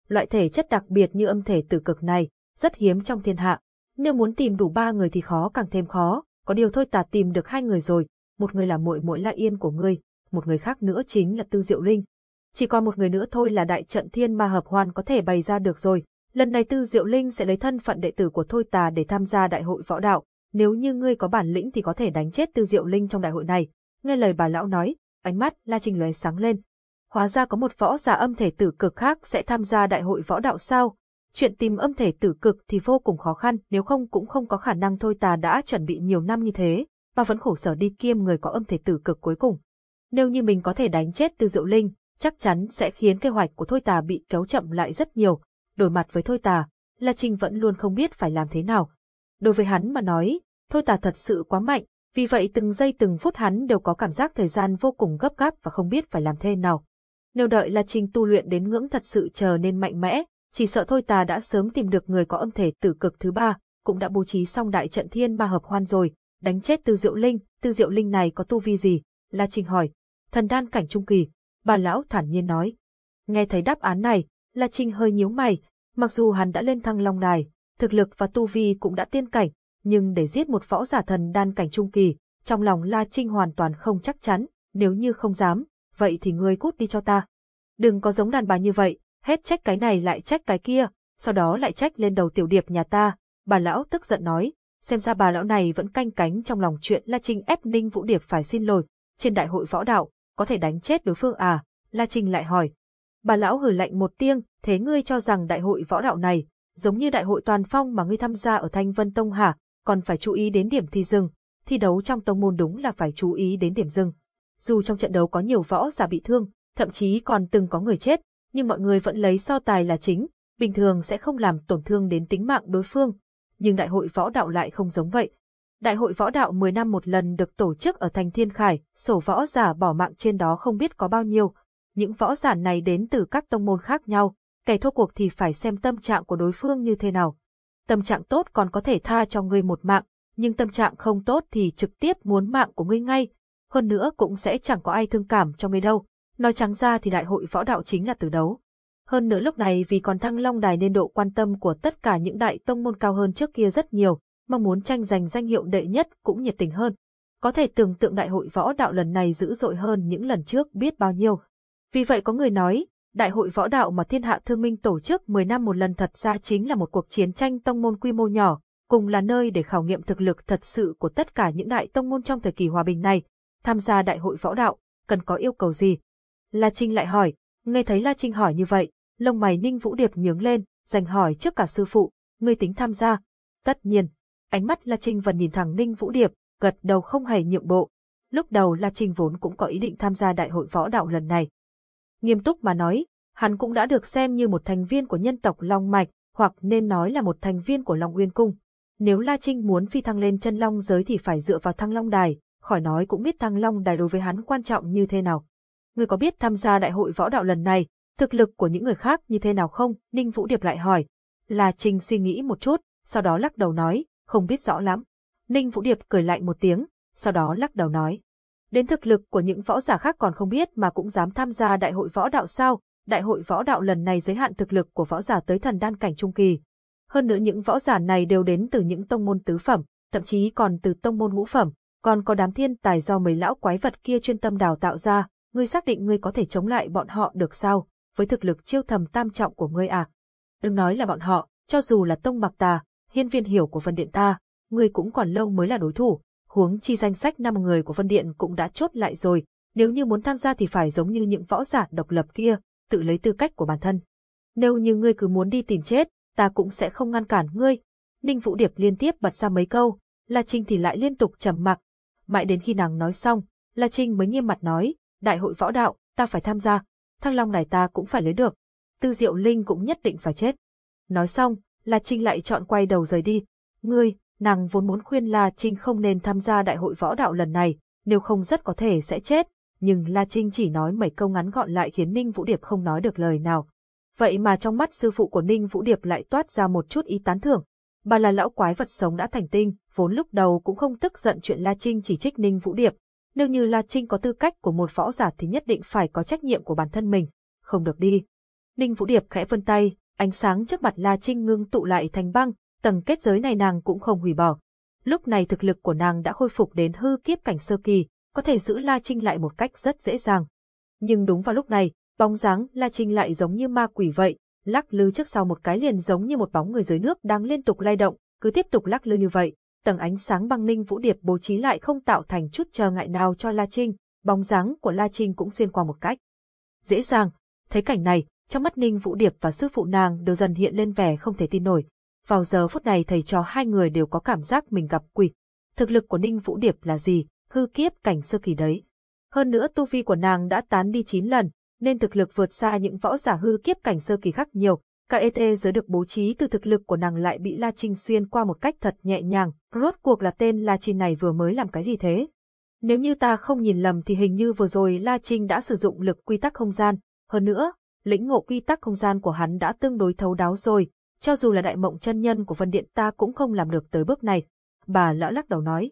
Loại thể chất đặc biệt như âm thể tử cực này, rất hiếm trong thiên hạ. Nếu muốn tìm đủ ba người thì khó càng thêm khó, có điều thôi tà tìm được hai người rồi, một người là muội muội La Yên của ngươi, một người khác nữa chính là Tư Diệu Linh. Chỉ còn một người nữa thôi là đại trận thiên ma hợp hoàn có thể bày ra được rồi. Lần này Tư Diệu Linh sẽ lấy thân phận đệ tử của Thôi Tà để tham gia đại hội võ đạo. Nếu như ngươi có bản lĩnh thì có thể đánh chết Tư Diệu Linh trong đại hội này. Nghe lời bà lão nói, ánh mắt La Trinh lóe sáng lên. Hóa ra có một võ giả âm thể tử cực khác sẽ tham gia đại hội võ đạo sao? Chuyện tìm âm thể tử cực thì vô cùng khó khăn, nếu không cũng không có khả năng thôi tà đã chuẩn bị nhiều năm như thế, mà vẫn khổ sở đi kiêm người có âm thể tử cực cuối cùng. Nếu như mình có thể đánh chết Tư Diệu Linh, chắc chắn sẽ khiến kế hoạch của Thôi Tà bị kéo chậm lại rất nhiều. Đổi mặt với Thôi Tà, La Trinh vẫn luôn không biết phải làm thế nào. Đối với hắn mà nói, Thôi Tà thật sự quá mạnh, vì vậy từng giây từng phút hắn đều có cảm giác thời gian vô cùng gấp gáp và không biết phải làm thế nào. Nếu đợi La Trinh tu luyện đến ngưỡng thật sự trở nên mạnh mẽ, chỉ sợ thôi Tà đã sớm tìm được người có âm thể tử cực thứ ba, cũng đã bố trí xong đại trận thiên ba hợp hoan rồi, đánh chết Tư Diệu Linh, Tư Diệu Linh này có tu vi gì? La Trinh hỏi. Thần đan cảnh trung kỳ, bà lão thản nhiên nói. Nghe thấy đáp án này, La Trinh hơi nhíu mày, mặc dù hắn đã lên thăng long đài, thực lực và tu vi cũng đã tiên cảnh, nhưng để giết một võ giả thần đan cảnh trung kỳ, trong lòng La Trinh hoàn toàn không chắc chắn, nếu như không dám, vậy thì ngươi cút đi cho ta. Đừng có giống đàn bà như vậy, hết trách cái này lại trách cái kia, sau đó lại trách lên đầu tiểu điệp nhà ta, bà lão tức giận nói, xem ra bà lão này vẫn canh cánh trong lòng chuyện La Trinh ép Ninh Vũ Điệp phải xin lỗi, trên đại hội võ đạo, có thể đánh chết đối phương à, La Trinh lại hỏi. Bà lão hử lạnh một tiếng, thế ngươi cho rằng đại hội võ đạo này, giống như đại hội toàn phong mà ngươi tham gia ở Thanh Vân Tông hả, còn phải chú ý đến điểm thi dừng. Thi đấu trong tông môn đúng là phải chú ý đến điểm dừng. Dù trong trận đấu có nhiều võ giả bị thương, thậm chí còn từng có người chết, nhưng mọi người vẫn lấy so tài là chính, bình thường sẽ không làm tổn thương đến tính mạng đối phương. Nhưng đại hội võ đạo lại không giống vậy. Đại hội võ đạo 10 năm một lần được tổ chức ở thành Thiên Khải, sổ võ giả bỏ mạng trên đó không biết có bao nhiêu. Những võ giả này đến từ các tông môn khác nhau, kẻ thua cuộc thì phải xem tâm trạng của đối phương như thế nào tâm trạng tốt còn có thể tha cho ngươi một mạng, nhưng tâm trạng không tốt thì trực tiếp muốn mạng của ngươi ngay, hơn nữa cũng sẽ chẳng có ai thương cảm cho ngươi đâu. Nói trắng ra thì đại hội võ đạo chính là từ đấu. Hơn nữa lúc này vì còn thăng long đài nên độ quan tâm của tất cả những đại tông môn cao hơn trước kia rất nhiều, mong muốn tranh giành danh hiệu đệ nhất cũng nhiệt tình hơn. Có thể tưởng tượng đại hội võ đạo lần này dữ dội hơn những lần trước biết bao nhiêu. Vì vậy có người nói, đại hội võ đạo mà thiên hạ thương minh tổ chức 10 năm một lần thật ra chính là một cuộc chiến tranh tông môn quy mô nhỏ, cùng là nơi để khảo nghiệm thực lực thật sự của tất cả những đại tông môn trong thời kỳ hòa bình này. Tham gia đại hội võ đạo, cần có yêu cầu gì? La Trinh lại hỏi, nghe thấy La Trinh hỏi như vậy, lông mày Ninh Vũ Điệp nhướng lên, dành hỏi trước cả sư phụ, ngươi tính tham gia. Tất nhiên, ánh mắt La Trinh Vân nhìn thẳng Ninh Vũ Điệp, gật đầu không hề nhượng bộ. Lúc đầu La Trinh vốn cũng có ý định tham gia đại hội võ đạo lần này. Nghiêm túc mà nói, hắn cũng đã được xem như một thành viên của nhân tộc Long Mạch, hoặc nên nói là một thành viên của Long Uyên Cung. Nếu La Trinh muốn phi thăng lên chân Long giới thì phải dựa vào thăng Long Đài, khỏi nói cũng biết thăng Long Đài đối với hắn quan trọng như thế nào. Người có biết tham gia đại hội võ đạo lần này, thực lực của những người khác như thế nào không? Ninh Vũ Điệp lại hỏi. La Trinh suy nghĩ một chút, sau đó lắc đầu nói, không biết rõ lắm. Ninh Vũ Điệp cười lạnh một tiếng, sau đó lắc đầu nói. Đến thực lực của những võ giả khác còn không biết mà cũng dám tham gia đại hội võ đạo sao, đại hội võ đạo lần này giới hạn thực lực của võ giả tới thần đan cảnh trung kỳ. Hơn nữa những võ giả này đều đến từ những tông môn tứ phẩm, thậm chí còn từ tông môn ngũ phẩm, còn có đám thiên tài do mấy lão quái vật kia chuyên tâm đào tạo ra, ngươi xác định ngươi có thể chống lại bọn họ được sao, với thực lực chiêu thầm tam trọng của ngươi à. Đừng nói là bọn họ, cho dù là tông mặc tà, hiên viên hiểu của phân điện ta, ngươi cũng còn lâu mới là đối thủ, huống chi danh sách năm người của phân điện cũng đã chốt lại rồi, nếu như muốn tham gia thì phải giống như những võ giả độc lập kia, tự lấy tư cách của bản thân. Nếu như ngươi cứ muốn đi tìm chết, ta cũng sẽ không ngăn cản ngươi. Ninh Vũ Điệp liên tiếp bật ra mấy câu, La Trinh thì lại liên tục trầm mặc. Mãi đến khi nàng nói xong, La Trinh mới nghiêm mặt nói, đại hội võ đạo, ta phải tham gia, thăng long này ta cũng phải lấy được. Tư Diệu Linh cũng nhất định phải chết. Nói xong, La Trinh lại chọn quay đầu rời đi. Ngươi, nàng vốn muốn khuyên La Trinh không nên tham gia đại hội võ đạo lần này, nếu không rất có thể sẽ chết, nhưng La Trinh chỉ nói mấy câu ngắn gọn lại khiến Ninh Vũ Điệp không nói được lời nào. Vậy mà trong mắt sư phụ của Ninh Vũ Điệp lại toát ra một chút ý tán thưởng. Bà là lão quái vật sống đã thành tinh, vốn lúc đầu cũng không tức giận chuyện La Trinh chỉ trích Ninh Vũ Điệp. Nếu như La Trinh có tư cách của một võ giả thì nhất định phải có trách nhiệm của bản thân mình, không được đi. Ninh Vũ Điệp khẽ vươn tay, ánh sáng trước mặt La Trinh ngưng tụ lại thành băng, tầng kết giới này nàng cũng không hủy bỏ. Lúc này thực lực của nàng đã khôi phục đến hư kiếp cảnh sơ kỳ, có thể giữ La Trinh lại một cách rất dễ dàng. Nhưng đúng vào lúc này, bóng dáng La Trinh lại giống như ma quỷ vậy, lắc lư trước sau một cái liền giống như một bóng người dưới nước đang liên tục lay động, cứ tiếp tục lắc lư như vậy, tầng ánh sáng băng ninh vũ điệp bố trí lại không tạo thành chút trở ngại nào cho La Trinh, bóng dáng của La Trinh cũng xuyên qua một cách. Dễ dàng, thấy cảnh này, trong mắt Ninh Vũ Điệp và sư phụ nàng đều dần hiện lên vẻ không thể tin nổi. Vào giờ phút này thầy trò hai người đều có cảm giác mình gặp quỷ. Thực lực của Ninh Vũ Điệp là gì, hư kiếp cảnh sơ kỳ đấy. Hơn nữa tu vi của nàng đã tán đi 9 lần, nên thực lực vượt xa những võ giả hư kiếp cảnh sơ kỳ khác nhiều. Cả ET giới được bố trí từ thực lực của nàng lại bị La Trinh xuyên qua một cách thật nhẹ nhàng, rốt cuộc là tên La Trinh này vừa mới làm cái gì thế? Nếu như ta không nhìn lầm thì hình như vừa rồi La Trinh đã sử dụng lực quy tắc không gian, hơn nữa, lĩnh ngộ quy tắc không gian của hắn đã tương đối thấu đáo rồi, cho dù là đại mộng chân nhân của Vân Điện ta cũng không làm được tới bước này. Bà lão lắc đầu nói.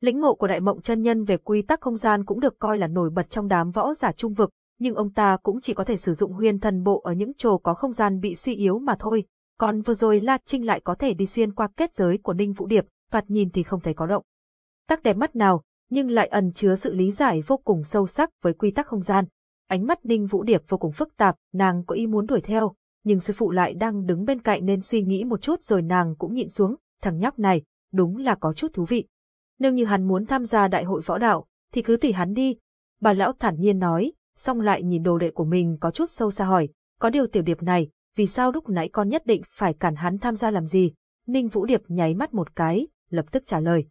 Lĩnh ngộ của đại mộng chân nhân về quy tắc không gian cũng được coi là nổi bật trong đám võ giả trung vực, nhưng ông ta cũng chỉ có thể sử dụng huyền thần bộ ở những chỗ có không gian bị suy yếu mà thôi. Còn vừa rồi La Trinh lại có thể đi xuyên qua kết giới của Ninh Vũ Điệp, phạt nhìn thì không thấy có động. Tắc đẹp mắt nào, nhưng lại ẩn chứa sự lý giải vô cùng sâu sắc với quy tắc không gian. Ánh mắt Ninh Vũ Điệp vô cùng phức tạp, nàng có ý muốn đuổi theo, nhưng sư phụ lại đang đứng bên cạnh nên suy nghĩ một chút rồi nàng cũng nhịn xuống, thằng nhóc này, đúng là có chút thú vị. Nếu như hắn muốn tham gia đại hội võ đạo, thì cứ tùy hắn đi. Bà lão thản nhiên nói, xong lại nhìn đồ đệ của mình có chút sâu xa hỏi, có điều tiểu điệp này, vì sao lúc nãy con nhất định phải cản hắn tham gia làm gì? Ninh Vũ Điệp nháy mắt một cái, lập tức trả lời.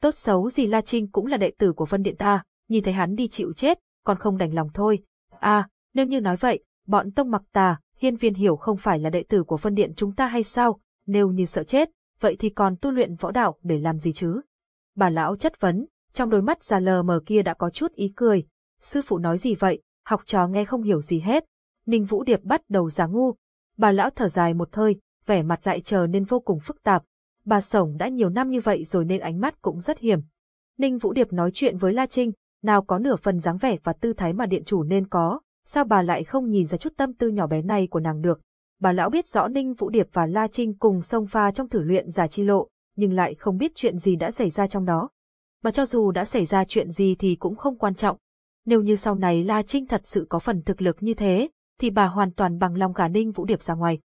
Tốt xấu gì La Trinh cũng là đệ tử của Vân Điện ta, nhìn thấy hắn đi chịu chết, còn không đành lòng thôi. À, nếu như nói vậy, bọn tông mặc tà, hiên viên hiểu không phải là đệ tử của phân Điện chúng ta hay sao, nếu như sợ chết, vậy thì còn tu luyện võ đạo để làm gì chứ? Bà lão chất vấn, trong đôi mắt già lờ mờ kia đã có chút ý cười. Sư phụ nói gì vậy, học trò nghe không hiểu gì hết. Ninh Vũ Điệp bắt đầu giả ngu. Bà lão thở dài một hơi, vẻ mặt lại trở nên vô cùng phức tạp. Bà sổng đã nhiều năm như vậy rồi nên ánh mắt cũng rất hiểm. Ninh Vũ Điệp nói chuyện với La Trinh, nào có nửa phần dáng vẻ và tư thái mà điện chủ nên có, sao bà lại không nhìn ra chút tâm tư nhỏ bé này của nàng được. Bà lão biết rõ Ninh Vũ Điệp và La Trinh cùng sông pha trong thử luyện giả chi lộ, nhưng lại không biết chuyện gì đã xảy ra trong đó. Mà cho dù đã xảy ra chuyện gì thì cũng không quan trọng. Nếu như sau này La Trinh thật sự có phần thực lực như thế, thì bà hoàn toàn bằng lòng gả Ninh Vũ Điệp ra ngoài.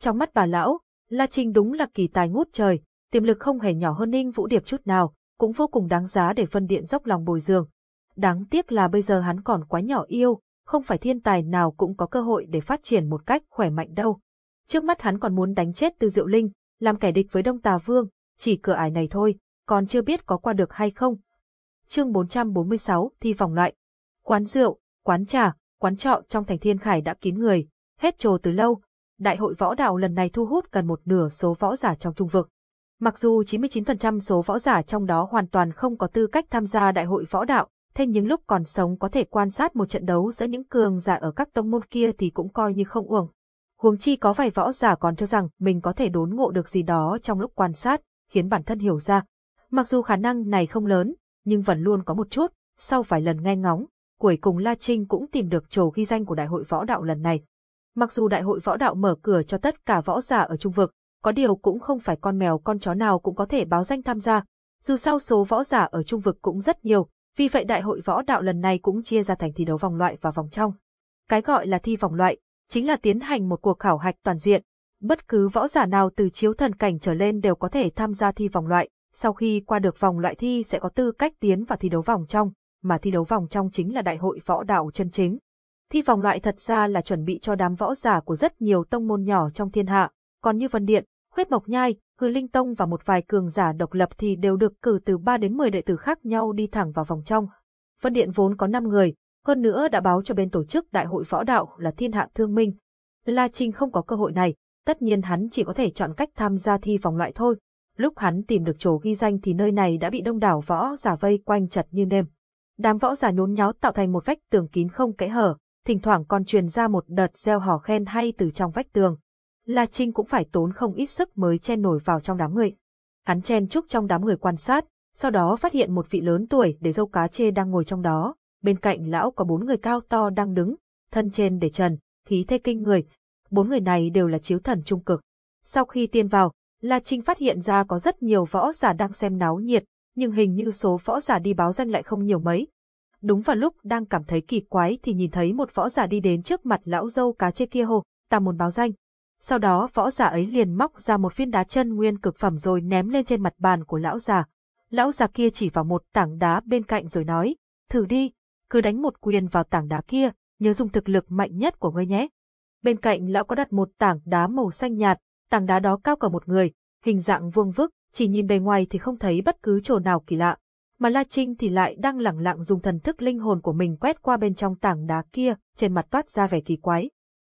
Trong mắt bà lão, La Trinh đúng là kỳ tài ngút trời, tiềm lực không hề nhỏ hơn Ninh Vũ Điệp chút nào, cũng vô cùng đáng giá để phân điện dốc lòng bồi dưỡng. Đáng tiếc là bây giờ hắn còn quá nhỏ yêu, không phải thiên tài nào cũng có cơ hội để phát triển một cách khỏe mạnh đâu. Trước mắt hắn còn muốn đánh chết Tư Diệu Linh, làm kẻ địch với Đông Tà Vương, chỉ cửa ải này thôi, còn chưa biết có qua được hay không. Chương 446, thi vòng loại. Quán rượu, quán trà, quán trọ trong thành Thiên Khải đã kín người, hết trồ từ lâu. Đại hội võ đạo lần này thu hút gần một nửa số võ giả trong trung vực. Mặc dù 99% số võ giả trong đó hoàn toàn không có tư cách tham gia đại hội võ đạo, thế nhưng lúc còn sống có thể quan sát một trận đấu giữa những cường giả ở các tông môn kia thì cũng coi như không uổng. Huống chi có vài võ giả còn cho rằng mình có thể đốn ngộ được gì đó trong lúc quan sát, khiến bản thân hiểu ra. Mặc dù khả năng này không lớn, nhưng vẫn luôn có một chút, sau vài lần nghe ngóng, cuối cùng La Trinh cũng tìm được chỗ ghi danh của đại hội võ đạo lần này. Mặc dù đại hội võ đạo mở cửa cho tất cả võ giả ở trung vực, có điều cũng không phải con mèo con chó nào cũng có thể báo danh tham gia. Dù sao số võ giả ở trung vực cũng rất nhiều, vì vậy đại hội võ đạo lần này cũng chia ra thành thi đấu vòng loại và vòng trong. Cái gọi là thi vòng loại, chính là tiến hành một cuộc khảo hạch toàn diện. Bất cứ võ giả nào từ chiếu thần cảnh trở lên đều có thể tham gia thi vòng loại, sau khi qua được vòng loại thi sẽ có tư cách tiến vào thi đấu vòng trong, mà thi đấu vòng trong chính là đại hội võ đạo chân chính. Thi vòng loại thật ra là chuẩn bị cho đám võ giả của rất nhiều tông môn nhỏ trong thiên hạ, còn như Vân Điện, Khuyết Mộc Nhai, Hư Linh Tông và một vài cường giả độc lập thì đều được cử từ 3 đến 10 đệ tử khác nhau đi thẳng vào vòng trong. Vân Điện vốn có 5 người, hơn nữa đã báo cho bên tổ chức đại hội võ đạo là thiên hạ thương minh. La Trinh không có cơ hội này, tất nhiên hắn chỉ có thể chọn cách tham gia thi vòng loại thôi. Lúc hắn tìm được chỗ ghi danh thì nơi này đã bị đông đảo võ giả vây quanh chặt như nêm. Đám võ giả nhốn nháo tạo thành một vách tường kín không kẽ hở, thỉnh thoảng còn truyền ra một đợt gieo hò khen hay từ trong vách tường. La Trinh cũng phải tốn không ít sức mới chen nổi vào trong đám người. Hắn chen chúc trong đám người quan sát, sau đó phát hiện một vị lớn tuổi để dâu cá chê đang ngồi trong đó, bên cạnh lão có bốn người cao to đang đứng, thân trên để trần, khí thế kinh người. Bốn người này đều là chiếu thần trung cực. Sau khi tiên vào, La Trinh phát hiện ra có rất nhiều võ giả đang xem náo nhiệt, nhưng hình như số võ giả đi báo danh lại không nhiều mấy. Đúng vào lúc đang cảm thấy kỳ quái thì nhìn thấy một võ giả đi đến trước mặt lão dâu cá chê kia hồ, ta muốn báo danh. Sau đó võ giả ấy liền móc ra một viên đá chân nguyên cực phẩm rồi ném lên trên mặt bàn của lão già. Lão già kia chỉ vào một tảng đá bên cạnh rồi nói, thử đi, cứ đánh một quyền vào tảng đá kia, nhớ dùng thực lực mạnh nhất của ngươi nhé. Bên cạnh lão có đặt một tảng đá màu xanh nhạt, tảng đá đó cao cả một người, hình dạng vuông vức, chỉ nhìn bề ngoài thì không thấy bất cứ chỗ nào kỳ lạ. Mà La Trinh thì lại đang lẳng lặng dùng thần thức linh hồn của mình quét qua bên trong tảng đá kia, trên mặt toát ra vẻ kỳ quái.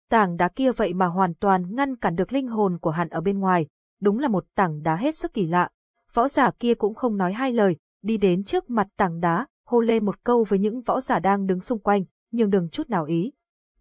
Tảng đá kia vậy mà hoàn toàn ngăn cản được linh hồn của hắn ở bên ngoài, đúng là một tảng đá hết sức kỳ lạ. Võ giả kia cũng không nói hai lời, đi đến trước mặt tảng đá, hô lên một câu với những võ giả đang đứng xung quanh, nhưng đừng chút nào ý.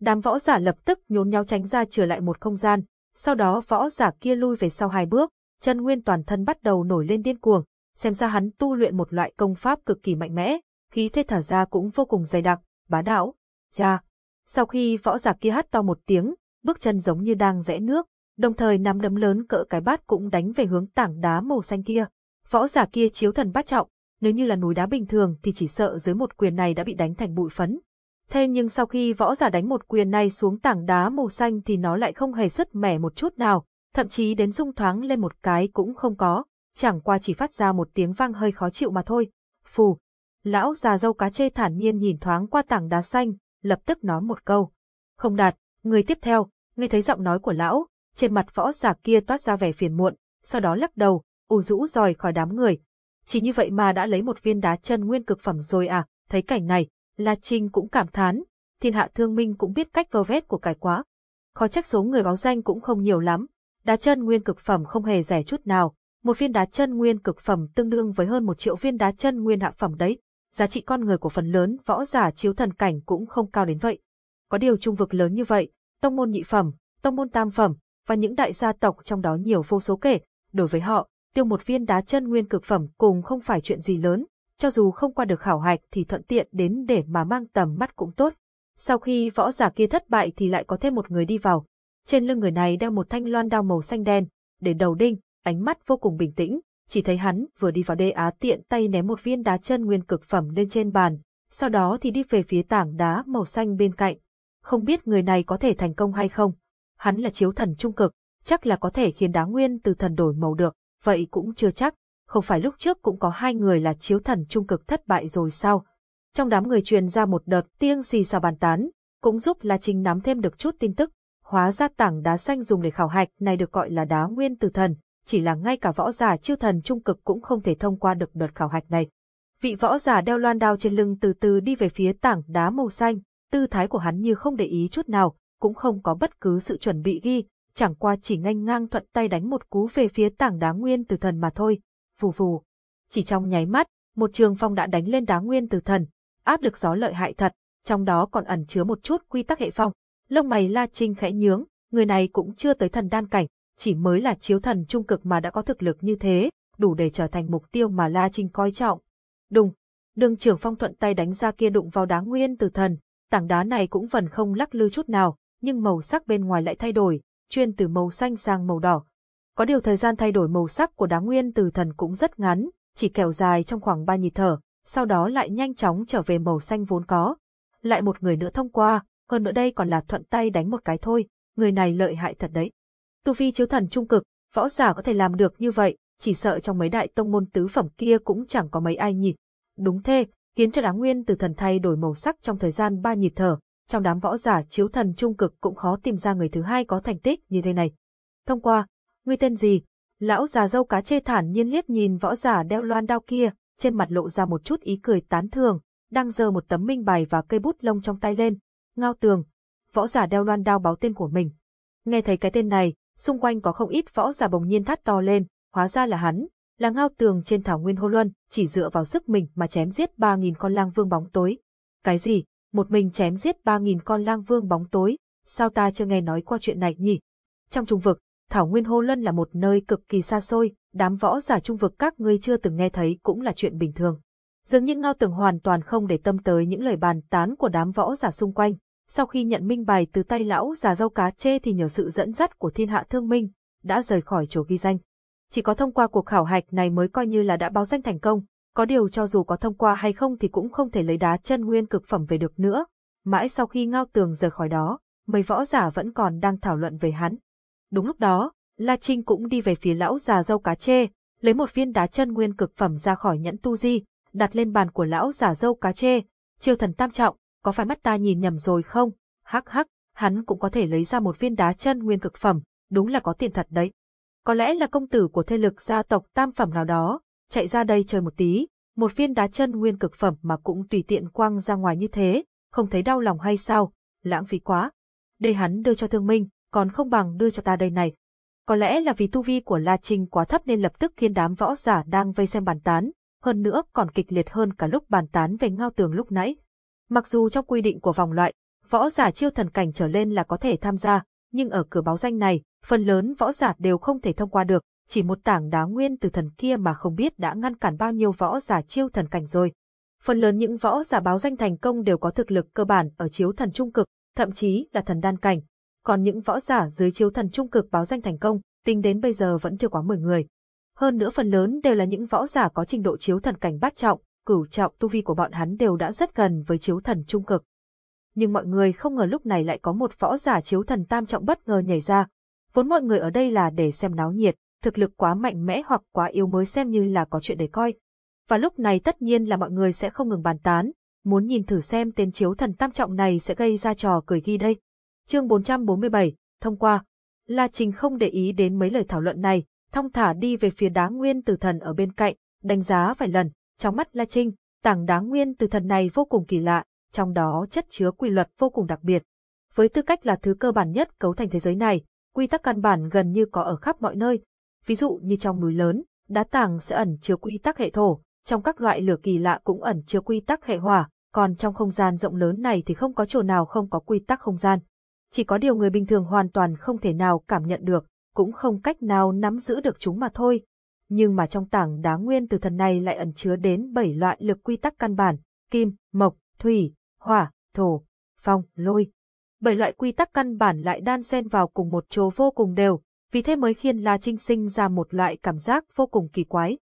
Đám võ giả lập tức nhốn nháo tránh ra trở lại một không gian, sau đó võ giả kia lui về sau hai bước, chân nguyên toàn thân bắt đầu nổi lên điên cuồng, xem ra hắn tu luyện một loại công pháp cực kỳ mạnh mẽ, khí thế thả ra cũng vô cùng dày đặc, bá đạo. Cha! Sau khi võ giả kia hắt to một tiếng, bước chân giống như đang rẽ nước, đồng thời nắm đấm lớn cỡ cái bát cũng đánh về hướng tảng đá màu xanh kia. Võ giả kia chiếu thần bát trọng, nếu như là núi đá bình thường thì chỉ sợ dưới một quyền này đã bị đánh thành bụi phấn. Thế nhưng sau khi võ giả đánh một quyền này xuống tảng đá màu xanh thì nó lại không hề sứt mẻ một chút nào, thậm chí đến rung thoáng lên một cái cũng không có, chẳng qua chỉ phát ra một tiếng vang hơi khó chịu mà thôi. Phù! Lão già dâu cá chê thản nhiên nhìn thoáng qua tảng đá xanh, lập tức nói một câu. Không đạt, người tiếp theo, nghe thấy giọng nói của lão, trên mặt võ giả kia toát ra vẻ phiền muộn, sau đó lắc đầu, ù rũ rời khỏi đám người. Chỉ như vậy mà đã lấy một viên đá chân nguyên cực phẩm rồi à, thấy cảnh này, La Trinh cũng cảm thán, thiên hạ thương minh cũng biết cách vơ vét của cải quá. Khó trách số người báo danh cũng không nhiều lắm, đá chân nguyên cực phẩm không hề rẻ chút nào, một viên đá chân nguyên cực phẩm tương đương với hơn một triệu viên đá chân nguyên hạ phẩm đấy, giá trị con người của phần lớn võ giả chiếu thần cảnh cũng không cao đến vậy. Có điều trung vực lớn như vậy, tông môn nhị phẩm, tông môn tam phẩm, và những đại gia tộc trong đó nhiều vô số kể, đối với họ, tiêu một viên đá chân nguyên cực phẩm cùng không phải chuyện gì lớn, cho dù không qua được khảo hạch thì thuận tiện đến để mà mang tầm mắt cũng tốt. Sau khi võ giả kia thất bại thì lại có thêm một người đi vào. Trên lưng người này đeo một thanh loan đao màu xanh đen, để đầu đinh, ánh mắt vô cùng bình tĩnh, chỉ thấy hắn vừa đi vào đê á tiện tay ném một viên đá chân nguyên cực phẩm lên trên bàn, sau đó thì đi về phía tảng đá màu xanh bên cạnh. Không biết người này có thể thành công hay không. Hắn là chiếu thần trung cực, chắc là có thể khiến đá nguyên từ thần đổi màu được, vậy cũng chưa chắc. Không phải lúc trước cũng có hai người là chiếu thần trung cực thất bại rồi sao? Trong đám người truyền ra một đợt tiếng xì xào bàn tán, cũng giúp La Trinh nắm thêm được chút tin tức. Hóa ra tảng đá xanh dùng để khảo hạch này được gọi là đá nguyên từ thần, chỉ là ngay cả võ giả chiêu thần trung cực cũng không thể thông qua được đợt khảo hạch này. Vị võ giả đeo loan đao trên lưng từ từ đi về phía tảng đá màu xanh, tư thái của hắn như không để ý chút nào, cũng không có bất cứ sự chuẩn bị ghi, chẳng qua chỉ nhanh ngang thuận tay đánh một cú về phía tảng đá nguyên từ thần mà thôi. Vù vù. Chỉ trong nháy mắt, một trường phong đã đánh lên đá nguyên từ thần, áp lực gió lợi hại thật, trong đó còn ẩn chứa một chút quy tắc hệ phong. Lông mày La Trinh khẽ nhướng, người này cũng chưa tới thần đan cảnh, chỉ mới là chiếu thần trung cực mà đã có thực lực như thế, đủ để trở thành mục tiêu mà La Trinh coi trọng. Đùng, đường trưởng phong thuận tay đánh ra kia đụng vào đá nguyên từ thần, tảng đá này cũng vần không lắc lư chút nào, nhưng màu sắc bên ngoài lại thay đổi, chuyên từ màu xanh sang màu đỏ. Có điều thời gian thay đổi màu sắc của đá nguyên từ thần cũng rất ngắn, chỉ kẹo dài trong khoảng ba nhịp thở, sau đó lại nhanh chóng trở về màu xanh vốn có. Lại một người nữa thông qua, hơn nữa đây còn là thuận tay đánh một cái thôi, người này lợi hại thật đấy. Tu vi chiếu thần trung cực, võ giả có thể làm được như vậy, chỉ sợ trong mấy đại tông môn tứ phẩm kia cũng chẳng có mấy ai nhịp. Đúng thế, khiến cho đám nguyên từ thần thay đổi màu sắc trong thời gian ba nhịp thở, trong đám võ giả chiếu thần trung cực cũng khó tìm ra người thứ hai có thành tích như thế này. Thông qua, ngươi tên gì? Lão già dâu cá chê thản nhiên liếc nhìn võ giả đeo loan đao kia, trên mặt lộ ra một chút ý cười tán thường, đang giơ một tấm minh bài và cây bút lông trong tay lên. Ngao tường, võ giả đeo loan đao báo tên của mình. Nghe thấy cái tên này, xung quanh có không ít võ giả bồng nhiên thắt to lên, hóa ra là hắn, là ngao tường trên thảo nguyên hô luân, chỉ dựa vào sức mình mà chém giết ba nghìn con lang vương bóng tối. Cái gì? Một mình chém giết ba nghìn con lang vương bóng tối, sao ta chưa nghe nói qua chuyện này nhỉ? Trong trung vực, thảo nguyên hô luân là một nơi cực kỳ xa xôi, đám võ giả trung vực các ngươi chưa từng nghe thấy cũng là chuyện bình thường. Dường như ngao tường hoàn toàn không để tâm tới những lời bàn tán của đám võ giả xung quanh, sau khi nhận minh bài từ tay lão già rau cá chê thì nhờ sự dẫn dắt của thiên hạ thương minh, đã rời khỏi chỗ ghi danh. Chỉ có thông qua cuộc khảo hạch này mới coi như là đã báo danh thành công, có điều cho dù có thông qua hay không thì cũng không thể lấy đá chân nguyên cực phẩm về được nữa. Mãi sau khi ngao tường rời khỏi đó, mấy võ giả vẫn còn đang thảo luận về hắn. Đúng lúc đó, La Trinh cũng đi về phía lão già dâu cá chê, lấy một viên đá chân nguyên cực phẩm ra khỏi nhẫn tu di, đặt lên bàn của lão già dâu cá chê, chiêu thần tam trọng, có phải mắt ta nhìn nhầm rồi không? Hắc hắc, hắn cũng có thể lấy ra một viên đá chân nguyên cực phẩm, đúng là có tiền thật đấy. Có lẽ là công tử của thế lực gia tộc tam phẩm nào đó, chạy ra đây chơi một tí, một viên đá chân nguyên cực phẩm mà cũng tùy tiện quăng ra ngoài như thế, không thấy đau lòng hay sao, lãng phí quá. Để hắn đưa cho thương minh, còn không bằng đưa cho ta đây này. Có lẽ là vì tu vi của La Trinh quá thấp nên lập tức khiến đám võ giả đang vây xem bàn tán, hơn nữa còn kịch liệt hơn cả lúc bàn tán về ngao tường lúc nãy. Mặc dù trong quy định của vòng loại, võ giả chiêu thần cảnh trở lên là có thể tham gia, nhưng ở cửa báo danh này, phần lớn võ giả đều không thể thông qua được, chỉ một tảng đá nguyên từ thần kia mà không biết đã ngăn cản bao nhiêu võ giả chiêu thần cảnh rồi. Phần lớn những võ giả báo danh thành công đều có thực lực cơ bản ở chiếu thần trung cực, thậm chí là thần đan cảnh. Còn những võ giả dưới chiếu thần trung cực báo danh thành công, tính đến bây giờ vẫn chưa quá 10 người. Hơn nữa phần lớn đều là những võ giả có trình độ chiếu thần cảnh bát trọng, cửu trọng tu vi của bọn hắn đều đã rất gần với chiếu thần trung cực. Nhưng mọi người không ngờ lúc này lại có một võ giả chiếu thần tam trọng bất ngờ nhảy ra. Vốn mọi người ở đây là để xem náo nhiệt, thực lực quá mạnh mẽ hoặc quá yếu mới xem như là có chuyện để coi. Và lúc này tất nhiên là mọi người sẽ không ngừng bàn tán, muốn nhìn thử xem tên chiếu thần tam trọng này sẽ gây ra trò cười ghi đây. Chương 447, thông qua. La Trình không để ý đến mấy lời thảo luận này, thong thả đi về phía đá nguyên tử thần ở bên cạnh, đánh giá vài lần, trong mắt La Trinh, tảng đá nguyên từ thần này vô cùng kỳ lạ, trong đó chất chứa quy luật vô cùng đặc biệt. Với tư cách là thứ cơ bản nhất cấu thành thế giới này, quy tắc căn bản gần như có ở khắp mọi nơi. Ví dụ như trong núi lớn, đá tảng sẽ ẩn chứa quy tắc hệ thổ, trong các loại lửa kỳ lạ cũng ẩn chứa quy tắc hệ hỏa, còn trong không gian rộng lớn này thì không có chỗ nào không có quy tắc không gian. Chỉ có điều người bình thường hoàn toàn không thể nào cảm nhận được, cũng không cách nào nắm giữ được chúng mà thôi. Nhưng mà trong tảng đá nguyên từ thần này lại ẩn chứa đến bảy loại lực quy tắc căn bản, kim, mộc, thủy, hỏa, thổ, phong, lôi. Bảy loại quy tắc căn bản lại đan xen vào cùng một chỗ vô cùng đều, vì thế mới khiến La Trinh sinh ra một loại cảm giác vô cùng kỳ quái.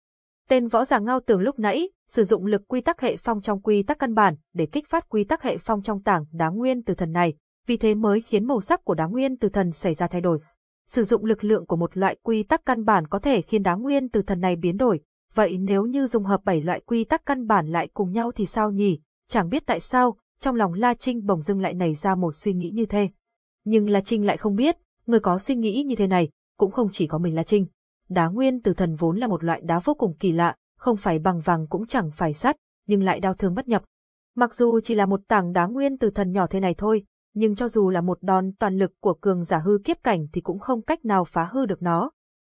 Tên võ giả ngao tường lúc nãy, sử dụng lực quy tắc hệ phong trong quy tắc căn bản để kích phát quy tắc hệ phong trong tảng đá nguyên từ thần này, vì thế mới khiến màu sắc của đá nguyên từ thần xảy ra thay đổi. Sử dụng lực lượng của một loại quy tắc căn bản có thể khiến đá nguyên từ thần này biến đổi, vậy nếu như dùng hợp bảy loại quy tắc căn bản lại cùng nhau thì sao nhỉ? Chẳng biết tại sao, trong lòng La Trinh bỗng dưng lại nảy ra một suy nghĩ như thế. Nhưng La Trinh lại không biết, người có suy nghĩ như thế này, cũng không chỉ có mình La Trinh. Đá nguyên từ thần vốn là một loại đá vô cùng kỳ lạ, không phải bằng vàng cũng chẳng phải sắt, nhưng lại đau thương bất nhập. Mặc dù chỉ là một tảng đá nguyên từ thần nhỏ thế này thôi, nhưng cho dù là một đòn toàn lực của cường giả hư kiếp cảnh thì cũng không cách nào phá hư được nó.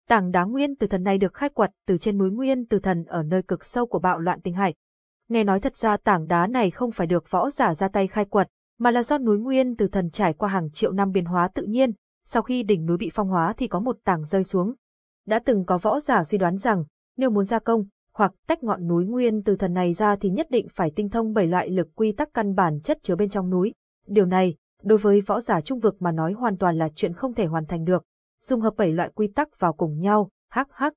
Tảng đá nguyên từ thần này được khai quật từ trên núi nguyên từ thần ở nơi cực sâu của bạo loạn tinh hải. Nghe nói thật ra tảng đá này không phải được võ giả ra tay khai quật, mà là do núi nguyên từ thần trải qua hàng triệu năm biến hóa tự nhiên, sau khi đỉnh núi bị phong hóa thì có một tảng rơi xuống. Đã từng có võ giả suy đoán rằng, nếu muốn gia công, hoặc tách ngọn núi nguyên từ thần này ra thì nhất định phải tinh thông bảy loại lực quy tắc căn bản chất chứa bên trong núi. Điều này, đối với võ giả trung vực mà nói hoàn toàn là chuyện không thể hoàn thành được. Dùng hợp bảy loại quy tắc vào cùng nhau, hắc hắc.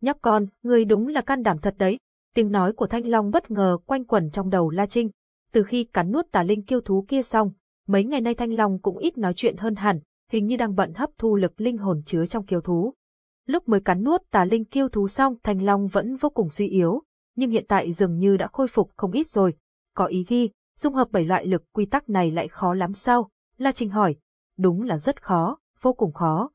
Nhóc con, người đúng là can đảm thật đấy. Tiếng nói của Thanh Long bất ngờ quanh quẩn trong đầu La Trinh. Từ khi cắn nuốt tà linh kiêu thú kia xong, mấy ngày nay Thanh Long cũng ít nói chuyện hơn hẳn, hình như đang bận hấp thu lực linh hồn chứa trong kiêu thú. Lúc mới cắn nuốt tà linh kiêu thú xong Thanh Long vẫn vô cùng suy yếu, nhưng hiện tại dường như đã khôi phục không ít rồi. Có ý ghi, dung hợp bảy loại lực quy tắc này lại khó lắm sao? La Trinh hỏi. Đúng là rất khó, vô cùng khó.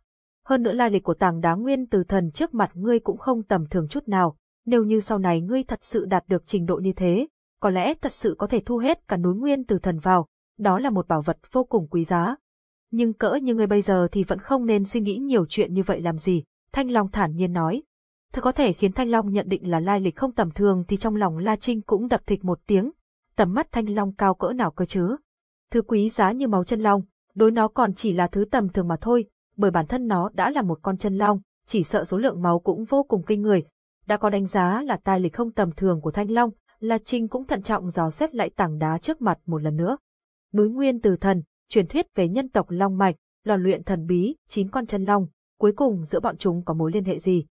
Hơn nữa lai lịch của tàng đá nguyên từ thần trước mặt ngươi cũng không tầm thường chút nào. Nếu như sau này ngươi thật sự đạt được trình độ như thế, có lẽ thật sự có thể thu hết cả núi nguyên từ thần vào. Đó là một bảo vật vô cùng quý giá. Nhưng cỡ như ngươi bây giờ thì vẫn không nên suy nghĩ nhiều chuyện như vậy làm gì. Thanh Long thản nhiên nói. Thật có thể khiến Thanh Long nhận định là lai lịch không tầm thường thì trong lòng La Trinh cũng đập thịch một tiếng, tầm mắt Thanh Long cao cỡ nào cơ chứ. Thứ quý giá như máu chân long, đối nó còn chỉ là thứ tầm thường mà thôi, bởi bản thân nó đã là một con chân long, chỉ sợ số lượng máu cũng vô cùng kinh người. Đã có đánh giá là tài lịch không tầm thường của Thanh Long, La Trinh cũng thận trọng dò xét lại tảng đá trước mặt một lần nữa. Núi Nguyên Từ Thần, truyền thuyết về nhân tộc Long Mạch, lò luyện thần bí, chín con chân long, cuối cùng giữa bọn chúng có mối liên hệ gì.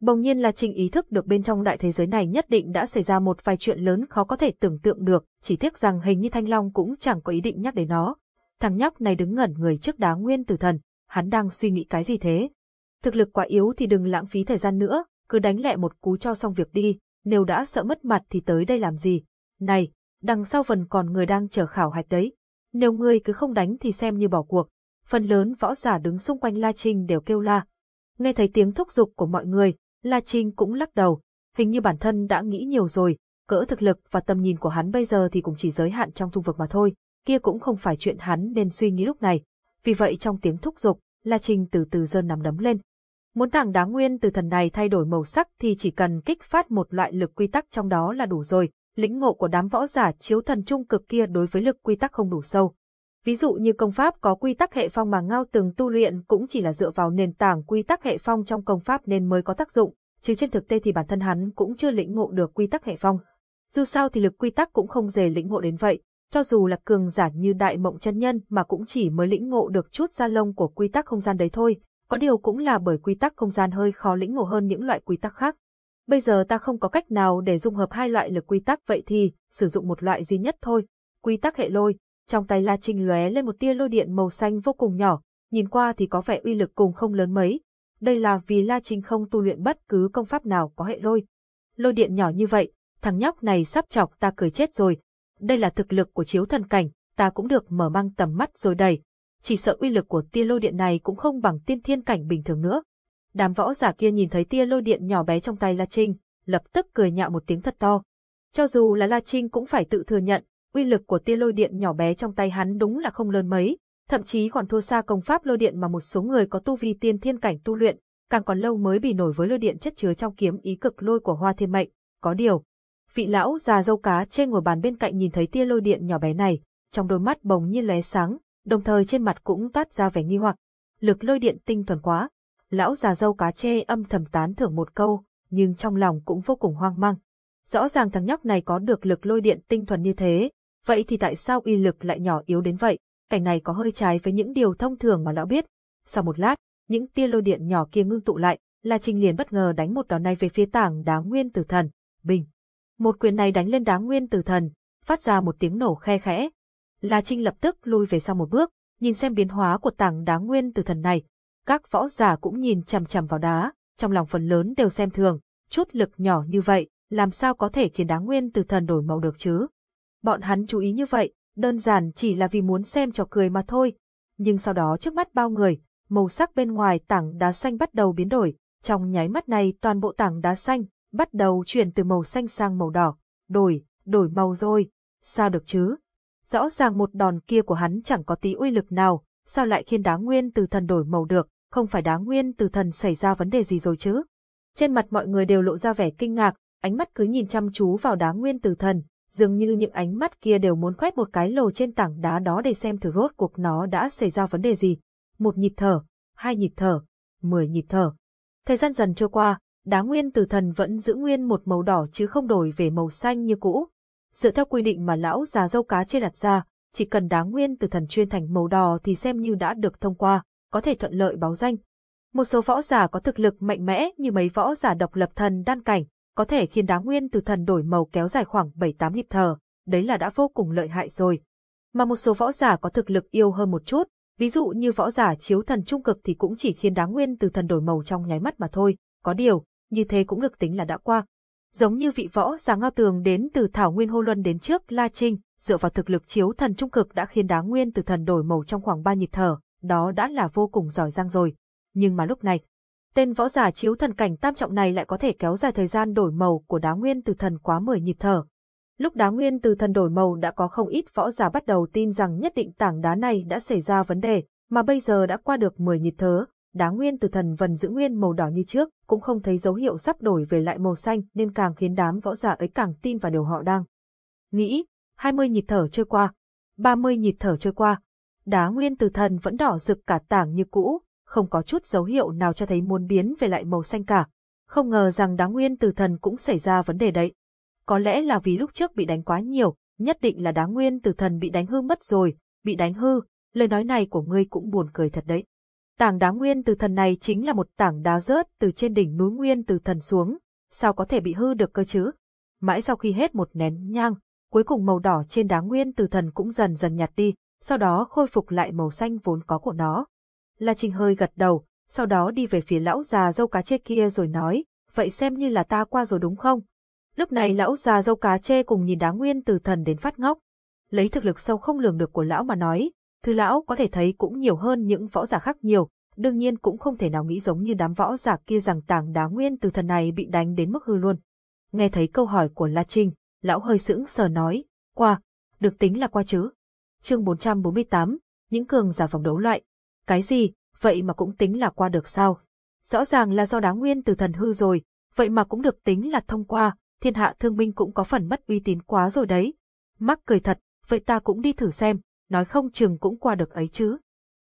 Bỗng nhiên là Trình ý thức được bên trong đại thế giới này nhất định đã xảy ra một vài chuyện lớn khó có thể tưởng tượng được, chỉ tiếc rằng hình như Thanh Long cũng chẳng có ý định nhắc đến nó. Thằng nhóc này đứng ngẩn người trước đá nguyên tử thần, hắn đang suy nghĩ cái gì thế? Thực lực quá yếu thì đừng lãng phí thời gian nữa, cứ đánh lẹ một cú cho xong việc đi, nếu đã sợ mất mặt thì tới đây làm gì? Này, đằng sau phần còn người đang chờ khảo hạch đấy. Nếu ngươi cứ không đánh thì xem như bỏ cuộc. Phần lớn võ giả đứng xung quanh La Trinh đều kêu la. Nghe thấy tiếng thúc giục của mọi người, La Trinh cũng lắc đầu, hình như bản thân đã nghĩ nhiều rồi, cỡ thực lực và tầm nhìn của hắn bây giờ thì cũng chỉ giới hạn trong thung vực mà thôi, kia cũng không phải chuyện hắn nên suy nghĩ lúc này. Vì vậy trong tiếng thúc giục, La Trinh từ từ giơ nắm đấm lên. Muốn tảng đá nguyên từ thần này thay đổi màu sắc thì chỉ cần kích phát một loại lực quy tắc trong đó là đủ rồi, lĩnh ngộ của đám võ giả chiếu thần trung cực kia đối với lực quy tắc không đủ sâu. Ví dụ như công pháp có quy tắc hệ phong mà Ngao từng tu luyện cũng chỉ là dựa vào nền tảng quy tắc hệ phong trong công pháp nên mới có tác dụng, chứ trên thực tế thì bản thân hắn cũng chưa lĩnh ngộ được quy tắc hệ phong. Dù sao thì lực quy tắc cũng không dề lĩnh ngộ đến vậy, cho dù là cường giả như đại mộng chân nhân mà cũng chỉ mới lĩnh ngộ được chút da lông của quy tắc không gian đấy thôi, có điều cũng là bởi quy tắc không gian hơi khó lĩnh ngộ hơn những loại quy tắc khác. Bây giờ ta không có cách nào để dung hợp hai loại lực quy tắc vậy thì, sử dụng một loại duy nhất thôi, quy tắc hệ lôi, trong tay La Trinh lóe lên một tia lôi điện màu xanh vô cùng nhỏ, nhìn qua thì có vẻ uy lực cùng không lớn mấy. Đây là vì La Trinh không tu luyện bất cứ công pháp nào có hệ lôi. Lôi điện nhỏ như vậy, thằng nhóc này sắp chọc ta cười chết rồi. Đây là thực lực của chiếu thần cảnh, ta cũng được mở mang tầm mắt rồi đầy. Chỉ sợ uy lực của tia lôi điện này cũng không bằng tiên thiên cảnh bình thường nữa. Đám võ giả kia nhìn thấy tia lôi điện nhỏ bé trong tay La Trinh, lập tức cười nhạo một tiếng thật to. Cho dù là La Trinh cũng phải tự thừa nhận, uy lực của tia lôi điện nhỏ bé trong tay hắn đúng là không lớn mấy, thậm chí còn thua xa công pháp lôi điện mà một số người có tu vi tiên thiên cảnh tu luyện, càng còn lâu mới bị nổi với lôi điện chất chứa trong kiếm ý cực lôi của Hoa Thiên Mệnh. Có điều, vị lão già dâu cá trên ngồi bàn bên cạnh nhìn thấy tia lôi điện nhỏ bé này, trong đôi mắt bồng nhiên lóe sáng, đồng thời trên mặt cũng toát ra vẻ nghi hoặc. Lực lôi điện tinh thuần quá. Lão già dâu cá chê âm thầm tán thưởng một câu, nhưng trong lòng cũng vô cùng hoang mang. Rõ ràng thằng nhóc này có được lực lôi điện tinh thuần như thế, Vậy thì tại sao uy lực lại nhỏ yếu đến vậy? Cảnh này có hơi trái với những điều thông thường mà lão biết. Sau một lát, những tia lôi điện nhỏ kia ngưng tụ lại, La Trinh liền bất ngờ đánh một đòn này về phía tảng đá nguyên tử thần. Bình. Một quyền này đánh lên đá nguyên tử thần, phát ra một tiếng nổ khe khẽ. La Trinh lập tức lui về sau một bước, nhìn xem biến hóa của tảng đá nguyên tử thần này. Các võ giả cũng nhìn chằm chằm vào đá, trong lòng phần lớn đều xem thường, chút lực nhỏ như vậy, làm sao có thể khiến đá nguyên tử thần đổi màu được chứ? Bọn hắn chú ý như vậy, đơn giản chỉ là vì muốn xem trò cười mà thôi. Nhưng sau đó trước mắt bao người, màu sắc bên ngoài tảng đá xanh bắt đầu biến đổi, trong nháy mắt này toàn bộ tảng đá xanh bắt đầu chuyển từ màu xanh sang màu đỏ, đổi, đổi màu rồi, sao được chứ? Rõ ràng một đòn kia của hắn chẳng có tí uy lực nào, sao lại khiến đá nguyên từ thần đổi màu được, không phải đá nguyên từ thần xảy ra vấn đề gì rồi chứ? Trên mặt mọi người đều lộ ra vẻ kinh ngạc, ánh mắt cứ nhìn chăm chú vào đá nguyên từ thần, dường như những ánh mắt kia đều muốn khoét một cái lồ trên tảng đá đó để xem thử rốt cuộc nó đã xảy ra vấn đề gì. Một nhịp thở, hai nhịp thở, mười nhịp thở. Thời gian dần trôi qua, đá nguyên từ thần vẫn giữ nguyên một màu đỏ chứ không đổi về màu xanh như cũ. Dựa theo quy định mà lão già dâu cá trên đặt ra, chỉ cần đá nguyên từ thần chuyên thành màu đỏ thì xem như đã được thông qua, có thể thuận lợi báo danh. Một số võ giả có thực lực mạnh mẽ như mấy võ giả độc lập thần đan cảnh, có thể khiến đá nguyên từ thần đổi màu kéo dài khoảng 7-8 nhịp thở, đấy là đã vô cùng lợi hại rồi. Mà một số võ giả có thực lực yêu hơn một chút, ví dụ như võ giả chiếu thần trung cực thì cũng chỉ khiến đá nguyên từ thần đổi màu trong nháy mắt mà thôi, có điều, như thế cũng được tính là đã qua. Giống như vị võ giả ngao tường đến từ Thảo Nguyên Hô Luân đến trước La Trinh, dựa vào thực lực chiếu thần trung cực đã khiến đá nguyên từ thần đổi màu trong khoảng 3 nhịp thở, đó đã là vô cùng giỏi giang rồi. Nhưng mà lúc này, tên võ giả chiếu thần cảnh tam trọng này lại có thể kéo dài thời gian đổi màu của đá nguyên từ thần quá 10 nhịp thở. Lúc đá nguyên từ thần đổi màu đã có không ít võ giả bắt đầu tin rằng nhất định tảng đá này đã xảy ra vấn đề, mà bây giờ đã qua được 10 nhịp thở, đá nguyên từ thần vẫn giữ nguyên màu đỏ như trước, cũng không thấy dấu hiệu sắp đổi về lại màu xanh nên càng khiến đám võ giả ấy càng tin vào điều họ đang nghĩ. 20 nhịp thở trôi qua, 30 nhịp thở trôi qua, đá nguyên từ thần vẫn đỏ rực cả tảng như cũ, không có chút dấu hiệu nào cho thấy muốn biến về lại màu xanh cả. Không ngờ rằng đá nguyên từ thần cũng xảy ra vấn đề đấy. Có lẽ là vì lúc trước bị đánh quá nhiều, nhất định là đá nguyên từ thần bị đánh hư mất rồi, bị đánh hư, lời nói này của ngươi cũng buồn cười thật đấy. Tảng đá nguyên từ thần này chính là một tảng đá rớt từ trên đỉnh núi nguyên từ thần xuống, sao có thể bị hư được cơ chứ? Mãi sau khi hết một nén nhang, cuối cùng màu đỏ trên đá nguyên từ thần cũng dần dần nhạt đi, sau đó khôi phục lại màu xanh vốn có của nó. La Trinh hơi gật đầu, sau đó đi về phía lão già dâu cá chê kia rồi nói, vậy xem như là ta qua rồi đúng không? Lúc này lão già dâu cá chê cùng nhìn đá nguyên từ thần đến phát ngốc. Lấy thực lực sâu không lường được của lão mà nói, thứ lão có thể thấy cũng nhiều hơn những võ giả khác nhiều, đương nhiên cũng không thể nào nghĩ giống như đám võ giả kia rằng tảng đá nguyên từ thần này bị đánh đến mức hư luôn. Nghe thấy câu hỏi của La Trinh, lão hơi sững sờ nói, qua, được tính là qua chứ. Chương 448, những cường giả vòng đấu loại. Cái gì, vậy mà cũng tính là qua được sao? Rõ ràng là do đá nguyên từ thần hư rồi, vậy mà cũng được tính là thông qua, thiên hạ thương minh cũng có phần mất uy tín quá rồi đấy. Mắc cười thật, vậy ta cũng đi thử xem, nói không chừng cũng qua được ấy chứ.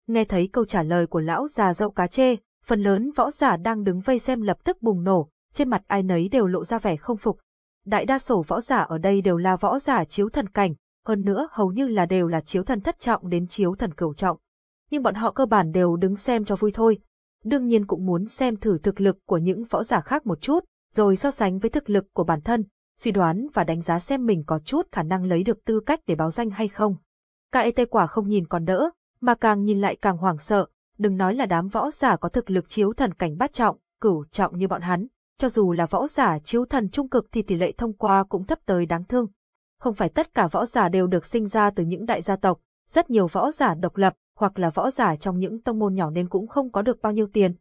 Nghe thấy câu trả lời của lão già dậu cá chê, phần lớn võ giả đang đứng vây xem lập tức bùng nổ, trên mặt ai nấy đều lộ ra vẻ không phục. Đại đa số võ giả ở đây đều là võ giả chiếu thần cảnh, hơn nữa hầu như là đều là chiếu thần thất trọng đến chiếu thần cửu trọng. Nhưng bọn họ cơ bản đều đứng xem cho vui thôi. Đương nhiên cũng muốn xem thử thực lực của những võ giả khác một chút, rồi so sánh với thực lực của bản thân, suy đoán và đánh giá xem mình có chút khả năng lấy được tư cách để báo danh hay không. Cả tê quả không nhìn còn đỡ, mà càng nhìn lại càng hoảng sợ, đừng nói là đám võ giả có thực lực chiếu thần cảnh bát trọng, cửu trọng như bọn hắn, cho dù là võ giả chiếu thần trung cực thì tỷ lệ thông qua cũng thấp tới đáng thương. Không phải tất cả võ giả đều được sinh ra từ những đại gia tộc, rất nhiều võ giả độc lập, hoặc là võ giả trong những tông môn nhỏ nên cũng không có được bao nhiêu tiền.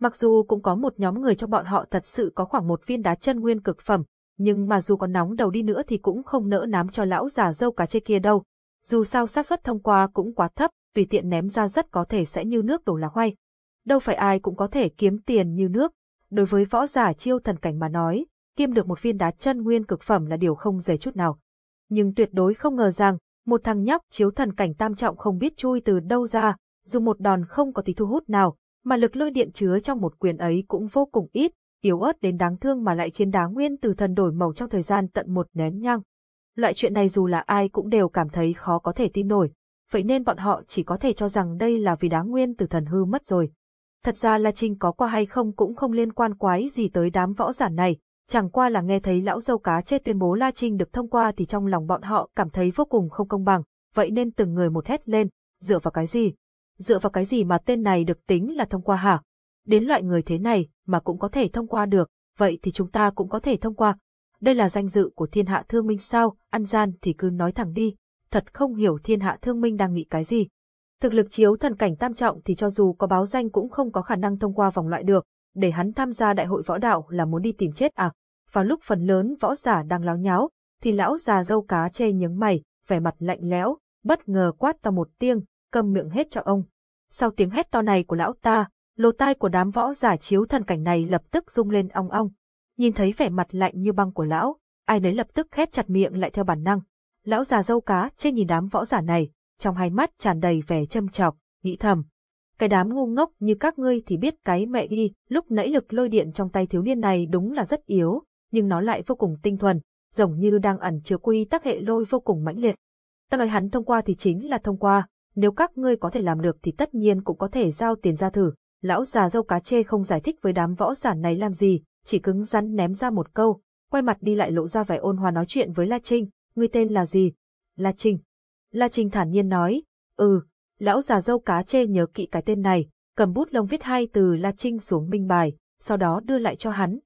Mặc dù cũng có một nhóm người trong bọn họ thật sự có khoảng một viên đá chân nguyên cực phẩm, nhưng mà dù có nóng đầu đi nữa thì cũng không nỡ nám cho lão già dâu cá chê kia đâu. Dù sao xác suất thông qua cũng quá thấp, tùy tiện ném ra rất có thể sẽ như nước đổ lá khoai. Đâu phải ai cũng có thể kiếm tiền như nước. Đối với võ giả chiêu thần cảnh mà nói, kiếm được một viên đá chân nguyên cực phẩm là điều không dễ chút nào. Nhưng tuyệt đối không ngờ rằng, một thằng nhóc chiếu thần cảnh tam trọng không biết chui từ đâu ra, dùng một đòn không có tí thu hút nào, mà lực lôi điện chứa trong một quyền ấy cũng vô cùng ít, yếu ớt đến đáng thương mà lại khiến đá nguyên từ thần đổi màu trong thời gian tận một nén nhang. Loại chuyện này dù là ai cũng đều cảm thấy khó có thể tin nổi, vậy nên bọn họ chỉ có thể cho rằng đây là vì đá nguyên từ thần hư mất rồi. Thật ra La Trinh có qua hay không cũng không liên quan quái gì tới đám võ giả này, chẳng qua là nghe thấy lão dâu cá chê tuyên bố La Trinh được thông qua thì trong lòng bọn họ cảm thấy vô cùng không công bằng, vậy nên từng người một hét lên, dựa vào cái gì? Dựa vào cái gì mà tên này được tính là thông qua hả? Đến loại người thế này mà cũng có thể thông qua được, vậy thì chúng ta cũng có thể thông qua. Đây là danh dự của thiên hạ thương minh sao, ăn gian thì cứ nói thẳng đi, thật không hiểu thiên hạ thương minh đang nghĩ cái gì. Thực lực chiếu thần cảnh tam trọng thì cho dù có báo danh cũng không có khả năng thông qua vòng loại được, để hắn tham gia đại hội võ đạo là muốn đi tìm chết à. Vào lúc phần lớn võ giả đang láo nháo, thì lão già dâu cá chê nhướng mày, vẻ mặt lạnh lẽo, bất ngờ quát to một tiếng, cầm miệng hết cho ông. Sau tiếng hét to này của lão ta, lỗ tai của đám võ giả chiếu thần cảnh này lập tức rung lên ong ong. Nhìn thấy vẻ mặt lạnh như băng của lão, ai nấy lập tức khép chặt miệng lại theo bản năng. Lão già dâu cá trên nhìn đám võ giả này, trong hai mắt tràn đầy vẻ châm chọc, nghĩ thầm. Cái đám ngu ngốc như các ngươi thì biết cái mẹ đi, lúc nãy lực lôi điện trong tay thiếu niên này đúng là rất yếu, nhưng nó lại vô cùng tinh thuần, giống như đang ẩn chứa quy tắc hệ lôi vô cùng mãnh liệt. Ta nói hắn thông qua thì chính là thông qua, nếu các ngươi có thể làm được thì tất nhiên cũng có thể giao tiền ra thử. Lão già dâu cá chê không giải thích với đám võ giả này làm gì, chỉ cứng rắn ném ra một câu, quay mặt đi lại lộ ra vẻ ôn hòa nói chuyện với La Trinh, ngươi tên là gì? La Trinh. La Trinh thản nhiên nói, ừ, lão già dâu cá chê nhớ kỹ cái tên này, cầm bút lông viết hai từ La Trinh xuống minh bài, sau đó đưa lại cho hắn.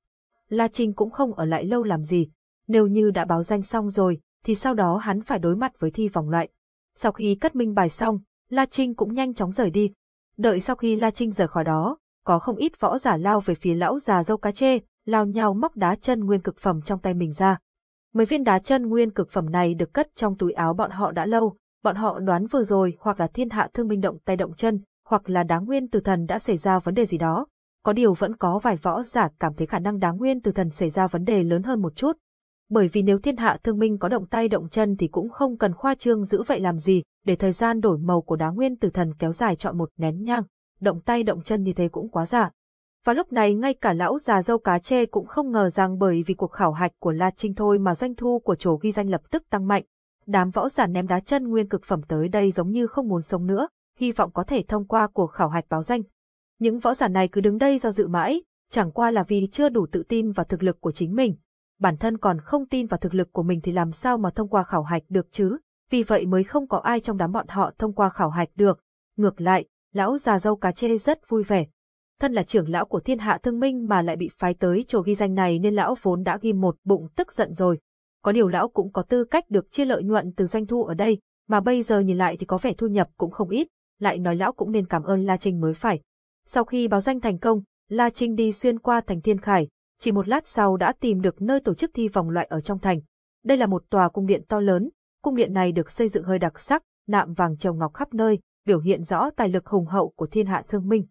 La Trinh cũng không ở lại lâu làm gì, nếu như đã báo danh xong rồi, thì sau đó hắn phải đối mặt với thi vòng loại. Sau khi cất minh bài xong, La Trinh cũng nhanh chóng rời đi. Đợi sau khi La Trinh rời khỏi đó, có không ít võ giả lao về phía lão già dâu cá chê, lao nhau móc đá chân nguyên cực phẩm trong tay mình ra. Mấy viên đá chân nguyên cực phẩm này được cất trong túi áo bọn họ đã lâu, bọn họ đoán vừa rồi hoặc là thiên hạ thương minh động tay động chân, hoặc là đá nguyên từ thần đã xảy ra vấn đề gì đó. Có điều vẫn có vài võ giả cảm thấy khả năng đá nguyên từ thần xảy ra vấn đề lớn hơn một chút. Bởi vì nếu thiên hạ thương minh có động tay động chân thì cũng không cần khoa trương giữ vậy làm gì, để thời gian đổi màu của đá nguyên tử thần kéo dài chọn một nén nhang, động tay động chân như thế cũng quá giả. Và lúc này ngay cả lão già dâu cá chê cũng không ngờ rằng bởi vì cuộc khảo hạch của La Trinh thôi mà doanh thu của chỗ ghi danh lập tức tăng mạnh. Đám võ giả ném đá chân nguyên cực phẩm tới đây giống như không muốn sống nữa, hy vọng có thể thông qua cuộc khảo hạch báo danh. Những võ giả này cứ đứng đây do dự mãi, chẳng qua là vì chưa đủ tự tin vào thực lực của chính mình. Bản thân còn không tin vào thực lực của mình thì làm sao mà thông qua khảo hạch được chứ, vì vậy mới không có ai trong đám bọn họ thông qua khảo hạch được. Ngược lại, lão già dâu cá chê rất vui vẻ, thân là trưởng lão của thiên hạ thương minh mà lại bị phái tới chỗ ghi danh này nên lão vốn đã ghi một bụng tức giận rồi. Có điều lão cũng có tư cách được chia lợi nhuận từ doanh thu ở đây, mà bây giờ nhìn lại thì có vẻ thu nhập cũng không ít, lại nói lão cũng nên cảm ơn La Trinh mới phải. Sau khi báo danh thành công, La Trinh đi xuyên qua thành Thiên Khải, chỉ một lát sau đã tìm được nơi tổ chức thi vòng loại ở trong thành. Đây là một tòa cung điện to lớn, cung điện này được xây dựng hơi đặc sắc, nạm vàng trồng ngọc khắp nơi, biểu hiện rõ tài lực hùng hậu của thiên hạ thương minh.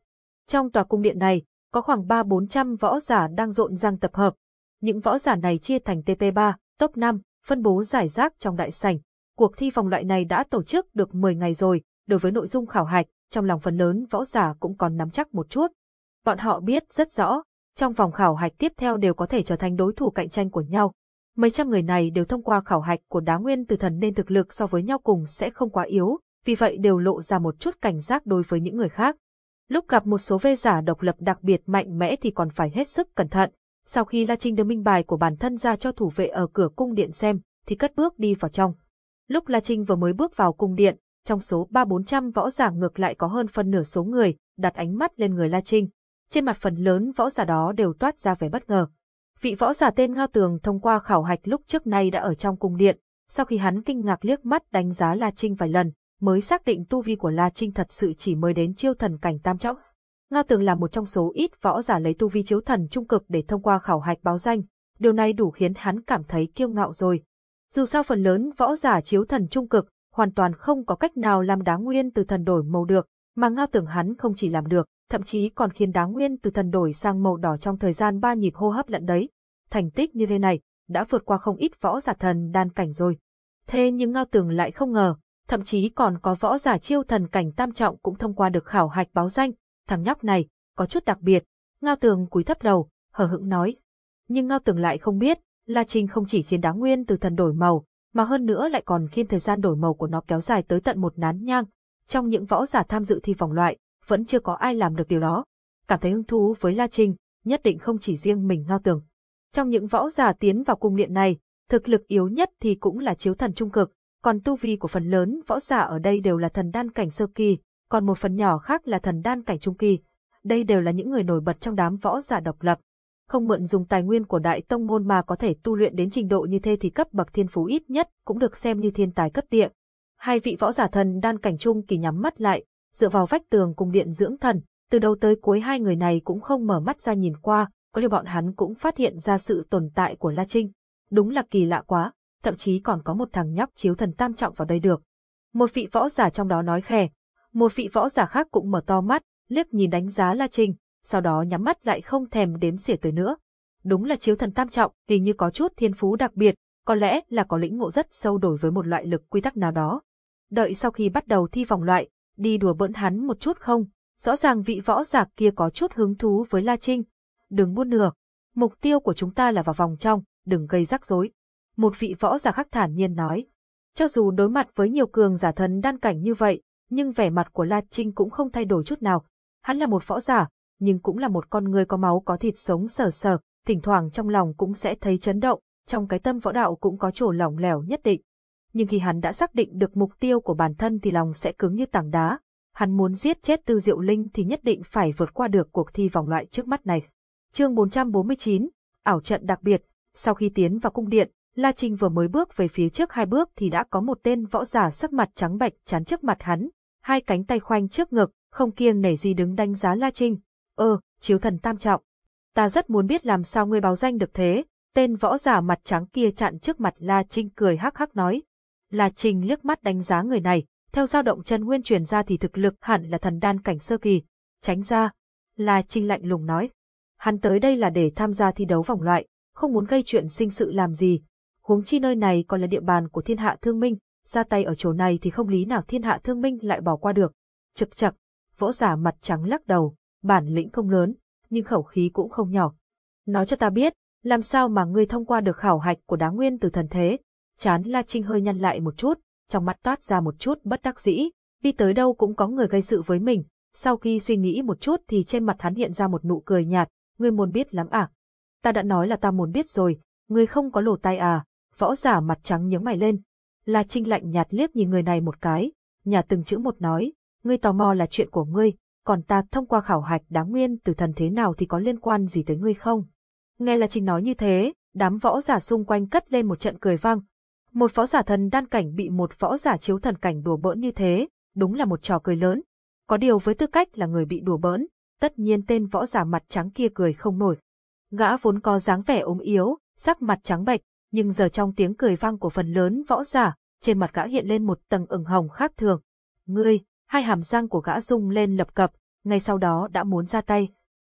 Trong tòa cung điện này, có khoảng 3-400 võ giả đang rộn ràng tập hợp. Những võ giả này chia thành TP3, top 5, phân bố giải rác trong đại sảnh. Cuộc thi vòng loại này đã tổ chức được 10 ngày rồi, đối với nội dung khảo hạch, trong lòng phần lớn võ giả cũng còn nắm chắc một chút. Bọn họ biết rất rõ, trong vòng khảo hạch tiếp theo đều có thể trở thành đối thủ cạnh tranh của nhau. Mấy trăm người này đều thông qua khảo hạch của đá nguyên từ thần nên thực lực so với nhau cùng sẽ không quá yếu, vì vậy đều lộ ra một chút cảnh giác đối với những người khác. Lúc gặp một số vê giả độc lập đặc biệt mạnh mẽ thì còn phải hết sức cẩn thận. Sau khi La Trinh đưa minh bài của bản thân ra cho thủ vệ ở cửa cung điện xem, thì cất bước đi vào trong. Lúc La Trinh vừa mới bước vào cung điện, trong số ba bốn trăm võ giả ngược lại có hơn phân nửa số người, đặt ánh mắt lên người La Trinh. Trên mặt phần lớn võ giả đó đều toát ra vẻ bất ngờ. Vị võ giả tên Ngao Tường thông qua khảo hạch lúc trước nay đã ở trong cung điện, sau khi hắn kinh ngạc liếc mắt đánh giá La Trinh vài lần, mới xác định tu vi của La Trinh thật sự chỉ mới đến chiêu thần cảnh tam trọng. Ngao Tường là một trong số ít võ giả lấy tu vi chiếu thần trung cực để thông qua khảo hạch báo danh, điều này đủ khiến hắn cảm thấy kiêu ngạo rồi. Dù sao phần lớn võ giả chiếu thần trung cực, hoàn toàn không có cách nào làm đá nguyên từ thần đổi màu được, mà Ngao tưởng hắn không chỉ làm được, thậm chí còn khiến đá nguyên từ thần đổi sang màu đỏ trong thời gian ba nhịp hô hấp lẫn đấy. Thành tích như thế này, đã vượt qua không ít võ giả thần đan cảnh rồi. Thế nhưng Ngao Tường lại không ngờ, thậm chí còn có võ giả chiêu thần cảnh tam trọng cũng thông qua được khảo hạch báo danh, thằng nhóc này, có chút đặc biệt. Ngao Tường cúi thấp đầu, hờ hững nói. Nhưng Ngao Tường lại không biết, La Trinh không chỉ khiến đá nguyên từ thần đổi màu, mà hơn nữa lại còn khiến thời gian đổi màu của nó kéo dài tới tận một nán nhang. Trong những võ giả tham dự thi vòng loại, vẫn chưa có ai làm được điều đó. cảm thấy hứng thú với La Trinh, nhất định không chỉ riêng mình ngao tường. Trong những võ giả tiến vào cung điện này, thực lực yếu nhất thì cũng là chiếu thần trung cực, còn tu vi của phần lớn võ giả ở đây đều là thần đan cảnh sơ kỳ, còn một phần nhỏ khác là thần đan cảnh trung kỳ. Đây đều là những người nổi bật trong đám võ giả độc lập. Không mượn dùng tài nguyên của đại tông môn mà có thể tu luyện đến trình độ như thế thì cấp bậc thiên phú ít nhất cũng được xem như thiên tài cấp địa. Hai vị võ giả thần đan cảnh trung kỳ nhắm mắt lại, dựa vào vách tường cùng điện dưỡng thần, từ đầu tới cuối hai người này cũng không mở mắt ra nhìn qua, có điều bọn hắn cũng phát hiện ra sự tồn tại của La Trinh. Đúng là kỳ lạ quá, thậm chí còn có một thằng nhóc chiếu thần tam trọng vào đây được. Một vị võ giả trong đó nói khè, một vị võ giả khác cũng mở to mắt, liếc nhìn đánh giá La Trinh, sau đó nhắm mắt lại không thèm đếm xỉa tới nữa. Đúng là chiếu thần tam trọng, hình như có chút thiên phú đặc biệt, có lẽ là có lĩnh ngộ rất sâu đổi với một loại lực quy tắc nào đó. Đợi sau khi bắt đầu thi vòng loại, đi đùa bỡn hắn một chút không? Rõ ràng vị võ giả kia có chút hứng thú với La Trinh. Đừng buôn nửa. Mục tiêu của chúng ta là vào vòng trong, đừng gây rắc rối. Một vị võ giả khác thản nhiên nói. Cho dù đối mặt với nhiều cường giả thần đan cảnh như vậy, nhưng vẻ mặt của La Trinh cũng không thay đổi chút nào. Hắn là một võ giả, nhưng cũng là một con người có máu có thịt sống sờ sờ, thỉnh thoảng trong lòng cũng sẽ thấy chấn động, trong cái tâm võ đạo cũng có chỗ lỏng lẻo nhất định. Nhưng khi hắn đã xác định được mục tiêu của bản thân thì lòng sẽ cứng như tảng đá. Hắn muốn giết chết Tư Diệu Linh thì nhất định phải vượt qua được cuộc thi vòng loại trước mắt này. Chương 449, ảo trận đặc biệt, sau khi tiến vào cung điện, La Trinh vừa mới bước về phía trước hai bước thì đã có một tên võ giả sắc mặt trắng bệch chắn trước mặt hắn, hai cánh tay khoanh trước ngực, không kiêng nể gì đứng đánh giá La Trinh. Ơ, chiếu thần tam trọng. Ta rất muốn biết làm sao ngươi báo danh được thế, tên võ giả mặt trắng kia chặn trước mặt La Trinh cười hắc hắc nói. La Trinh liếc mắt đánh giá người này, theo dao động chân nguyên truyền ra thì thực lực hẳn là thần đan cảnh sơ kỳ. Tránh ra. La Trinh lạnh lùng nói. Hắn tới đây là để tham gia thi đấu vòng loại, không muốn gây chuyện sinh sự làm gì. Huống chi nơi này còn là địa bàn của thiên hạ thương minh, ra tay ở chỗ này thì không lý nào thiên hạ thương minh lại bỏ qua được. Chực chặt, võ giả mặt trắng lắc đầu, bản lĩnh không lớn, nhưng khẩu khí cũng không nhỏ. Nói cho ta biết, làm sao mà ngươi thông qua được khảo hạch của đá nguyên từ thần thế? Chán La Trinh hơi nhăn lại một chút, trong mắt toát ra một chút bất đắc dĩ, đi tới đâu cũng có người gây sự với mình. Sau khi suy nghĩ một chút thì trên mặt hắn hiện ra một nụ cười nhạt, ngươi muốn biết lắm à? Ta đã nói là ta muốn biết rồi, ngươi không có lỗ tai à? Võ giả mặt trắng nhướng mày lên. La Trinh lạnh nhạt liếc nhìn người này một cái, nhà từng chữ một nói, ngươi tò mò là chuyện của ngươi, còn ta thông qua khảo hạch đáng nguyên từ thần thế nào thì có liên quan gì tới ngươi không? Nghe là trình nói như thế, đám võ giả xung quanh cất lên một trận cười vang. Một võ giả thần đan cảnh bị một võ giả chiếu thần cảnh đùa bỡn như thế, đúng là một trò cười lớn. Có điều với tư cách là người bị đùa bỡn, tất nhiên tên võ giả mặt trắng kia cười không nổi. Gã vốn có dáng vẻ ốm yếu, sắc mặt trắng bệch, nhưng giờ trong tiếng cười vang của phần lớn võ giả, trên mặt gã hiện lên một tầng ửng hồng khác thường. Ngươi, hai hàm răng của gã rung lên lập cập, ngay sau đó đã muốn ra tay.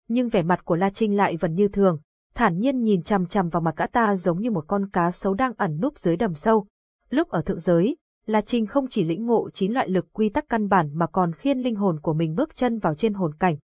Nhưng vẻ mặt của La Trinh lại vẫn như thường, thản nhiên nhìn chằm chằm vào mặt gã ta giống như một con cá sấu đang ẩn núp dưới đầm sâu. Lúc ở thượng giới, La Trinh không chỉ lĩnh ngộ chín loại lực quy tắc căn bản mà còn khiên linh hồn của mình bước chân vào trên hồn cảnh.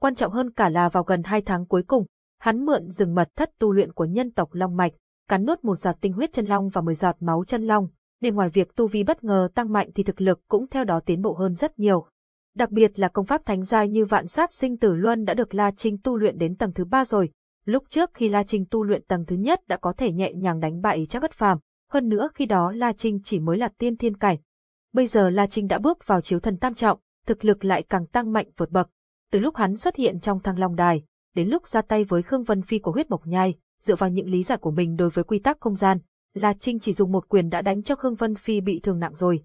Quan trọng hơn cả là vào gần hai tháng cuối cùng, hắn mượn rừng mật thất tu luyện của nhân tộc Long Mạch, cắn nuốt một giọt tinh huyết chân long và mười giọt máu chân long, nên ngoài việc tu vi bất ngờ tăng mạnh thì thực lực cũng theo đó tiến bộ hơn rất nhiều. Đặc biệt là công pháp thánh giai như vạn sát sinh tử luân đã được La Trinh tu luyện đến tầng thứ ba rồi. Lúc trước khi La Trinh tu luyện tầng thứ nhất đã có thể nhẹ nhàng đánh bại chắc bất phàm, hơn nữa khi đó La Trinh chỉ mới là tiên thiên cảnh. Bây giờ La Trinh đã bước vào chiếu thần tam trọng, thực lực lại càng tăng mạnh vượt bậc. Từ lúc hắn xuất hiện trong thăng long đài, đến lúc ra tay với Khương Vân Phi của huyết mộc nhai, dựa vào những lý giải của mình đối với quy tắc không gian, La Trinh chỉ dùng một quyền đã đánh cho Khương Vân Phi bị thương nặng rồi.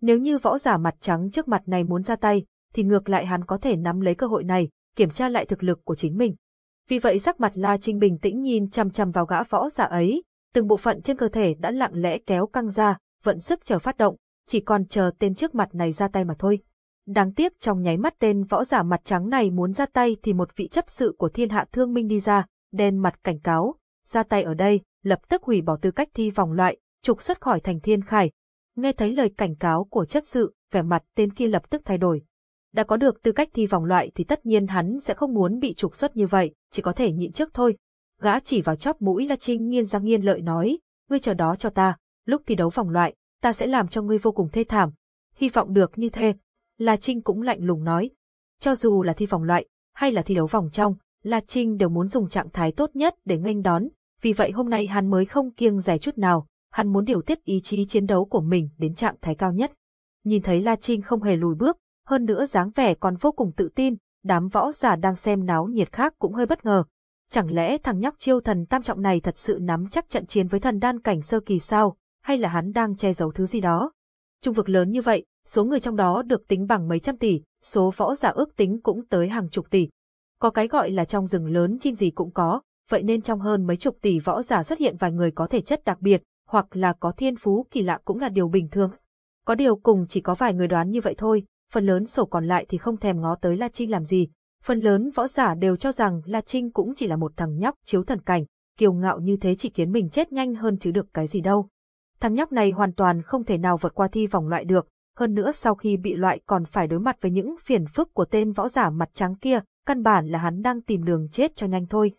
Nếu như võ giả mặt trắng trước mặt này muốn ra tay, thì ngược lại hắn có thể nắm lấy cơ hội này, kiểm tra lại thực lực của chính mình. Vì vậy sắc mặt La Trinh bình tĩnh nhìn chăm chăm vào gã võ giả ấy, từng bộ phận trên cơ thể đã lặng lẽ kéo căng ra, vận sức chờ phát động, chỉ còn chờ tên trước mặt này ra tay mà thôi. Đáng tiếc trong nháy mắt tên võ giả mặt trắng này muốn ra tay thì một vị chấp sự của thiên hạ thương minh đi ra, đen mặt cảnh cáo, ra tay ở đây, lập tức hủy bỏ tư cách thi vòng loại, trục xuất khỏi thành thiên khải. Nghe thấy lời cảnh cáo của chất sự, vẻ mặt tên kia lập tức thay đổi. Đã có được tư cách thi vòng loại thì tất nhiên hắn sẽ không muốn bị trục xuất như vậy, chỉ có thể nhịn trước thôi. Gã chỉ vào chóp mũi La Trinh nghiên răng nghiên lợi nói, ngươi chờ đó cho ta, lúc thi đấu vòng loại, ta sẽ làm cho ngươi vô cùng thê thảm. Hy vọng được như thế. La Trinh cũng lạnh lùng nói. Cho dù là thi vòng loại, hay là thi đấu vòng trong, La Trinh đều muốn dùng trạng thái tốt nhất để nghênh đón, vì vậy hôm nay hắn mới không kiêng rẻ chút nào, hắn muốn điều tiết ý chí chiến đấu của mình đến trạng thái cao nhất. Nhìn thấy La Trinh không hề lùi bước, hơn nữa dáng vẻ còn vô cùng tự tin, đám võ giả đang xem náo nhiệt khác cũng hơi bất ngờ. Chẳng lẽ thằng nhóc chiêu thần tam trọng này thật sự nắm chắc trận chiến với thần đan cảnh sơ kỳ sao, hay là hắn đang che giấu thứ gì đó? Trung vực lớn như vậy, số người trong đó được tính bằng mấy trăm tỷ, số võ giả ước tính cũng tới hàng chục tỷ. Có cái gọi là trong rừng lớn chim gì cũng có, vậy nên trong hơn mấy chục tỷ võ giả xuất hiện vài người có thể chất đặc biệt, hoặc là có thiên phú kỳ lạ cũng là điều bình thường. Có điều cùng chỉ có vài người đoán như vậy thôi, phần lớn sổ còn lại thì không thèm ngó tới La Trinh làm gì. Phần lớn võ giả đều cho rằng La Trinh cũng chỉ là một thằng nhóc chiếu thần cảnh, kiêu ngạo như thế chỉ khiến mình chết nhanh hơn chứ được cái gì đâu. Thằng nhóc này hoàn toàn không thể nào vượt qua thi vòng loại được, hơn nữa sau khi bị loại còn phải đối mặt với những phiền phức của tên võ giả mặt trắng kia, căn bản là hắn đang tìm đường chết cho nhanh thôi.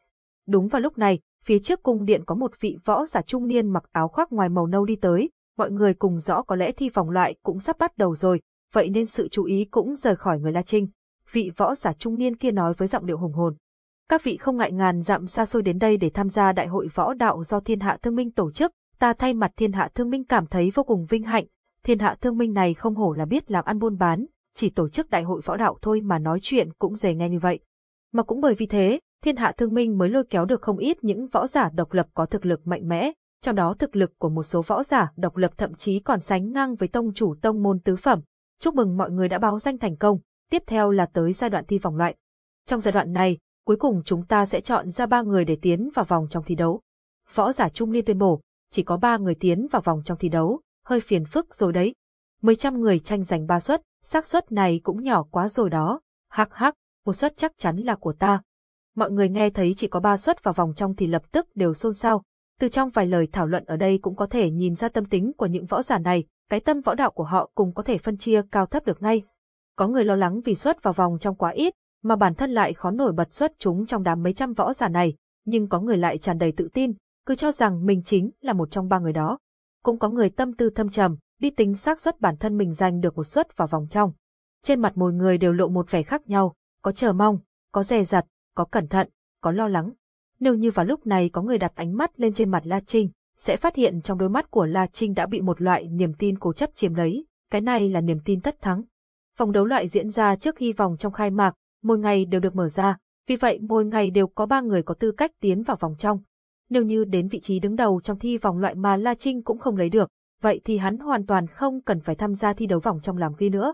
Đúng vào lúc này, phía trước cung điện có một vị võ giả trung niên mặc áo khoác ngoài màu nâu đi tới, mọi người cùng rõ có lẽ thi vòng loại cũng sắp bắt đầu rồi, vậy nên sự chú ý cũng rời khỏi người La Trinh. Vị võ giả trung niên kia nói với giọng điệu hùng hồn. Các vị không ngại ngàn dặm xa xôi đến đây để tham gia đại hội võ đạo do thiên hạ thương minh tổ chức, ta thay mặt thiên hạ thương minh cảm thấy vô cùng vinh hạnh, thiên hạ thương minh này không hổ là biết làm ăn buôn bán, chỉ tổ chức đại hội võ đạo thôi mà nói chuyện cũng dễ nghe như vậy. Mà cũng bởi vì thế, thiên hạ thương minh mới lôi kéo được không ít những võ giả độc lập có thực lực mạnh mẽ, trong đó thực lực của một số võ giả độc lập thậm chí còn sánh ngang với tông chủ tông môn tứ phẩm. Chúc mừng mọi người đã báo danh thành công, tiếp theo là tới giai đoạn thi vòng loại. Trong giai đoạn này, cuối cùng chúng ta sẽ chọn ra ba người để tiến vào vòng trong thi đấu. Võ giả trung niên tuyên bố, chỉ có ba người tiến vào vòng trong thi đấu, hơi phiền phức rồi đấy. Mấy trăm người tranh giành ba suất, xác suất này cũng nhỏ quá rồi đó. Hắc hắc, một suất chắc chắn là của ta. Mọi người nghe thấy chỉ có ba suất vào vòng trong thì lập tức đều xôn xao. Từ trong vài lời thảo luận ở đây cũng có thể nhìn ra tâm tính của những võ giả này, cái tâm võ đạo của họ cũng có thể phân chia cao thấp được ngay. Có người lo lắng vì suất vào vòng trong quá ít, mà bản thân lại khó nổi bật xuất chúng trong đám mấy trăm võ giả này, nhưng có người lại tràn đầy tự tin, cứ cho rằng mình chính là một trong ba người đó. Cũng có người tâm tư thâm trầm, đi tính xác suất bản thân mình giành được một suất vào vòng trong. Trên mặt mỗi người đều lộ một vẻ khác nhau, có chờ mong, có dè dặt, có cẩn thận, có lo lắng. Nếu như vào lúc này có người đặt ánh mắt lên trên mặt La Trinh, sẽ phát hiện trong đôi mắt của La Trinh đã bị một loại niềm tin cố chấp chiếm lấy, cái này là niềm tin tất thắng. Vòng đấu loại diễn ra trước khi vòng trong khai mạc, mỗi ngày đều được mở ra, vì vậy mỗi ngày đều có ba người có tư cách tiến vào vòng trong. Nếu như đến vị trí đứng đầu trong thi vòng loại mà La Trinh cũng không lấy được, vậy thì hắn hoàn toàn không cần phải tham gia thi đấu vòng trong làm ghi nữa.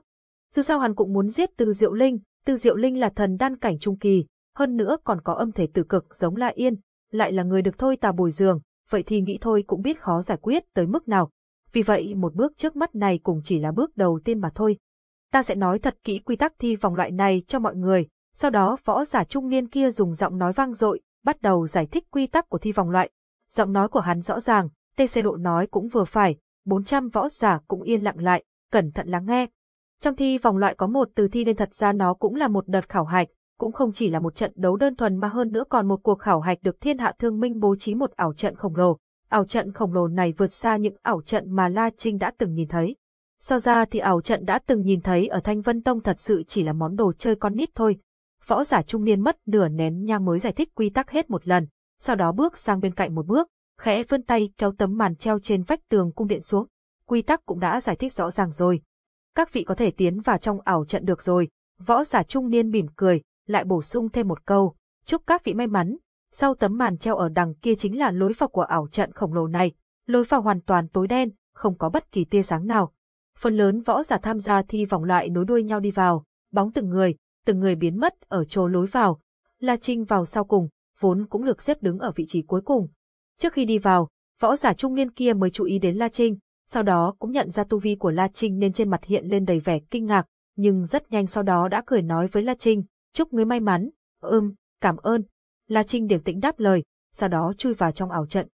Dù sao hắn cũng muốn giết Từ Diệu Linh, Từ Diệu Linh là thần đan cảnh trung kỳ, hơn nữa còn có âm thể tử cực giống La Yên, lại là người được thôi tà bồi dường, vậy thì nghĩ thôi cũng biết khó giải quyết tới mức nào. Vì vậy một bước trước mắt này cũng chỉ là bước đầu tiên mà thôi. Ta sẽ nói thật kỹ quy tắc thi vòng loại này cho mọi người, sau đó võ giả trung niên kia dùng giọng nói vang dội, bắt đầu giải thích quy tắc của thi vòng loại. Giọng nói của hắn rõ ràng, TC độ nói cũng vừa phải, 400 võ giả cũng yên lặng lại, cẩn thận lắng nghe. Trong thi vòng loại có một từ thi nên thật ra nó cũng là một đợt khảo hạch, cũng không chỉ là một trận đấu đơn thuần mà hơn nữa còn một cuộc khảo hạch được thiên hạ thương minh bố trí một ảo trận khổng lồ. Ảo trận khổng lồ này vượt xa những ảo trận mà La Trinh đã từng nhìn thấy. So ra thì ảo trận đã từng nhìn thấy ở Thanh Vân Tông thật sự chỉ là món đồ chơi con nít thôi. Võ giả trung niên mất nửa nén nhang mới giải thích quy tắc hết một lần, sau đó bước sang bên cạnh một bước, khẽ vươn tay kéo tấm màn treo trên vách tường cung điện xuống. Quy tắc cũng đã giải thích rõ ràng rồi. Các vị có thể tiến vào trong ảo trận được rồi. Võ giả trung niên mỉm cười, lại bổ sung thêm một câu, chúc các vị may mắn. Sau tấm màn treo ở đằng kia chính là lối vào của ảo trận khổng lồ này, lối vào hoàn toàn tối đen, không có bất kỳ tia sáng nào. Phần lớn võ giả tham gia thi vòng loại nối đuôi nhau đi vào, bóng từng người, từng người biến mất ở chỗ lối vào. La Trinh vào sau cùng, vốn cũng được xếp đứng ở vị trí cuối cùng. Trước khi đi vào, võ giả trung niên kia mới chú ý đến La Trinh, sau đó cũng nhận ra tu vi của La Trinh nên trên mặt hiện lên đầy vẻ kinh ngạc, nhưng rất nhanh sau đó đã cười nói với La Trinh, chúc ngươi may mắn, ưm, cảm ơn. La Trinh điềm tĩnh đáp lời, sau đó chui vào trong ảo trận.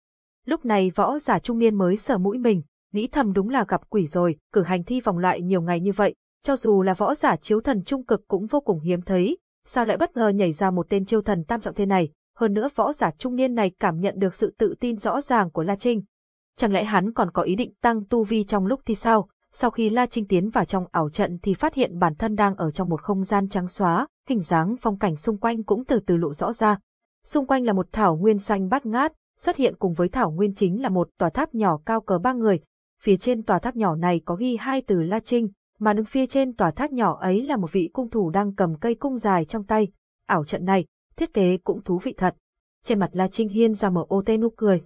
Lúc này võ giả trung niên mới sờ mũi mình, nghĩ thầm đúng là gặp quỷ rồi, cử hành thi vòng lại nhiều ngày như vậy, cho dù là võ giả chiếu thần trung cực cũng vô cùng hiếm thấy, sao lại bất ngờ nhảy ra một tên chiêu thần tam trọng thế này, hơn nữa võ giả trung niên này cảm nhận được sự tự tin rõ ràng của La Trinh. Chẳng lẽ hắn còn có ý định tăng tu vi trong lúc thi sao? Sau khi La Trinh tiến vào trong ảo trận thì phát hiện bản thân đang ở trong một không gian trắng xóa, hình dáng phong cảnh xung quanh cũng từ từ lộ rõ ra. Xung quanh là một thảo nguyên xanh bát ngát, xuất hiện cùng với thảo nguyên chính là một tòa tháp nhỏ cao cỡ ba người. Phía trên tòa tháp nhỏ này có ghi hai từ La Trinh, mà đứng phía trên tòa tháp nhỏ ấy là một vị cung thủ đang cầm cây cung dài trong tay. Ảo trận này, thiết kế cũng thú vị thật. Trên mặt La Trinh hiên ra mở ô tê nụ cười.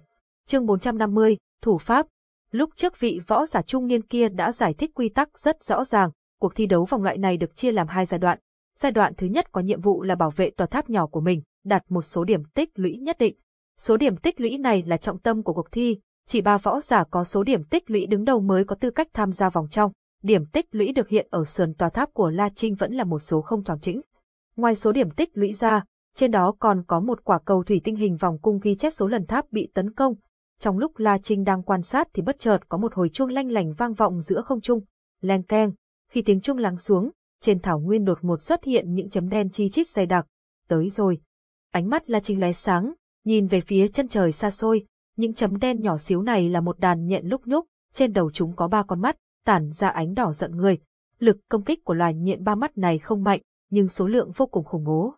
Chương 450, Thủ Pháp. Lúc trước vị võ giả trung niên kia đã giải thích quy tắc rất rõ ràng, cuộc thi đấu vòng loại này được chia làm hai giai đoạn. Giai đoạn thứ nhất có nhiệm vụ là bảo vệ tòa tháp nhỏ của mình, đạt một số điểm tích lũy nhất định. Số điểm tích lũy này là trọng tâm của cuộc thi, chỉ ba võ giả có số điểm tích lũy đứng đầu mới có tư cách tham gia vòng trong. Điểm tích lũy được hiện ở sườn tòa tháp của La Trinh vẫn là một số không toàn chỉnh. Ngoài số điểm tích lũy ra, trên đó còn có một quả cầu thủy tinh hình vòng cung ghi chép số lần tháp bị tấn công. Trong lúc La Trinh đang quan sát thì bất chợt có một hồi chuông lanh lành vang vọng giữa không trung. leng keng, khi tiếng chuông lắng xuống, trên thảo nguyên đột ngột xuất hiện những chấm đen chi chít dày đặc. Tới rồi. Ánh mắt La Trinh lóe sáng, nhìn về phía chân trời xa xôi, những chấm đen nhỏ xíu này là một đàn nhện lúc nhúc, trên đầu chúng có ba con mắt, tản ra ánh đỏ giận người. Lực công kích của loài nhện ba mắt này không mạnh, nhưng số lượng vô cùng khủng bố.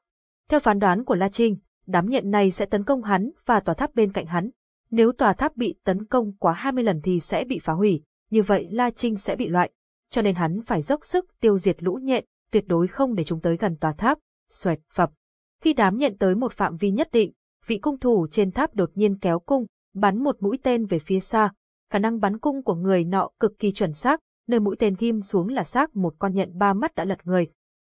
Theo phán đoán của La Trinh, đám nhện này sẽ tấn công hắn và tòa tháp bên cạnh hắn. Nếu tòa tháp bị tấn công quá 20 lần thì sẽ bị phá hủy, như vậy La Trinh sẽ bị loại. Cho nên hắn phải dốc sức tiêu diệt lũ nhện, tuyệt đối không để chúng tới gần tòa tháp. Xoẹt phập. Khi đám nhện tới một phạm vi nhất định, vị cung thủ trên tháp đột nhiên kéo cung, bắn một mũi tên về phía xa. Khả năng bắn cung của người nọ cực kỳ chuẩn xác, nơi mũi tên ghim xuống là xác một con nhện ba mắt đã lật người.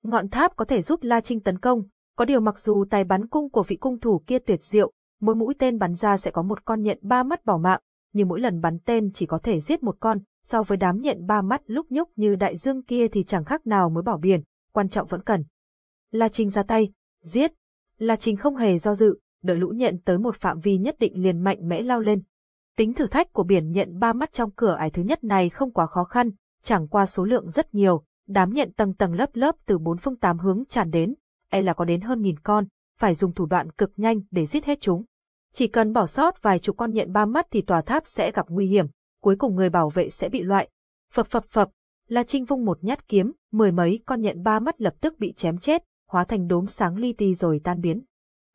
Ngọn tháp có thể giúp La Trinh tấn công, có điều mặc dù tài bắn cung của vị cung thủ kia tuyệt diệu, mỗi mũi tên bắn ra sẽ có một con nhện ba mắt bỏ mạng, nhưng mỗi lần bắn tên chỉ có thể giết một con, so với đám nhện ba mắt lúc nhúc như đại dương kia thì chẳng khác nào mới bỏ biển, quan trọng vẫn cần. La Trinh ra tay, giết. La Trinh không hề do dự, đợi lũ nhện tới một phạm vi nhất định liền mạnh mẽ lao lên. Tính thử thách của biển nhện ba mắt trong cửa ải thứ nhất này không quá khó khăn, chẳng qua số lượng rất nhiều, đám nhện tầng tầng lớp lớp từ bốn phương tám hướng tràn đến, e là có đến hơn nghìn con, phải dùng thủ đoạn cực nhanh để giết hết chúng. Chỉ cần bỏ sót vài chục con nhện ba mắt thì tòa tháp sẽ gặp nguy hiểm, cuối cùng người bảo vệ sẽ bị loại. Phập phập phập, La Trinh vung một nhát kiếm, mười mấy con nhện ba mắt lập tức bị chém chết, hóa thành đốm sáng li ti rồi tan biến.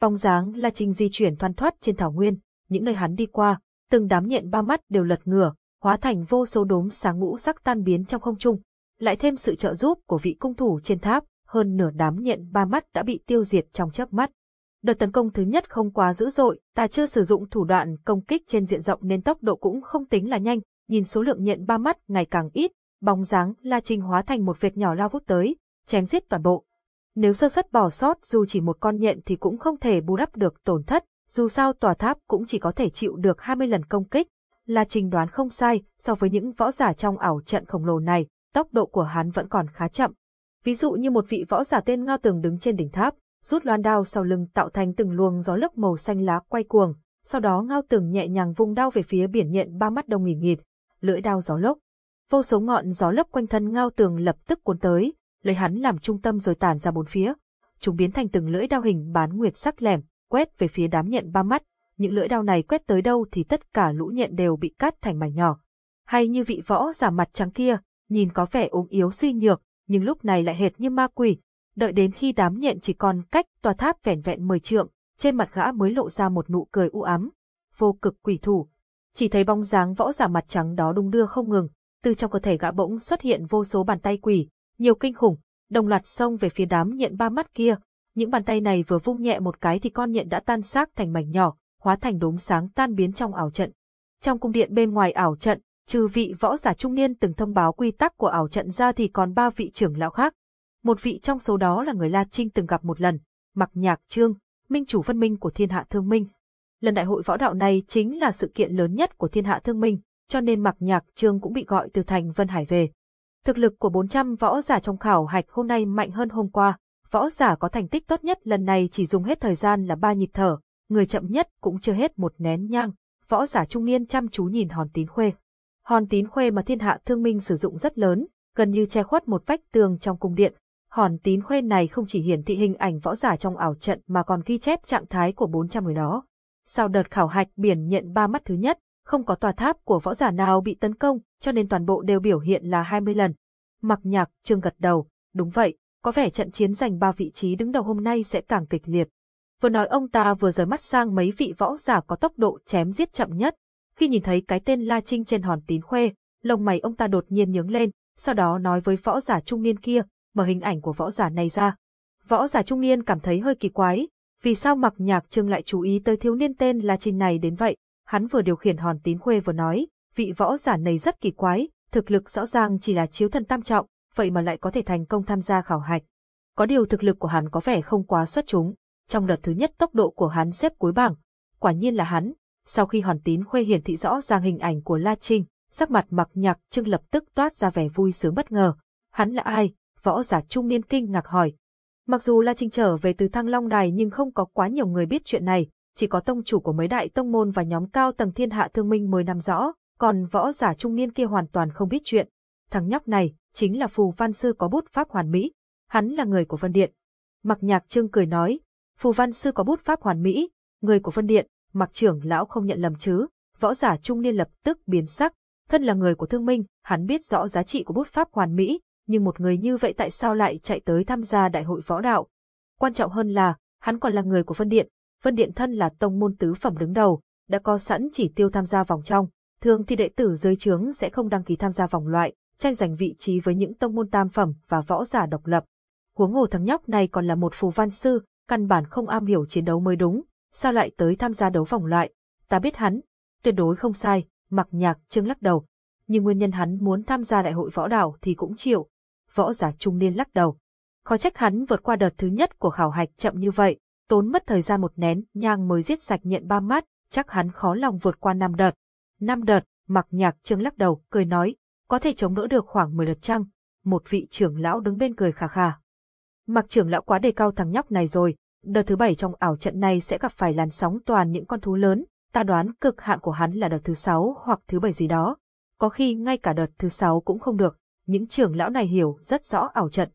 Bóng dáng La Trinh di chuyển thoăn thoắt trên thảo nguyên, những nơi hắn đi qua, từng đám nhện ba mắt đều lật ngửa, hóa thành vô số đốm sáng ngũ sắc tan biến trong không trung. Lại thêm sự trợ giúp của vị cung thủ trên tháp, hơn nửa đám nhện ba mắt đã bị tiêu diệt trong chớp mắt. Đợt tấn công thứ nhất không quá dữ dội, ta chưa sử dụng thủ đoạn công kích trên diện rộng nên tốc độ cũng không tính là nhanh, nhìn số lượng nhện ba mắt ngày càng ít, bóng dáng La Trinh hóa thành một vệt nhỏ lao vút tới, chém giết toàn bộ. Nếu sơ suất bỏ sót dù chỉ một con nhện thì cũng không thể bù đắp được tổn thất, dù sao tòa tháp cũng chỉ có thể chịu được 20 lần công kích. La Trinh đoán không sai, so với những võ giả trong ảo trận khổng lồ này, tốc độ của hắn vẫn còn khá chậm. Ví dụ như một vị võ giả tên Ngao Tường đứng trên đỉnh tháp, rút loan đao sau lưng tạo thành từng luồng gió lốc màu xanh lá quay cuồng, sau đó Ngao Tường nhẹ nhàng vung đao về phía biển nhện ba mắt đông nghỉ nghịt, lưỡi đao gió lốc. Vô số ngọn gió lốc quanh thân Ngao Tường lập tức cuốn tới, lấy hắn làm trung tâm rồi tản ra bốn phía. Chúng biến thành từng lưỡi đao hình bán nguyệt sắc lẻm, quét về phía đám nhện ba mắt. Những lưỡi đao này quét tới đâu thì tất cả lũ nhện đều bị cắt thành mảnh nhỏ. Hay như vị võ giả mặt trắng kia, nhìn có vẻ ốm yếu suy nhược, nhưng lúc này lại hệt như ma quỷ. Đợi đến khi đám nhện chỉ còn cách tòa tháp vẻn vẹn mười trượng, trên mặt gã mới lộ ra một nụ cười u ám. Vô cực quỷ thủ. Chỉ thấy bóng dáng võ giả mặt trắng đó đung đưa không ngừng, từ trong cơ thể gã bỗng xuất hiện vô số bàn tay quỷ, nhiều kinh khủng, đồng loạt xông về phía đám nhện ba mắt kia. Những bàn tay này vừa vung nhẹ một cái thì con nhện đã tan xác thành mảnh nhỏ, hóa thành đốm sáng tan biến trong ảo trận. Trong cung điện bên ngoài ảo trận, trừ vị võ giả trung niên từng thông báo quy tắc của ảo trận ra thì còn ba vị trưởng lão khác. Một vị trong số đó là người La Trinh từng gặp một lần, Mặc Nhạc Trương, minh chủ phân minh của thiên hạ thương minh. Lần đại hội võ đạo này chính là sự kiện lớn nhất của thiên hạ thương minh, cho nên Mặc Nhạc Trương cũng bị gọi từ thành Vân Hải về. Thực lực của 400 võ giả trong khảo hạch hôm nay mạnh hơn hôm qua, võ giả có thành tích tốt nhất lần này chỉ dùng hết thời gian là ba nhịp thở, người chậm nhất cũng chưa hết một nén nhang. Võ giả trung niên chăm chú nhìn hòn tín khuê. Hòn tín khuê mà thiên hạ thương minh sử dụng rất lớn, gần như che khuất một vách tường trong cung điện. Hòn tím khuê này không chỉ hiển thị hình ảnh võ giả trong ảo trận mà còn ghi chép trạng thái của 400 người đó. Sau đợt khảo hạch biển nhận ba mắt thứ nhất, không có tòa tháp của võ giả nào bị tấn công, cho nên toàn bộ đều biểu hiện là 20 lần. Mặc nhạc, trương gật đầu, đúng vậy, có vẻ trận chiến giành ba vị trí đứng đầu hôm nay sẽ càng kịch liệt. Vừa nói ông ta vừa rời mắt sang mấy vị võ giả có tốc độ chém giết chậm nhất. Khi nhìn thấy cái tên La Trinh trên hòn tín khuê, lông mày ông ta đột nhiên nhướng lên, sau đó nói với võ giả trung niên kia, mở hình ảnh của võ giả này ra. Võ giả trung niên cảm thấy hơi kỳ quái, vì sao mặc nhạc trương lại chú ý tới thiếu niên tên là trình này đến vậy? Hắn vừa điều khiển hòn tín khuê vừa nói, vị võ giả này rất kỳ quái, thực lực rõ ràng chỉ là chiếu thần tam trọng, vậy mà lại có thể thành công tham gia khảo hạch. Có điều thực lực của hắn có vẻ không quá xuất chúng, trong đợt thứ nhất tốc độ của hắn xếp cuối bảng. Quả nhiên là hắn, sau khi hòn tín khuê hiển thị rõ ràng hình ảnh của La Trinh, sắc mặt mặc nhạc trưng lập tức toát ra vẻ vui sướng bất ngờ. Hắn là ai? Võ giả trung niên kinh ngạc hỏi. Mặc dù La Trinh trở về từ Thăng Long Đài nhưng không có quá nhiều người biết chuyện này, chỉ có tông chủ của mấy đại tông môn và nhóm cao tầng thiên hạ thương minh mới nắm rõ, còn võ giả trung niên kia hoàn toàn không biết chuyện. Thằng nhóc này, chính là phù văn sư có bút pháp hoàn mỹ. Hắn là người của Vân Điện. Mặc nhạc trương cười nói, phù văn sư có bút pháp hoàn mỹ, người của Vân Điện, mặc trưởng lão không nhận lầm chứ. Võ giả trung niên lập tức biến sắc, thân là người của thương minh, hắn biết rõ giá trị của bút pháp hoàn mỹ, nhưng một người như vậy tại sao lại chạy tới tham gia đại hội võ đạo? Quan trọng hơn là, hắn còn là người của Vân Điện, Vân Điện thân là tông môn tứ phẩm đứng đầu, đã có sẵn chỉ tiêu tham gia vòng trong, thường thì đệ tử dưới trướng sẽ không đăng ký tham gia vòng loại, tranh giành vị trí với những tông môn tam phẩm và võ giả độc lập. Huống hồ thằng nhóc này còn là một phù văn sư, căn bản không am hiểu chiến đấu mới đúng, sao lại tới tham gia đấu vòng loại? Ta biết hắn, tuyệt đối không sai, mặc nhạc trương lắc đầu. Nhưng nguyên nhân hắn muốn tham gia đại hội võ đạo thì cũng chịu. Võ giả trung niên lắc đầu. Khó trách hắn vượt qua đợt thứ nhất của khảo hạch chậm như vậy, tốn mất thời gian một nén nhang mới giết sạch nhận ba mắt, chắc hắn khó lòng vượt qua năm đợt. Năm đợt, mặc nhạc trương lắc đầu, cười nói, có thể chống đỡ được khoảng 10 đợt chăng? Một vị trưởng lão đứng bên cười khà khà. Mặc trưởng lão quá đề cao thằng nhóc này rồi, đợt thứ bảy trong ảo trận này sẽ gặp phải làn sóng toàn những con thú lớn, ta đoán cực hạn của hắn là đợt thứ sáu hoặc thứ bảy gì đó. Có khi ngay cả đợt thứ sáu cũng không được, những trưởng lão này hiểu rất rõ ảo trận.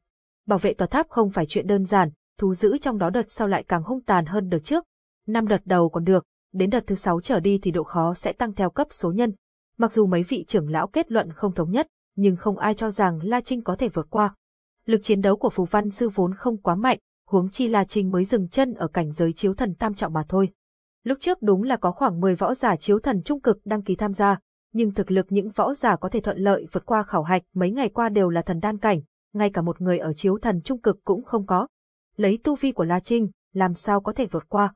Bảo vệ tòa tháp không phải chuyện đơn giản, thú giữ trong đó đợt sau lại càng hung tàn hơn đợt trước. Năm đợt đầu còn được, đến đợt thứ sáu trở đi thì độ khó sẽ tăng theo cấp số nhân. Mặc dù mấy vị trưởng lão kết luận không thống nhất, nhưng không ai cho rằng La Trinh có thể vượt qua. Lực chiến đấu của Phù Văn Sư vốn không quá mạnh, huống chi La Trinh mới dừng chân ở cảnh giới chiếu thần tam trọng mà thôi. Lúc trước đúng là có khoảng 10 võ giả chiếu thần trung cực đăng ký tham gia, nhưng thực lực những võ giả có thể thuận lợi vượt qua khảo hạch mấy ngày qua đều là thần đan cảnh, ngay cả một người ở chiếu thần trung cực cũng không có. Lấy tu vi của La Trinh, làm sao có thể vượt qua.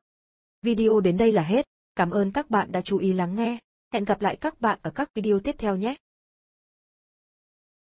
Video đến đây là hết, cảm ơn các bạn đã chú ý lắng nghe, hẹn gặp lại các bạn ở các video tiếp theo nhé.